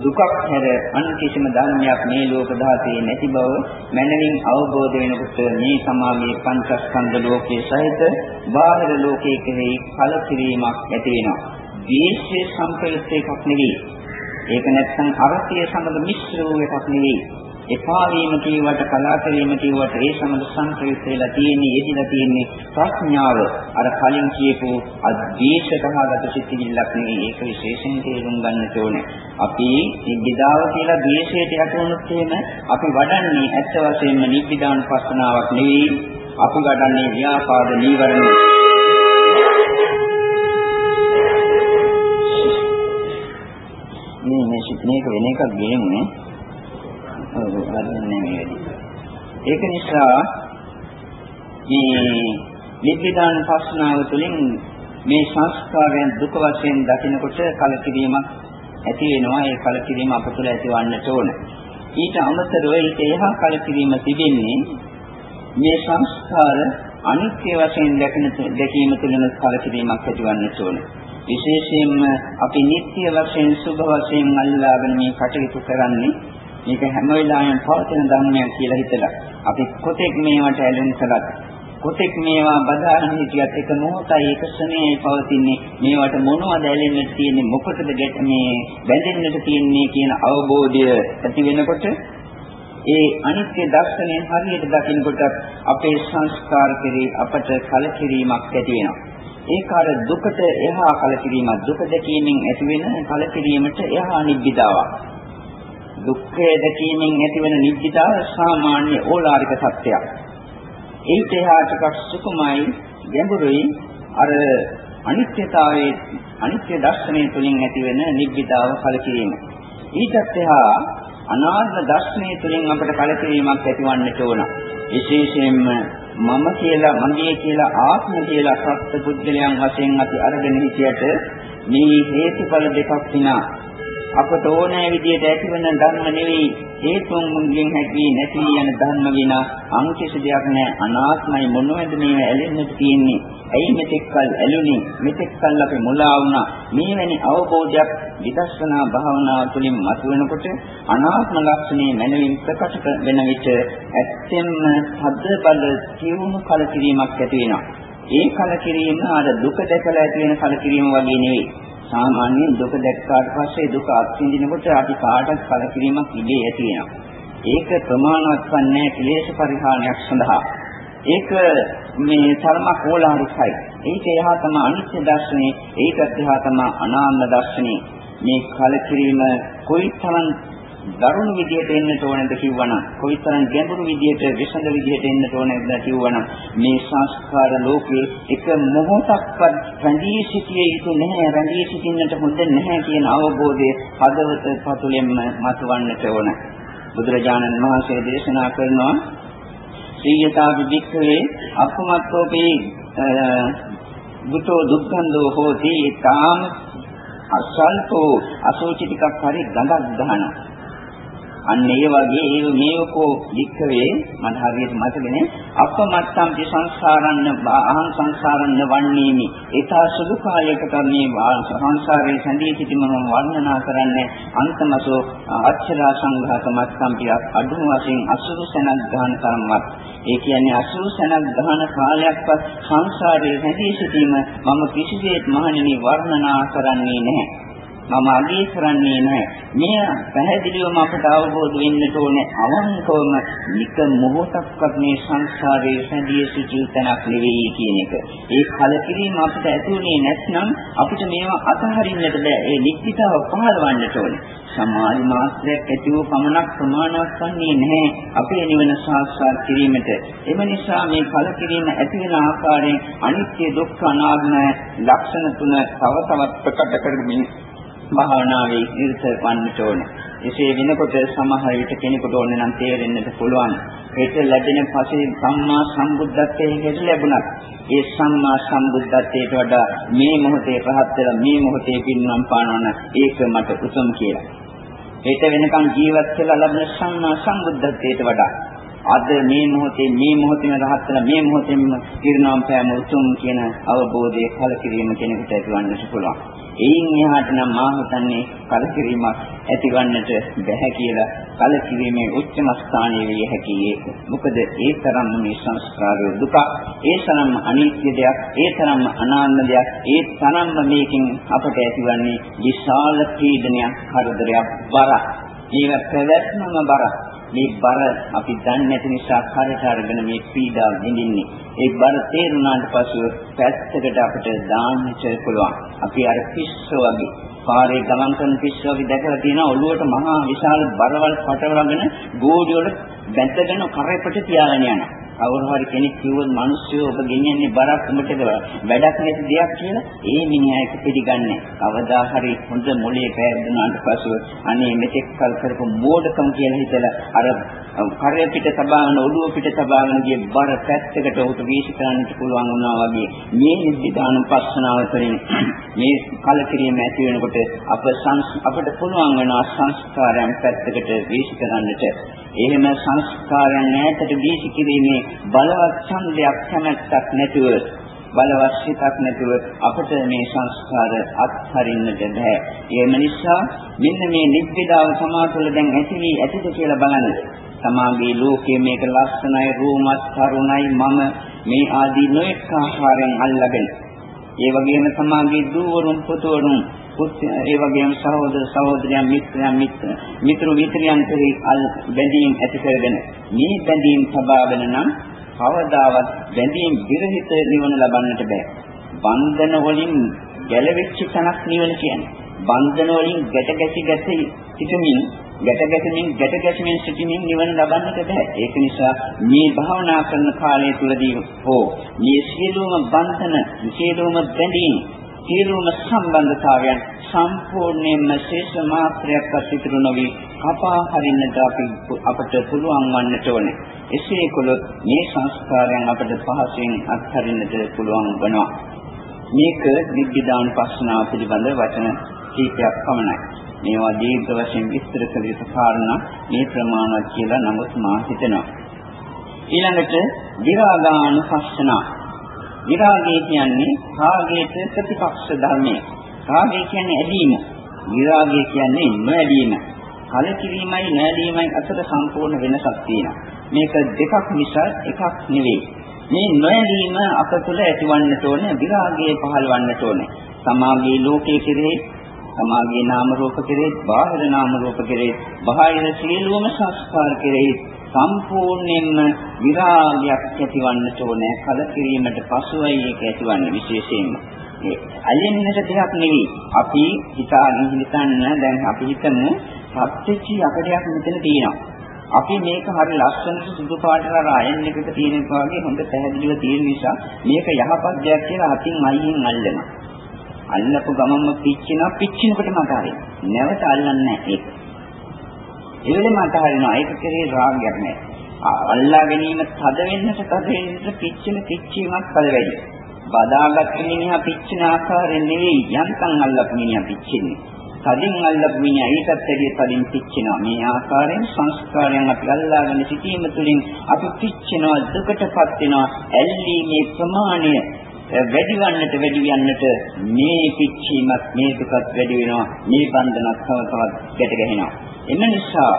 [SPEAKER 1] දුකක් හැර අන් කිසිම ධර්මයක් මේ ලෝක ධාතයේ නැති බව මනමින් අවබෝධ වෙනකොට මේ සමාගයේ පංචස්කන්ධ ලෝකයේ සහිත බාහිර ලෝකයේ කෙරෙහි කලකිරීමක් ඇති වෙනවා. ද්වේෂයේ සංකල්ප එකක් නෙවෙයි. ඒක නැත්නම් අරතිය සමග මිශ්‍ර වූ එකක් නෙවෙයි. එපා වීම කියවට කලාප වීම කියවට ඒ සමග සංකේත වෙලා තියෙන්නේ යෙදිලා තියෙන්නේ ප්‍රඥාව. අර කලින් කියපු අද්වේෂකහගත සිතිවිල්ලක් නෙවෙයි. ඒක විශේෂයෙන් තේරුම් ගන්න ඕනේ. අපි නිබ්බිදාව කියලා ද්වේෂයට යට වුණොත් එහෙම අපි වඩන්නේ ඇත්ත වශයෙන්ම නිබ්බිදාන පස්සනාවක් නෙවෙයි. අපි වඩන්නේ ව්‍යාපාද නීවරණ. මේ මේක වෙන එකක් ගෙන්නේ. ඔව් හරියන්නේ මේ ඒක නිසා මේ නිබ්බිදාන පස්නාව තුළින් මේ සංස්කාරයන් දුක වශයෙන් දකිනකොට කලකිරීමක් ඇති වෙනවා. ඒ කලකිරීම අප තුළ ඇතිවන්නට ඕන. ඊට අමතරව ඒක එහා කලකිරීම තිබෙන්නේ මේ සංස්කාර අනිත්‍ය වශයෙන් දැකන දැකීම තුළින් කලකිරීමක් ඇතිවන්නට ඕන. විශේෂයෙන්ම අපි නිත්‍ය වශයෙන් සුභ වශයෙන් අල්ලාගෙන මේ කටයුතු කරන්නේ මේක හැම වෙලාවෙම පවතින ධර්මයක් කියලා හිතලා. අපි කොතෙක් මේවට ඇලුම් කළත් කොතෙක් මේවා බදාගෙන හිටියත් එක මොහොතයි එක ශ්‍රණයේ පවතින්නේ. මේවට මොනවද ඇලෙන්නට තියෙන්නේ? මොකටද මේ බැඳෙන්නට තියෙන්නේ කියන අවබෝධය ඇති වෙනකොට ඒ අනිත්‍ය දර්ශනය හරියට දකිනකොට අපේ සංස්කාර කෙරේ අපට කලකිරීමක් ඇති වෙනවා. ඒක අර දුකට එහා කලකිරීමක් දුක දැකීමෙන් ඇති වෙන කලකිරීමට එහා නිබ්බිදාවක්. දුක්ඛය දැකීමෙන් ඇතිවන නිබ්බිදාව සාමාන්‍ය ඕලාරික සත්‍යයක්. ඒත් එහා ටිකක් සුකුමයි ගැඹුරුයි අර අනිත්‍යතාවයේ අනිත්‍ය දර්ශනය තුළින් ඇතිවෙන නිබ්බිදාව කලකිරීම. ඊටත් එහා අනාත්ම දර්ශනය තුළින් අපට කලකිරීමක් ඇතිවන්නට ඕන. විශේෂයෙන්ම මම කියලා මගේ කියලා ආත්ම කියලා සත්‍ය පුද්ගලයන් වශයෙන් අපි අරගෙන හිටියට මේ හේතුඵල දෙකක් විනා අපට ඕනෑ විදිහට ඇතිවන ධර්ම නෙවෙයි. හේතුන්ගෙන් හැකි නැති යන ධර්ම විනා අංකිත දෙයක් නැහැ අනාත්මයි මොනවද මේ ඇලෙන්නට තියෙන්නේ? ඇයි මෙතෙක්කල් ඇලුනේ? මෙතෙක්කල් අපි මුලා වුණා. මේ වැනි අවබෝධයක් විදර්ශනා භාවනාව තුළින් මතුවෙනකොට අනාත්ම ලක්ෂණේ මනවින් ප්‍රකට වෙන විට ඇත්තෙන්ම හද බල තියුණු කලකිරීමක් ඇති වෙනවා. ඒ කලකිරීම අර දුක දැකලා ඇති වෙන කලකිරීම වගේ නෙවෙයි. සාමාන්‍යයෙන් දුක දැක්කාට පස්සේ දුක අත්විඳිනකොට අපි කාටත් කලකිරීමක් ඉබේ ඇති වෙනවා. ඒක ප්‍රමාණවත් වන්නේ ක්ලේශ පරිහානියක් සඳහා. ඒක මේ තරමක් ඕලාරිකයි. ඒක එහා තමයි අනිත්‍ය දර්ශනේ, ඒකත් එහා තමයි අනාත්ම දර්ශනේ. මේ කලකිරීම කොයිතරම් දරුණු විදියට එන්නට ඕනද කිව්වනම් කොයිතරම් ගැඹුරු විදියට විසඳ විදියට එන්නට ඕනද කිව්වනම් මේ සංස්කාර ලෝකයේ එක මොහොතක්වත් රැඳී සිටිය යුතු නැහැ. රැඳී සිටින්නට හොඳ නැහැ කියන අවබෝධය හදවත පතුලෙන්ම මතුවන්නට ඕන. බුදුරජාණන් වහන්සේ දේශනා කරනවා සීයතා විදික්ඛවේ අපමත්තෝපේ බුතෝ දුක්ඛන්தோ හෝති තාම අසල්පෝ අසෝචි ටිකක් හරි ගඳක් ගන්නවා අන්න ඒ වගේ ඒ මේකෝ වික්කවේ මට හරියට මතකනේ. අපමත්තම්පි සංසාරන්න අහං සංසාරන්න වන්නේමි. ඒතා සුදු කායයකට මේ සංසාරේ සැඳී සිටීම මම වර්ණනා කරන්නේ අන්තමසෝ අච්චරා සංඝාත මත්තම්පි අඩු වශයෙන් අසුරු සනක් ගන්න තරම්වත්. ඒ කියන්නේ අසුරු සනක් ගන්න කාලයක්වත් සංසාරේ සැඳී සිටීම මම කිසිසේත් මහණෙනි වර්ණනා කරන්නේ නැහැ. මම අගය කරන්නේ නැහැ. මෙය පැහැදිලිවම අපට අවබෝධ වෙන්න ඕනේ අවංකවම නික මොහොතක්වත් මේ සංසාරයේ සැදී සිටින තැනක් නෙවෙයි කියන එක. ඒ කලකිරීම අපිට ඇතුනේ නැත්නම් අපිට මේවා අතහරින්නට බෑ. ඒ නිත්‍යතාව පහළවන්නට ඕනේ. සමාධි මාත්‍රයක් ඇතිව පමණක් ප්‍රමාණවත් වන්නේ නැහැ අපේ නිවන සාක්ෂාත් කිරීමට. එම නිසා මේ කලකිරීම ඇති වෙන ආකාරයෙන් අනිත්‍ය දුක්ඛ අනාත්ම ලක්ෂණ තුන තව තවත් ප්‍රකට කරමින් භාවනාවේ ඉරිත වන්නට ඕනේ. එසේ වෙනකොට සමහර විට කෙනෙකුට ඕන නම් තේරෙන්නට පුළුවන්. ඒක ලැබෙන පස්සේ සම්මා සම්බුද්ධත්වයේ හේතු ලැබුණත් ඒ සම්මා සම්බුද්ධත්වයට වඩා මේ මොහොතේ පහත් වෙලා මේ මොහොතේ පින්නම් පානවන ඒක මට උතුම් කියලා. ඒක වෙනකන් ජීවත් වෙලා ලැබෙන සම්මා සම්බුද්ධත්වයට වඩා අද මේ මොහොතේ මේ මොහොතේම රහත් වෙලා මේ මොහොතේම කිරණම් පෑම උතුම් කියන අවබෝධය කලකිරීම කෙනෙකුට ඇතිවන්නට පුළුවන්. එයින් එහාට නම් මා හිතන්නේ කලකිරීමක් ඇතිවන්නට බැහැ කියලා කලකිරීමේ උච්චම ස්ථානයේ විය හැකි ඒක. මොකද ඒ තරම්ම මේ සංස්කාරය දුක, ඒ තරම්ම අනිත්‍ය දෙයක්, ඒ තරම්ම අනාත්ම දෙයක්, ඒ තරම්ම මේකෙන් අපට ඇතිවන්නේ විශාල පීඩනයක්, කරදරයක්, බරක්. මේක පැවැත්මම බරක්. මේ බර අපි දන්නේ නැති නිසා කරට අරගෙන මේ පීඩා විඳින්නේ. ඒ බර තේරුණාට පසු පැත්තකට අපිට දාන්නට පුළුවන්. අපි අර පිස්සෝ වගේ පාරේ ගමන් කරන පිස්සෝ වගේ දැකලා තියෙනවා ඔළුවට මහා විශාල බරවල් පටවලගෙන ගෝඩි වල බැඳගෙන කරේපට තියාගෙන යනවා. කවුරු හරි කෙනෙක් කිව්වොත් මිනිස්සු ඔබ ගෙනියන්නේ බරක් උඹටද වැඩක් නැති දෙයක් කියලා ඒ මිනිහා එක පිළිගන්නේ. කවදා හරි හොඳ මොලේ පෑදුනාට පසු අනේ මෙතෙක් කල් කරපු මෝඩකම් කියලා හිතලා අර කරේ පිට තබාගෙන ඔළුව පිට තබාගෙන ගිය බර පැත්තකට උට වීසි කරන්නට පුළුවන් වුණා වගේ මේ නිද්දාන පස්සනාව තුළින් මේ කලකිරීම ඇති වෙනකොට අප අපිට පුළුවන් වෙනවා සංස්කාරයන් පැත්තකට වීසි කරන්නට එහෙම සංස්කාරයන් ඈතට වීසි කිරීමේ බලවත් ඡන්දයක් කැමැත්තක් නැතුව බලවත් සිතක් නැතුව අපට මේ සංස්කාර අත්හරින්නට බෑ. ඒ නිසා මෙන්න මේ නිබ්බිදාව සමාතුල දැන් ඇති වී ඇතිද කියලා බලන්න. සමාගයේ ලෝකයේ මේක ලස්සනයි, රූමත්, තරුණයි, මම මේ ආදී නොඑක ආකාරයෙන් අල්ලගෙන. ඒ වගේම සමාගයේ දූවරුන් පුතවරුන් ඒ වගේම සහෝදර සහෝදරයන් මිත්‍රයන් මිත්‍ර මිතුරු මිත්‍රයන් කෙරෙහි බැඳීම් ඇති කරගෙන මේ බැඳීම් සබාවන නම් කවදාවත් බැඳීම් විරහිත නිවන ලබන්නට බෑ. බන්ධන වලින් ගැලවෙච්ච තනක් නිවන කියන්නේ. බන්ධන වලින් ගැට ගැසි ගැසි සිටමින් ගැට ගැසෙමින් ගැට ගැසෙමින් සිටමින් නිවන ලබන්නට බෑ. ඒක නිසා මේ භාවනා කරන කාලය තුලදී හෝ මේ සියලුම බන්ධන, සියලුම බැඳීම් සියලුම සම්බන්ධතාවයන් සම්පූර්ණයෙන්ම ශේෂ මාත්‍රයක් අසිතරු නොවි කපා හරින්නට අපි අපට පුළුවන් වන්නට ඕනේ. එසේ කළොත් මේ සංස්කාරයන් අපට පහසෙන් අත්හරින්නට පුළුවන් වෙනවා. මේක විද්‍යාදාන පස්සනාව පිළිබඳ වචන කීපයක් පමණයි. මේවා දීර්ඝ වශයෙන් විස්තර කළ යුතු කාරණා මේ ප්‍රමාණවත් කියලා නමුත් මා හිතනවා. ඊළඟට විරාගානුපස්සනා විරාගය කියන්නේ රාගයට ප්‍රතිපක්ෂ ධර්මය. රාගය කියන්නේ ඇලීම. විරාගය කියන්නේ නොඇලීම. කලකිරීමයි නොඇලීමයි අතර සම්පූර්ණ වෙනසක් තියෙනවා. මේක දෙකක් නිසා එකක් නෙවෙයි. මේ නොඇලීම අප තුළ ඇතිවන්නට ඕනේ විරාගය පහළවන්නට ඕනේ. සමාගයේ ලෝකයේ කෙරෙහි සමාගයේ නාම රූප කෙරෙහි බාහිර නාම රූප කෙරෙහි බාහිර සියලුම සංස්කාර කෙරෙහි සම්පූර්ණයෙන්ම විරාගයක් ඇතිවන්නට ඕනේ කලකිරීමට පසුයි ඒක ඇතිවන්නේ විශේෂයෙන්ම. ඒ අලින්නට දෙයක් නෙවෙයි. අපි හිතාගෙන හිතන්න දැන් අපි හිතමු සත්‍යචි අපඩයක් මෙතන තියෙනවා. අපි මේක හරි ලස්සනට සුදු පාටට රායන් එකක තියෙන එක වගේ හොඳ පැහැදිලිව තියෙන නිසා මේක යහපත් දෙයක් කියලා අතින් අයියෙන් අල්ලනවා. අල්ලපු ගමන්ම පිච්චෙනවා. පිච්චෙනකොට මට හරියි නැවත අල්ලන්නේ නැහැ ඒක. ඒ වෙලෙම අතහරිනවා. ඒක කෙරේ රාගයක් නැහැ. අල්ලා ගැනීම තද වෙන්නට තද වෙන්නට පිච්චෙන පිච්චීමක් කල වැඩි. බදාගත් මිනිහා පිච්චෙන ආකාරයෙන් නෙවෙයි යන්තම් අල්ලපු මිනිහා පිච්චෙන්නේ. තදින් අල්ලපු මිනිහා ඊටත් වැඩිය තදින් පිච්චෙනවා. මේ ආකාරයෙන් සංස්කාරයන් අපි අල්ලාගෙන සිටීම තුළින් අපි පිච්චෙනවා දුකටපත් වෙනවා. ඇල්ලීමේ ප්‍රමාණය වැඩි වන්නට වැඩි වන්නට මේ පිච්චීමත් මේ දුකත් වැඩි වෙනවා. මේ බන්ධනත් තව තවත් ගැට ගැහෙනවා. එම නිසා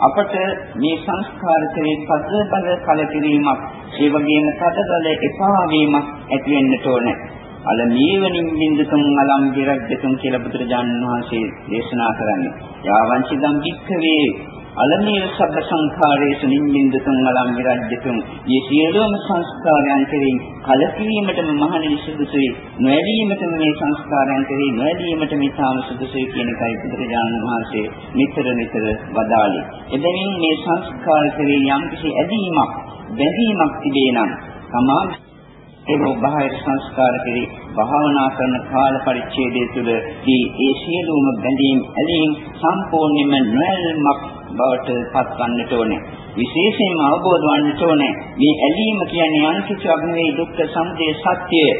[SPEAKER 1] අපට මේ සංස්කාර කෙරේ පද බල කලකිරීමක් ඒ වගේම පද බල එපා වීමක් ඇති වෙන්නට ඕනේ. අල නීවනින් බින්දතුන් අලම් විරජ්‍යතුන් කියලා බුදුරජාණන් වහන්සේ දේශනා කරන්නේ. යාවංචිදම් වික්ඛවේ අලමීය සබ්බ සංඛාරේසු නිම්බින්දතුන් අලම් විරජ්‍යතුන්. මේ සියලුම සංස්කාරයන් කෙරෙහි කලකිරීමටම මහණෙනි සුදුසුයි. නොඇලීමටම මේ සංස්කාරයන් කෙරෙහි නොඇලීමට මේ තාම සුදුසුයි කියන එකයි බුදුරජාණන් වහන්සේ නිතර නිතර වදාළේ. එබැවින් මේ සංස්කාර කෙරෙහි යම්කිසි ඇලීමක් බැඳීමක් තිබේ නම් තමා ඒ බාහිර සංස්කාර කෙරෙහි භාවනා කරන කාල පරිච්ඡේදය තුළ ඒ සියලුම බැඳීම් ඇලීම් සම්පූර්ණයෙන්ම නොඇල්මක් බවට පත්වන්නට ඕනේ. විශේෂයෙන්ම අවබෝධ වන්නට ඕනේ මේ ඇලීම කියන්නේ අනිත්‍යයක් නෙවෙයි දුක්ඛ සමුදය සත්‍යය.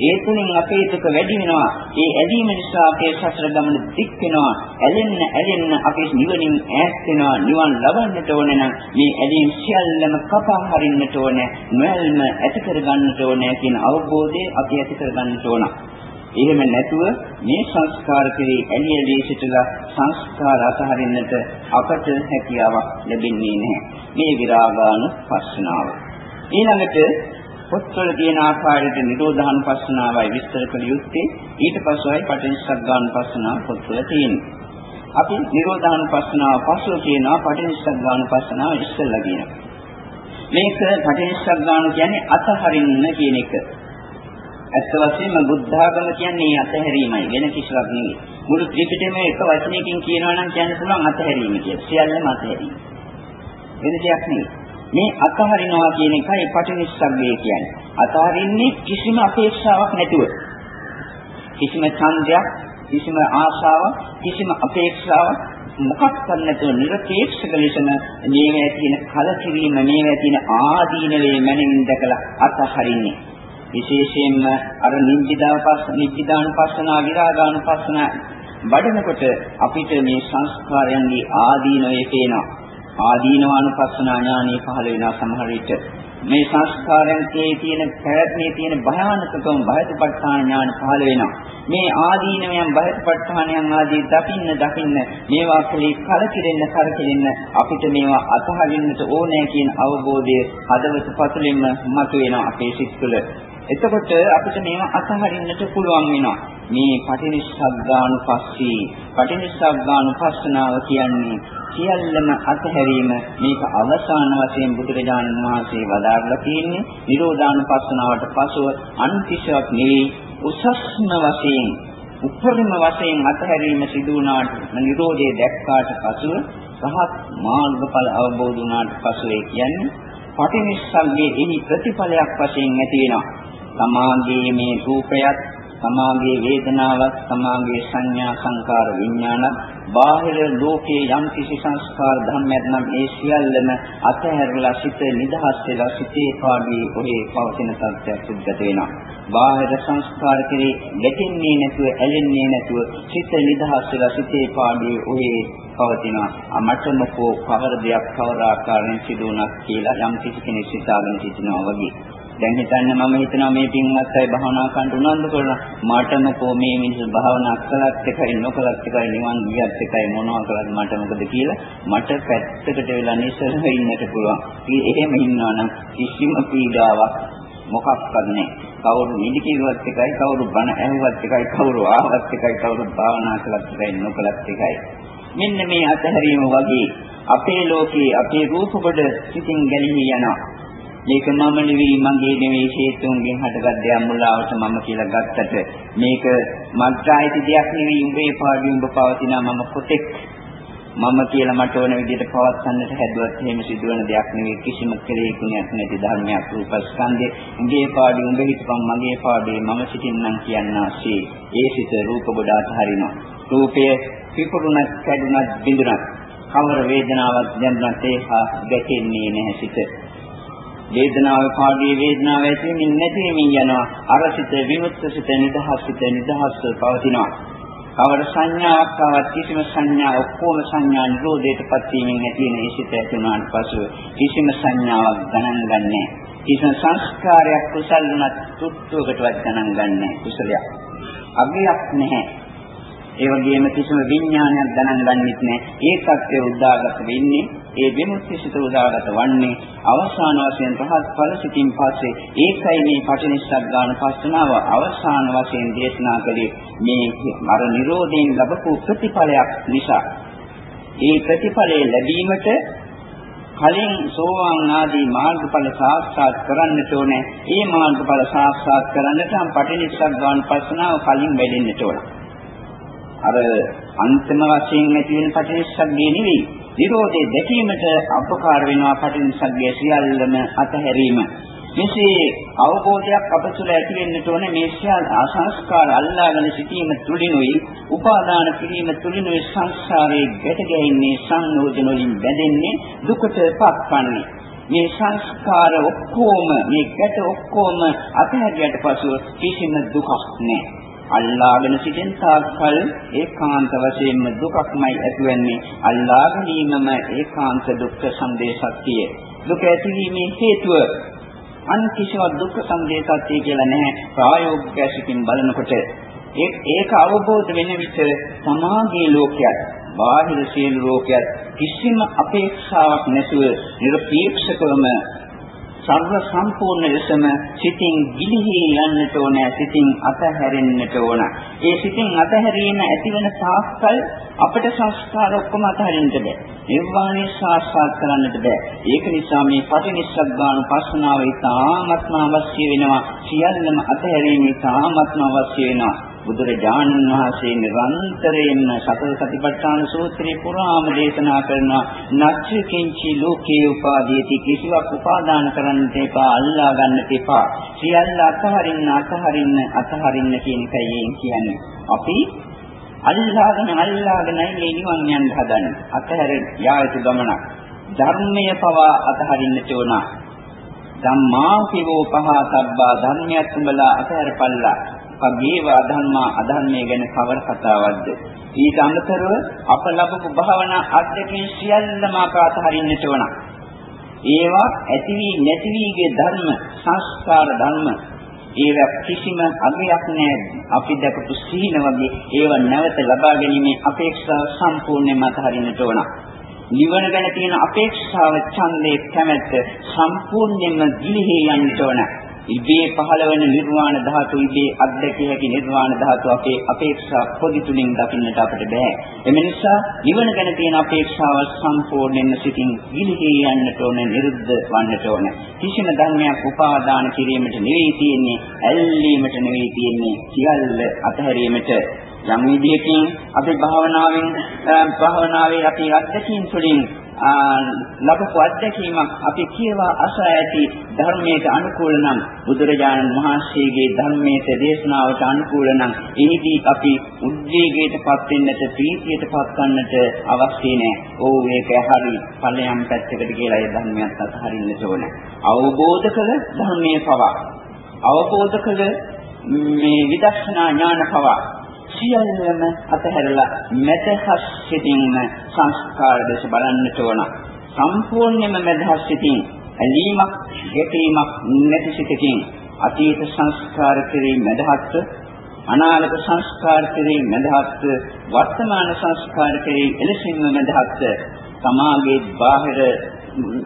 [SPEAKER 1] ඒ තුලින් අපේ දුක වැඩි වෙනවා. ඒ ඇලීම නිසා අපේ සසර ගමන දික් වෙනවා. ඇලෙන්න ඇලෙන්න අපේ නිවනින් ඈත් වෙනවා. නිවන් ලබන්නට ඕනේ නම් මේ ඇලීම් සියල්ලම කපා හරින්නට ඕනේ. නොඇල්ම ඇති කර ගන්නට ඕනේ කියන අවබෝධය අපි ඇති කර ගන්නට ඕන. එහෙම නැතුව මේ සංස්කාර කෙරේ ඇලි ඇලි සිටලා සංස්කාර අතහරින්නට අපට හැකියාවක් ලැබෙන්නේ නැහැ. මේ විරාගාන පස්සනාව. ඊළඟට පොත්වල තියෙන ආකාරයට නිරෝධානුපස්සනාවයි විස්තර කළ යුත්තේ ඊට පස්සෙයි පටිච්චසමුප්පාදානුපස්සනාව පොත්වල තියෙන්නේ. අපි නිරෝධානුපස්සනාව පස්සෝ කියනවා පටිච්චසමුප්පාදානුපස්සනාව ඉස්සෙල්ලා කියනවා. මේක පටිච්චසමුප්පාදාන කියන්නේ අතහරින්න කියන එක. ඇත්ත වශයෙන්ම බුද්ධාගම කියන්නේ අතහැරීමයි වෙන කිසිවක් නෙවෙයි. මුළු ත්‍රිපිටකයම එක වචනයකින් කියනවා නම් කියන්න පුළුවන් අතහැරීම කියලා. සියල්ලම අතහැරීම. වෙන දෙයක් නෙවෙයි. මේ අතහරිනවා කියන එකයි පටිනිස්සග්ගය කියන්නේ. අතහරින්නේ කිසිම අපේක්ෂාවක් නැතුව. කිසිම ඡන්දයක්, කිසිම ආශාවක්, කිසිම අපේක්ෂාවක් මොකක්වත් නැතුව නිර්පේක්ෂක ලෙසම මේවා තියෙන කලකිරීම, මේවා තියෙන ආදීනවේ මනින් දැකලා අතහරින්නේ. විශේෂයෙන්ම අර නිජ්ජිදාව පස්ස නිජ්ජිදාන පස්සනා විරාගාන පස්සනා වඩනකොට අපිට මේ සංස්කාරයන්ගේ ආදීනවේ පේනවා. ආදීනවානුපස්සනා ඥානෙ පහළ වෙනවා සමහර විට. මේ සංස්කාරයන්ගේ තියෙන පැවැත්මේ තියෙන භයානකකම බයතුපත්ඨාන ඥාන පහළ වෙනවා. මේ ආදීනමයන් බයතුපත්ඨානයන් ආදී දකින්න දකින්න මේවා කෙලී කලකිරෙන්න කරකිරෙන්න අපිට මේවා අතහරින්නට ඕනෑ කියන අවබෝධය හදවත පතුලින්ම මතුවෙනවා අපේ සිත් තුළ. එතකොට අපිට මේවා අතහරින්නට පුළුවන් වෙනවා. මේ පටිනිස්සග්ගානුපස්සී. පටිනිස්සග්ගානුපස්සනාව කියන්නේ සියල්ලම අතහැරීම. මේක අවසාන වශයෙන් බුදුරජාණන් වහන්සේ වදාarලා තියෙන්නේ නිරෝධානුපස්සනාවට පසුව අන්තිශයක් නෙවෙයි උසස්ම වශයෙන් උපරිම වශයෙන් අතහැරීම සිදු වුණාට නිරෝධය දැක්කාට පසුව රහත් මාර්ගඵල අවබෝධ වුණාට පසු ඒ කියන්නේ පටිනිස්සග්ගේ එහි ප්‍රතිඵලයක් වශයෙන් ඇති වෙනවා. සමාගයේ මේ රූපයත් සමාගයේ වේදනාවක් සමාගයේ සංඥා සංකාර විඥාන බාහිර ලෝකයේ යම් කිසි සංස්කාර ධර්මයක් නම් ඒ සියල්ලම අතහැරලා සිත නිදහස් වෙලා සිතේ පාඩුවේ ඔහේ පවතින තත්ත්වයක් සිද්ධ වෙනවා. බාහිර සංස්කාර කෙරේ ගැටෙන්නේ නැතුව ඇලෙන්නේ නැතුව සිත නිදහස් වෙලා සිතේ පාඩුවේ ඔහේ පවතිනවා. අමතමකෝ කවර දෙයක් කවර ආකාරයෙන් සිදු වුණත් කියලා යම් කිසි කෙනෙක් සිතාගෙන සිටිනවා වගේ. දැන් හිතන්න මම හිතනවා මේ පින්වත් අය භාවනා කරන්න උනන්දු කරන මටම කො මේ මිනිස්සු භාවනා කළත් එකයි නොකළත් එකයි නිවන් ගියත් එකයි මොනවා කළත් මට මොකද කියලා මට පැත්තකට වෙලා නිසල ඉන්නට පුළුවන්. ඉතින් එහෙම ඉන්නවා නම් කිසිම පීඩාවක් මොකක්වත් නැහැ. කවුරු නිදි කිව්වත් එකයි කවුරු බණ ඇහුවත් එකයි කවුරු ආවත් එකයි කවුරු භාවනා කළත් එකයි නොකළත් එකයි. මෙන්න මේ අතහැරීම වගේ අපේ ලෝකේ අපේ රූප කොට සිතින් ගැලී යනවා. මේක මම නෙවෙයි මගේ නෙවෙයි හේතුන්ගෙන් හටගත් දෙයක් මුලාවට මම කියලා ගත්තට මේක මත්‍රායිති දෙයක් නෙවෙයි උඹේ පාඩුවේ උඹ පවතින මම කොතෙක් මම කියලා මට ඕන විදිහට පවත්න්නට හැදුවත් එහෙම සිදුවන දෙයක් නෙවෙයි කිසිම කෙලෙකුණක් නැති ධර්මයක් රූපස්කන්ධේ. උඹේ පාඩුවේ උඹ හිටපන් මගේ පාඩුවේ මම සිටින්නම් කියන්නාසේ. ඒ සිත රූප ගොඩ අතහරිනවා රූපය පිපුරුණත් කැඩුණත් බිඳුණත් කවර වේදනාවක් දැනුණත් ඒ හා ගැටෙන්නේ නැහැ සිත. වේදනාව පාඩියේ වේදනාව ඇතිවෙමින් නැතිවෙමින් යනවා. අර සිත විමුක්ත සිත නිදහස් සිත නිදහස්ව පවතිනවා. කවර සංඥාවක් ආවත් කිසිම සංඥා ඔක්කොම සංඥා නිරෝධයටපත් වීමෙන් ඇති වෙන ඒ සිත ඇතුණාට පසු කිසිම සංඥාවක් ගණන් ගන්නෑ. කිසිම සංස්කාරයක් කුසල් වුණත් තුට්ටුවකටවත් ගණන් ගන්නෑ කුසලයක්. අගයක් නැහැ. ඒ වගේම කිසිම විඥානයක් ගණන් ගන්නෙත් නැහැ. ඒ සත්‍ය උදාගත වෙන්නේ ඒ විමුක්ති සිත උදාගත වන්නේ අවසාන වශයෙන් රහත් ඵල සිතින් පස්සේ ඒකයි මේ පටිනිස්සග්ගාන පස්සනාව අවසාන වශයෙන් දේශනා කළේ මේ අර නිරෝධයෙන් ලැබපු ප්‍රතිඵලයක් නිසා. ඒ ප්‍රතිඵලය ලැබීමට කලින් සෝවාන් ආදී මාර්ගඵල සාක්ෂාත් කරන්නට ඕනේ. ඒ මාර්ගඵල සාක්ෂාත් කරන්නට නම් පටිනිස්සග්ගාන පස්සනාව කලින් වැඩෙන්නට ඕනේ. අර අන්තිම වශයෙන් ඇති වෙන පටිච්චසමුප්පාදේ නෙවෙයි. විරෝධයේ දැකීමට අපකාර වෙනවා පටිච්චසමුප්පාදයේ සියල්ලම අතහැරීම. මෙසේ අවබෝධයක් අප තුළ ඇති වෙන්නට ඕන මේ සියල් ආසංස්කාර අල්ලාගෙන සිටීම තුළිනුයි උපාදාන කිරීම තුළිනුයි සංසාරයේ ගැට ගැහින්නේ සංනෝදන වලින් බැඳෙන්නේ දුකට පත්වන්නේ මේ සංස්කාර ඔක්කොම මේ ගැට ඔක්කොම අතහැරියට පසු කිසිම දුකක් නැහැ අල්ලාගෙන සිටින තාක්කල් ඒකාන්ත වශයෙන්ම දුකක්මයි ඇතිවෙන්නේ. අල්ලා ගැනීමම ඒකාන්ත දුක්ඛ සම්දේ සත්‍යය. දුක ඇතිවීමේ හේතුව අන් කිසිවක් දුක්ඛ සම්දේ සත්‍යය කියලා නැහැ. ප්‍රායෝගික ඇසින් බලනකොට ඒක අවබෝධ වෙන විට සමාගයේ ලෝකයක් බාහිර සියලු ලෝකයක් කිසිම අපේක්ෂාවක් නැතුව නිර්පීක්ෂකවම සර්ව සම්පූර්ණ ලෙසම සිතින් ගිලිහි යන්නට ඕන සිතින් අතහැරෙන්නට ඕන. ඒ සිතින් අතහැරීම ඇතිවන සාස්කල් අපට සංස්කාර ඔක්කොම අතහරින්නට බෑ. නිර්වාණය සාක්ෂාත් කරන්නට බෑ. ඒක නිසා මේ පටිනිස්සග්ගාන පස්සනාව ඉතාමත්ම අවශ්‍ය වෙනවා. සියල්ලම අතහැරීම ඉතාමත්ම අවශ්‍ය වෙනවා. බුදුරජාණන් වහන්සේ නිරන්තරයෙන්ම සතර සතිපට්ඨාන සූත්‍රේ පුරාම දේශනා කරනවා නච්ච කිංචි ලෝකේ උපාදීති කිසිවක් උපාදාන කරන්නට එපා අල්ලා ගන්නට එපා. සියල්ල අතහරින්න අතහරින්න අතහරින්න කියන එකයි කියන්නේ. අපි අල්ලාගෙන අල්ලාගෙනයි මේ නිවන් යන්න හදන්නේ. අතහැර යා යුතු ගමනක්. ධර්මය පවා අතහරින්නට ඕන ධම්මා කිවෝ පහතබ්බා ධර්මයක් උඹලා අතහැරපල්ලා පගේව අධර්මා අධර්මයේ ගැන කවර කතාවක්ද? ඊට අමතරව අප ලබපු භාවනා අධ්‍යක්ෂින් සියල්ලම ආකාත හරින්නට ඕන ඒවා ඇති වී නැති වීගේ ධර්ම සංස්කාර ධර්ම. ඒව කිසිම අගයක් නැහැ. අපි දැකපු සීන වගේ ඒව නැවත ලබා ගැනීමේ අපේක්ෂාව සම්පූර්ණයෙන්ම අතහරින්නට ඕන නිවන ගැන තියෙන අපේක්ෂාව ඡන්දේ කැමැත්ත සම්පූර්ණයෙන්ම ගිලිහි යන්නට ඕන ඉබේ පහළ වෙන නිර්වාණ ධාතු ඉබේ අධ්‍යක්ෂ හැකි නිර්වාණ ධාතු අපේ අපේක්ෂා පොදි තුලින් දකින්නට අපිට බෑ. එම නිසා නිවන ගැන තියෙන අපේක්ෂාව සම්පූර්ණයෙන්ම සිටින් ගිලිහී යන්නට ඕනේ, නිරුද්ධ වන්නට ඕනේ. කිසිම ධර්මයක් උපාදාන කිරීමට නෙවෙයි තියෙන්නේ, ඇල්ලීමට නෙවෙයි තියෙන්නේ, සියල්ල අතහැරීමට යම් විදියකින් අපි භාවනාවෙන් භාවනාවේ අපි අත්දැකීම් තුළින් ලබපු අත්දැකීමක් අපි කියවා අසා ඇති ධර්මයට අනුකූල නම් බුදුරජාණන් වහන්සේගේ ධර්මයට දේශනාවට අනුකූල නම් එහිදී අපි උද්වේගයට පත් වෙන්නට ප්‍රීතියට පත් වන්නට අවශ්‍ය නැහැ. ඕ ඒක හරි ඵලයන් පැත්තකට කියලා ඒ ධර්මයක් අතහරින්නට ඕන. අවබෝධ කළ ධර්මයේ පවා අවබෝධ කළ මේ විදර්ශනා ඥාන පවා සියල්ලම අතහැරලා මෙතහස් සිටින්න සංස්කාර දේශ බලන්නට ඕන. සම්පූර්ණයෙන්ම මෙතහස් සිටින් ඇලීමක්, ගැටීමක් නැති සිටකින් අතීත සංස්කාර කෙරෙහි මෙදහත් අනාගත සංස්කාර කෙරෙහි මෙදහත් වර්තමාන සංස්කාර කෙරෙහි එලෙසින්ම මෙදහත් සමාගයේ බාහිර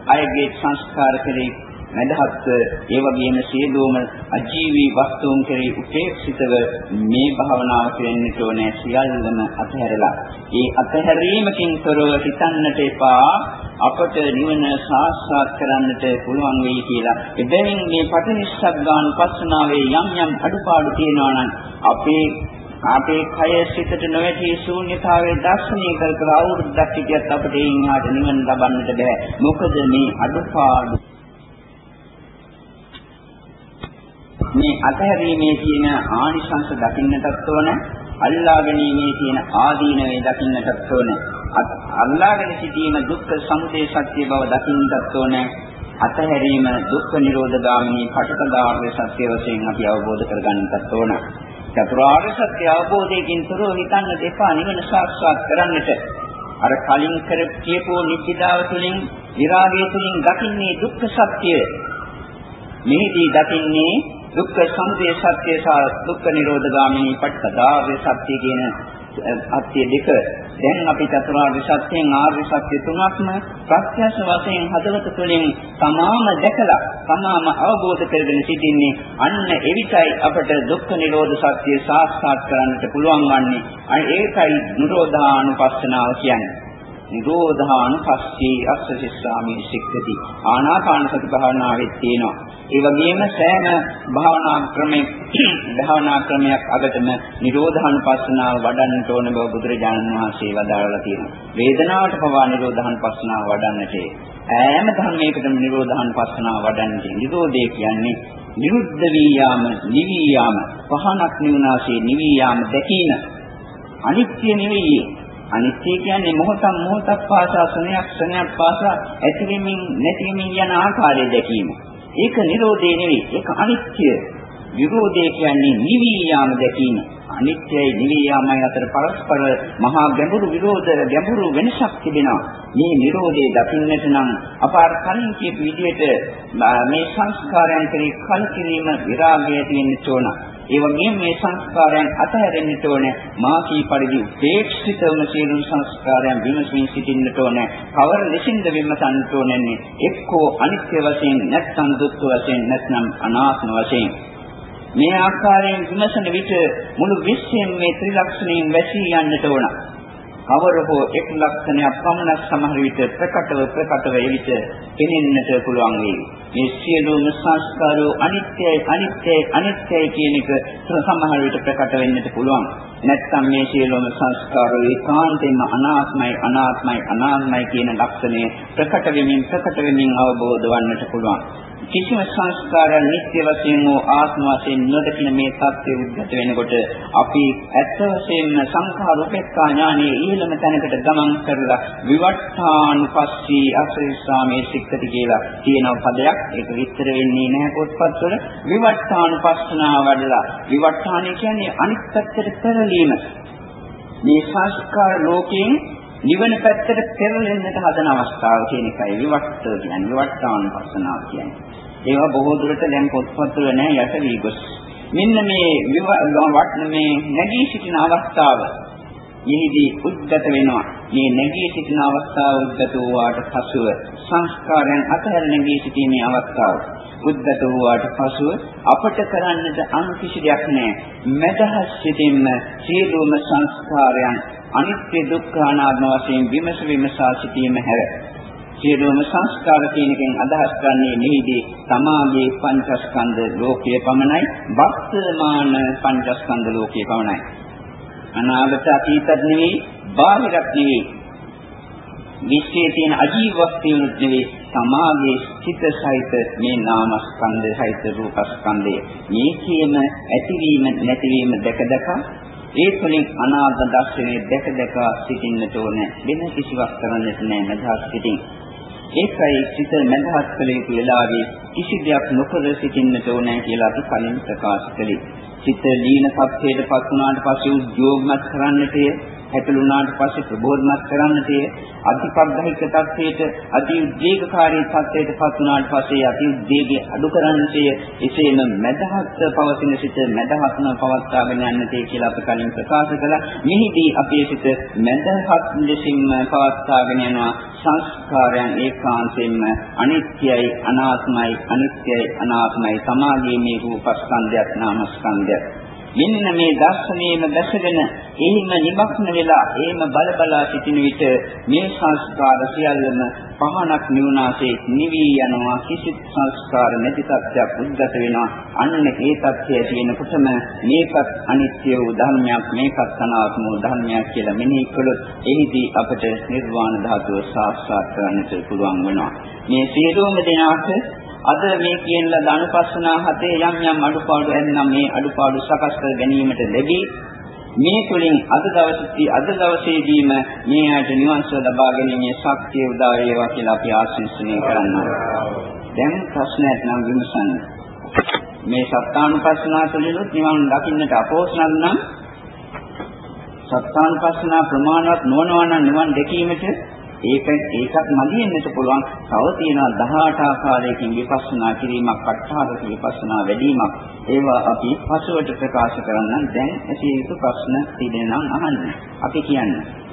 [SPEAKER 1] අයගේ සංස්කාර කෙරෙහි මදහත් ඒ වගේම සියලුම අජීවී වස්තුන් කෙරෙහි උපේක්ෂිතව මේ භාවනාව කෙරෙන්නට ඕනේ සියල්ලම අතහැරලා. ඒ අතහැරීමකින් තොරව හිතන්නට එපා අපට නිවන සාක්ෂාත් කරන්නට පුළුවන් වෙයි කියලා. එබැවින් මේ පටිනිස්සග්ගාන පස්සනාවේ යම් යම් අඩුපාඩු තියෙනවා නම් අපේ අපේ කය සිතට නොවැටි ශූන්‍යතාවයේ දර්ශනය කර කර අවුරුද්දක් හිටියත් අපිට ඒ ඉහාට නිවන ලබන්නට බෑ. මොකද මේ අඩුපාඩු මේ අතහැරීමේ තියෙන ආනිශංස දකින්නටත් ඕන අල්ලා ගැනීමේ තියෙන ආදීනවේ දකින්නටත් ඕන. අල්ලාගෙන සිටීම දුක්ඛ සමුදය සත්‍ය බව දකින්නටත් ඕන. අතහැරීම දුක්ඛ නිරෝධ ගාමිනී පටකදාර්ය සත්‍ය වශයෙන් අපි අවබෝධ කරගන්නටත් ඕන. චතුරාර්ය සත්‍ය අවබෝධයෙන් තොරව හිතන්න දෙපා නිවන සාක්ෂාත් කරන්නට. අර කලින් කර කියපෝ නිත්‍යතාව තුළින් විරාගය තුළින් දකින්නේ දුක්ඛ සත්‍ය මෙහිදී දකින්නේ දුක්ඛ සමුදය සත්‍ය සහ දුක්ඛ නිරෝධ ගාමිනී පටිපදාවේ සත්‍ය කියන අත්‍ය දෙක. දැන් අපි චතුරාර්ය සත්‍යයෙන් ආර්ය සත්‍ය තුනක්ම ප්‍රත්‍යක්ෂ වශයෙන් හදවත තුළින් තමාම දැකලා තමාම අවබෝධ කරගෙන සිටින්නේ අන්න එවිටයි අපට දුක්ඛ නිරෝධ සත්‍ය සාක්ෂාත් කරන්නට පුළුවන් වන්නේ. ඒකයි නිරෝධානුපස්සනාව කියන්නේ. නිරෝධානුපස්සී අස්ස සිස්සාමි සික්කති. ආනාපාන සති භාවනාවේ තියෙනවා. ඒ වගේම සෑම භාවනා ක්‍රමයක් භාවනා ක්‍රමයක් අගටම නිරෝධානුපස්සනාව වඩන්නට ඕන බව බුදුරජාණන් වහන්සේ වදාළා තියෙනවා වේදනාවට පවා නිරෝධානුපස්සනාව වඩන්නට ඈම ධර්මයකටම නිරෝධානුපස්සනාව වඩන්නට නිරෝධය කියන්නේ නිරුද්ධ වී යාම නිවි යාම පහනක් නිවනාසේ නිවි යාම දැකීම. අනිත්‍ය නෙවෙයි. අනිත්‍ය කියන්නේ මොහොතක් මොහොතක් පාසා සනයක් සනයක් පාසා ඇතිවීමින් නැතිවීමින් යන ආකාරය දැකීම. ඒක Nirodhe නෙවෙයි. ඒක අනිත්‍ය. විරෝධය කියන්නේ නිවි යාම දැකීම. අනිත්‍යයි නිවි යාමයි අතර පරස්පර මහා ගැඹුරු විරෝධ ගැඹුරු වෙනසක් තිබෙනවා. මේ Nirodhe දකින්නට නම් අපාර කලින් කියපු විදිහට මේ සංස්කාරයන් කෙරෙහි කලකිරීම විරාගය තියෙන්න ඕන. ඒ වගේම මේ සංස්කාරයන් අතහැරෙන්නට ඕනේ. මා කී පරිදි උපේක්ෂිතවම සියලු සංස්කාරයන් විමසින් සිටින්නට ඕනේ. කවර ලෙසින්ද විමසන්නට ඕනේ? එක්කෝ අනිත්‍ය වශයෙන් නැත්නම් දුක්ඛ වශයෙන් නැත්නම් අනාත්ම වශයෙන්. මේ ආකාරයෙන් විමසන විට මුළු විශ්වයෙන් මේ ත්‍රිලක්ෂණයෙන් වැසී යන්නට ඕන. කවර හෝ එක් ලක්ෂණයක් පමණ සමහර විට ප්‍රකටව ප්‍රකටව එවිට පෙනෙන්නට පුළුවන් වේ. මේ සියලුම සංස්කාරෝ අනිත්‍යයි අනිත්‍යයි අනිත්‍යයි කියන එක සමහර විට ප්‍රකට වෙන්නට පුළුවන්. නැත්නම් මේ සියලුම සංස්කාරෝ ඒකාන්තයෙන්ම අනාත්මයි අනාත්මයි අනාත්මයි කියන ලක්ෂණය ප්‍රකට වෙමින් ප්‍රකට වෙමින් අවබෝධ වන්නට පුළුවන්. කිසිම සංස්කාරයක් නිත්‍ය වශයෙන් හෝ ආත්ම වශයෙන් නොදකින මේ தත්ත්වය උද්ගත වෙනකොට අපි ඇත්ත වශයෙන්ම සංඛාර උපේක්ඛා ඥානයේ ඉහළම තැනකට ගමන් කරලා විවට්ඨානුපස්සී අසරිස්සාමේ සික්කති කියලා තියෙන පදයක්. ඒක විස්තර වෙන්නේ නැහැ පොත්පත්වල විවට්ඨානුපස්සනා වඩලා විවට්ඨානය කියන්නේ අනිත් පැත්තට පෙරලීම. මේ සංස්කාර ලෝකයෙන් නිවන පැත්තට පෙරලෙන්නට හදන අවස්ථාව කියන එකයි විවට්ඨ කියන්නේ විවට්ඨානුපස්සනාව කියන්නේ ඒවා බොහෝ දුරට දැන් පොත්පත්වල නැහැ යට වී ගොස්. මෙන්න මේ වට්න මේ නැගී සිටින අවස්ථාව යෙහිදී උද්ගත වෙනවා. මේ නැගී සිටින අවස්ථාව උද්ගත වූාට පසුව සංස්කාරයන් අතහැර නැගී සිටීමේ අවස්ථාව උද්ගත වූාට පසුව අපට කරන්නට අන් කිසි දෙයක් නැහැ. මෙදහස් සිටින්න සියලුම සංස්කාරයන් අනිත්‍ය දුක්ඛ අනාත්ම වශයෙන් විමස විමසා සිටීම හැර. සියලුම සංස්කාර කියන එකෙන් අදහස් කරන්නේ නිහිදී සමාගයේ පංචස්කන්ධ ලෝකයේ පමණයි. වර්තමාන පංචස්කන්ධ ලෝකයේ පමණයි. අනාගත අතීතත් නෙවෙයි බාහිරත් නෙවෙයි. විශ්වයේ තියෙන අජීව වස්තුනුත් නෙවෙයි සමාගයේ චිත සහිත මේ නාමස්කන්ධ සහිත රූපස්කන්ධය. මේ කියන ඇතිවීම නැතිවීම දැක දැක ඒ තුළින් අනාත්ම දර්ශනය දැක දැක සිටින්නට ඕනේ වෙන කිසිවක් කරන්නට නෑ මදහස් සිටින් ඒකයි සිත මඳහත් කළ යුතු වෙලාවේ කිසි දෙයක් නොකර සිටින්නට ඕනේ කියලා අපි කලින් ප්‍රකාශ කළේ. සිත ලීන සත්‍යයටපත් වුණාට පස්සේ උද්‍යෝගමත් කරන්නටය හැකලුණාට පස්සේ ප්‍රබෝධමත් කරන්නටය අධිපග්ගහික තත්ත්වයට අති උද්වේගකාරී තත්ත්වයටපත් වුණාට පස්සේ අති උද්වේගය අඩු කරන්නටය එසේම මඳහත් පවතින සිත මඳහත්ම පවත්වාගෙන යන්නටය කියලා අපි කලින් ප්‍රකාශ කළා. මෙහිදී අපේ සිත මඳහත් ලෙසින්ම පවත්වාගෙන යනවා සංස්කාරයන් ඒකාන්තයෙන්ම අනිත්‍යයි අනාත්මයි අනිත්‍යයි අනාත්මයි සමාගයේ මේ රූපස්කන්ධයක් නාමස්කන්ධයක් මෙන්න මේ දර්ශනයේම දැසගෙන එහිම නිමක්න වෙලා එහෙම බල බලා සිටින විට මේ සංස්කාර සියල්ලම පහනක් නිවුනාසේ නිවි යනවා. කිසිත් සංස්කාර නැති තත්ත්වයක් උද්ගත වෙනවා අන්න ඒ තත්ත්වය තියෙනකොටම මේකත් අනිත්‍ය වූ ධර්මයක් මේකත් අනාත්ම වූ ධර්මයක් කියලා මෙනෙහි කළොත් එහිදී අපට නිර්වාණ ධාතුව සාක්ෂාත් කරගන්නට පුළුවන් වෙනවා. මේ සියලුම දෙනාට අද මේ කියන ලද අනුපස්සනා හතේ යම් යම් අඩුපාඩු ඇතනම් මේ අඩුපාඩු සකස් කර ගැනීමට ලැබී මේ තුළින් අද දවසේදී අද දවසේදීම මේ ආයත නිවන්ස ලබා ගැනීමේ ශක්තිය උදා වේවා කියලා අපි ආශිර්වාදනය කරනවා. දැන් ප්‍රශ්නයක් නම් විමසන්න. මේ සත්‍යානුපස්සනා තුළිනුත් නිවන් දකින්නට අපෝසනක් නම් සත්‍යානුපස්සනා ප්‍රමාණවත් නොවනවා නම් නිවන් දැකීමට ඒක ඒකත් මදියෙන්නට පුළුවන්. තව තියෙනවා 18 ආකාරයකින් විපස්සනා කිරීමක්, අට්ඨාරක විපස්සනා වැඩිවීමක්. ඒවා අපි පසුවට ප්‍රකාශ කරන්න දැන් ඇති යුතු ප්‍රශ්න තිබෙනවා අහන්න. අපි කියන්නේ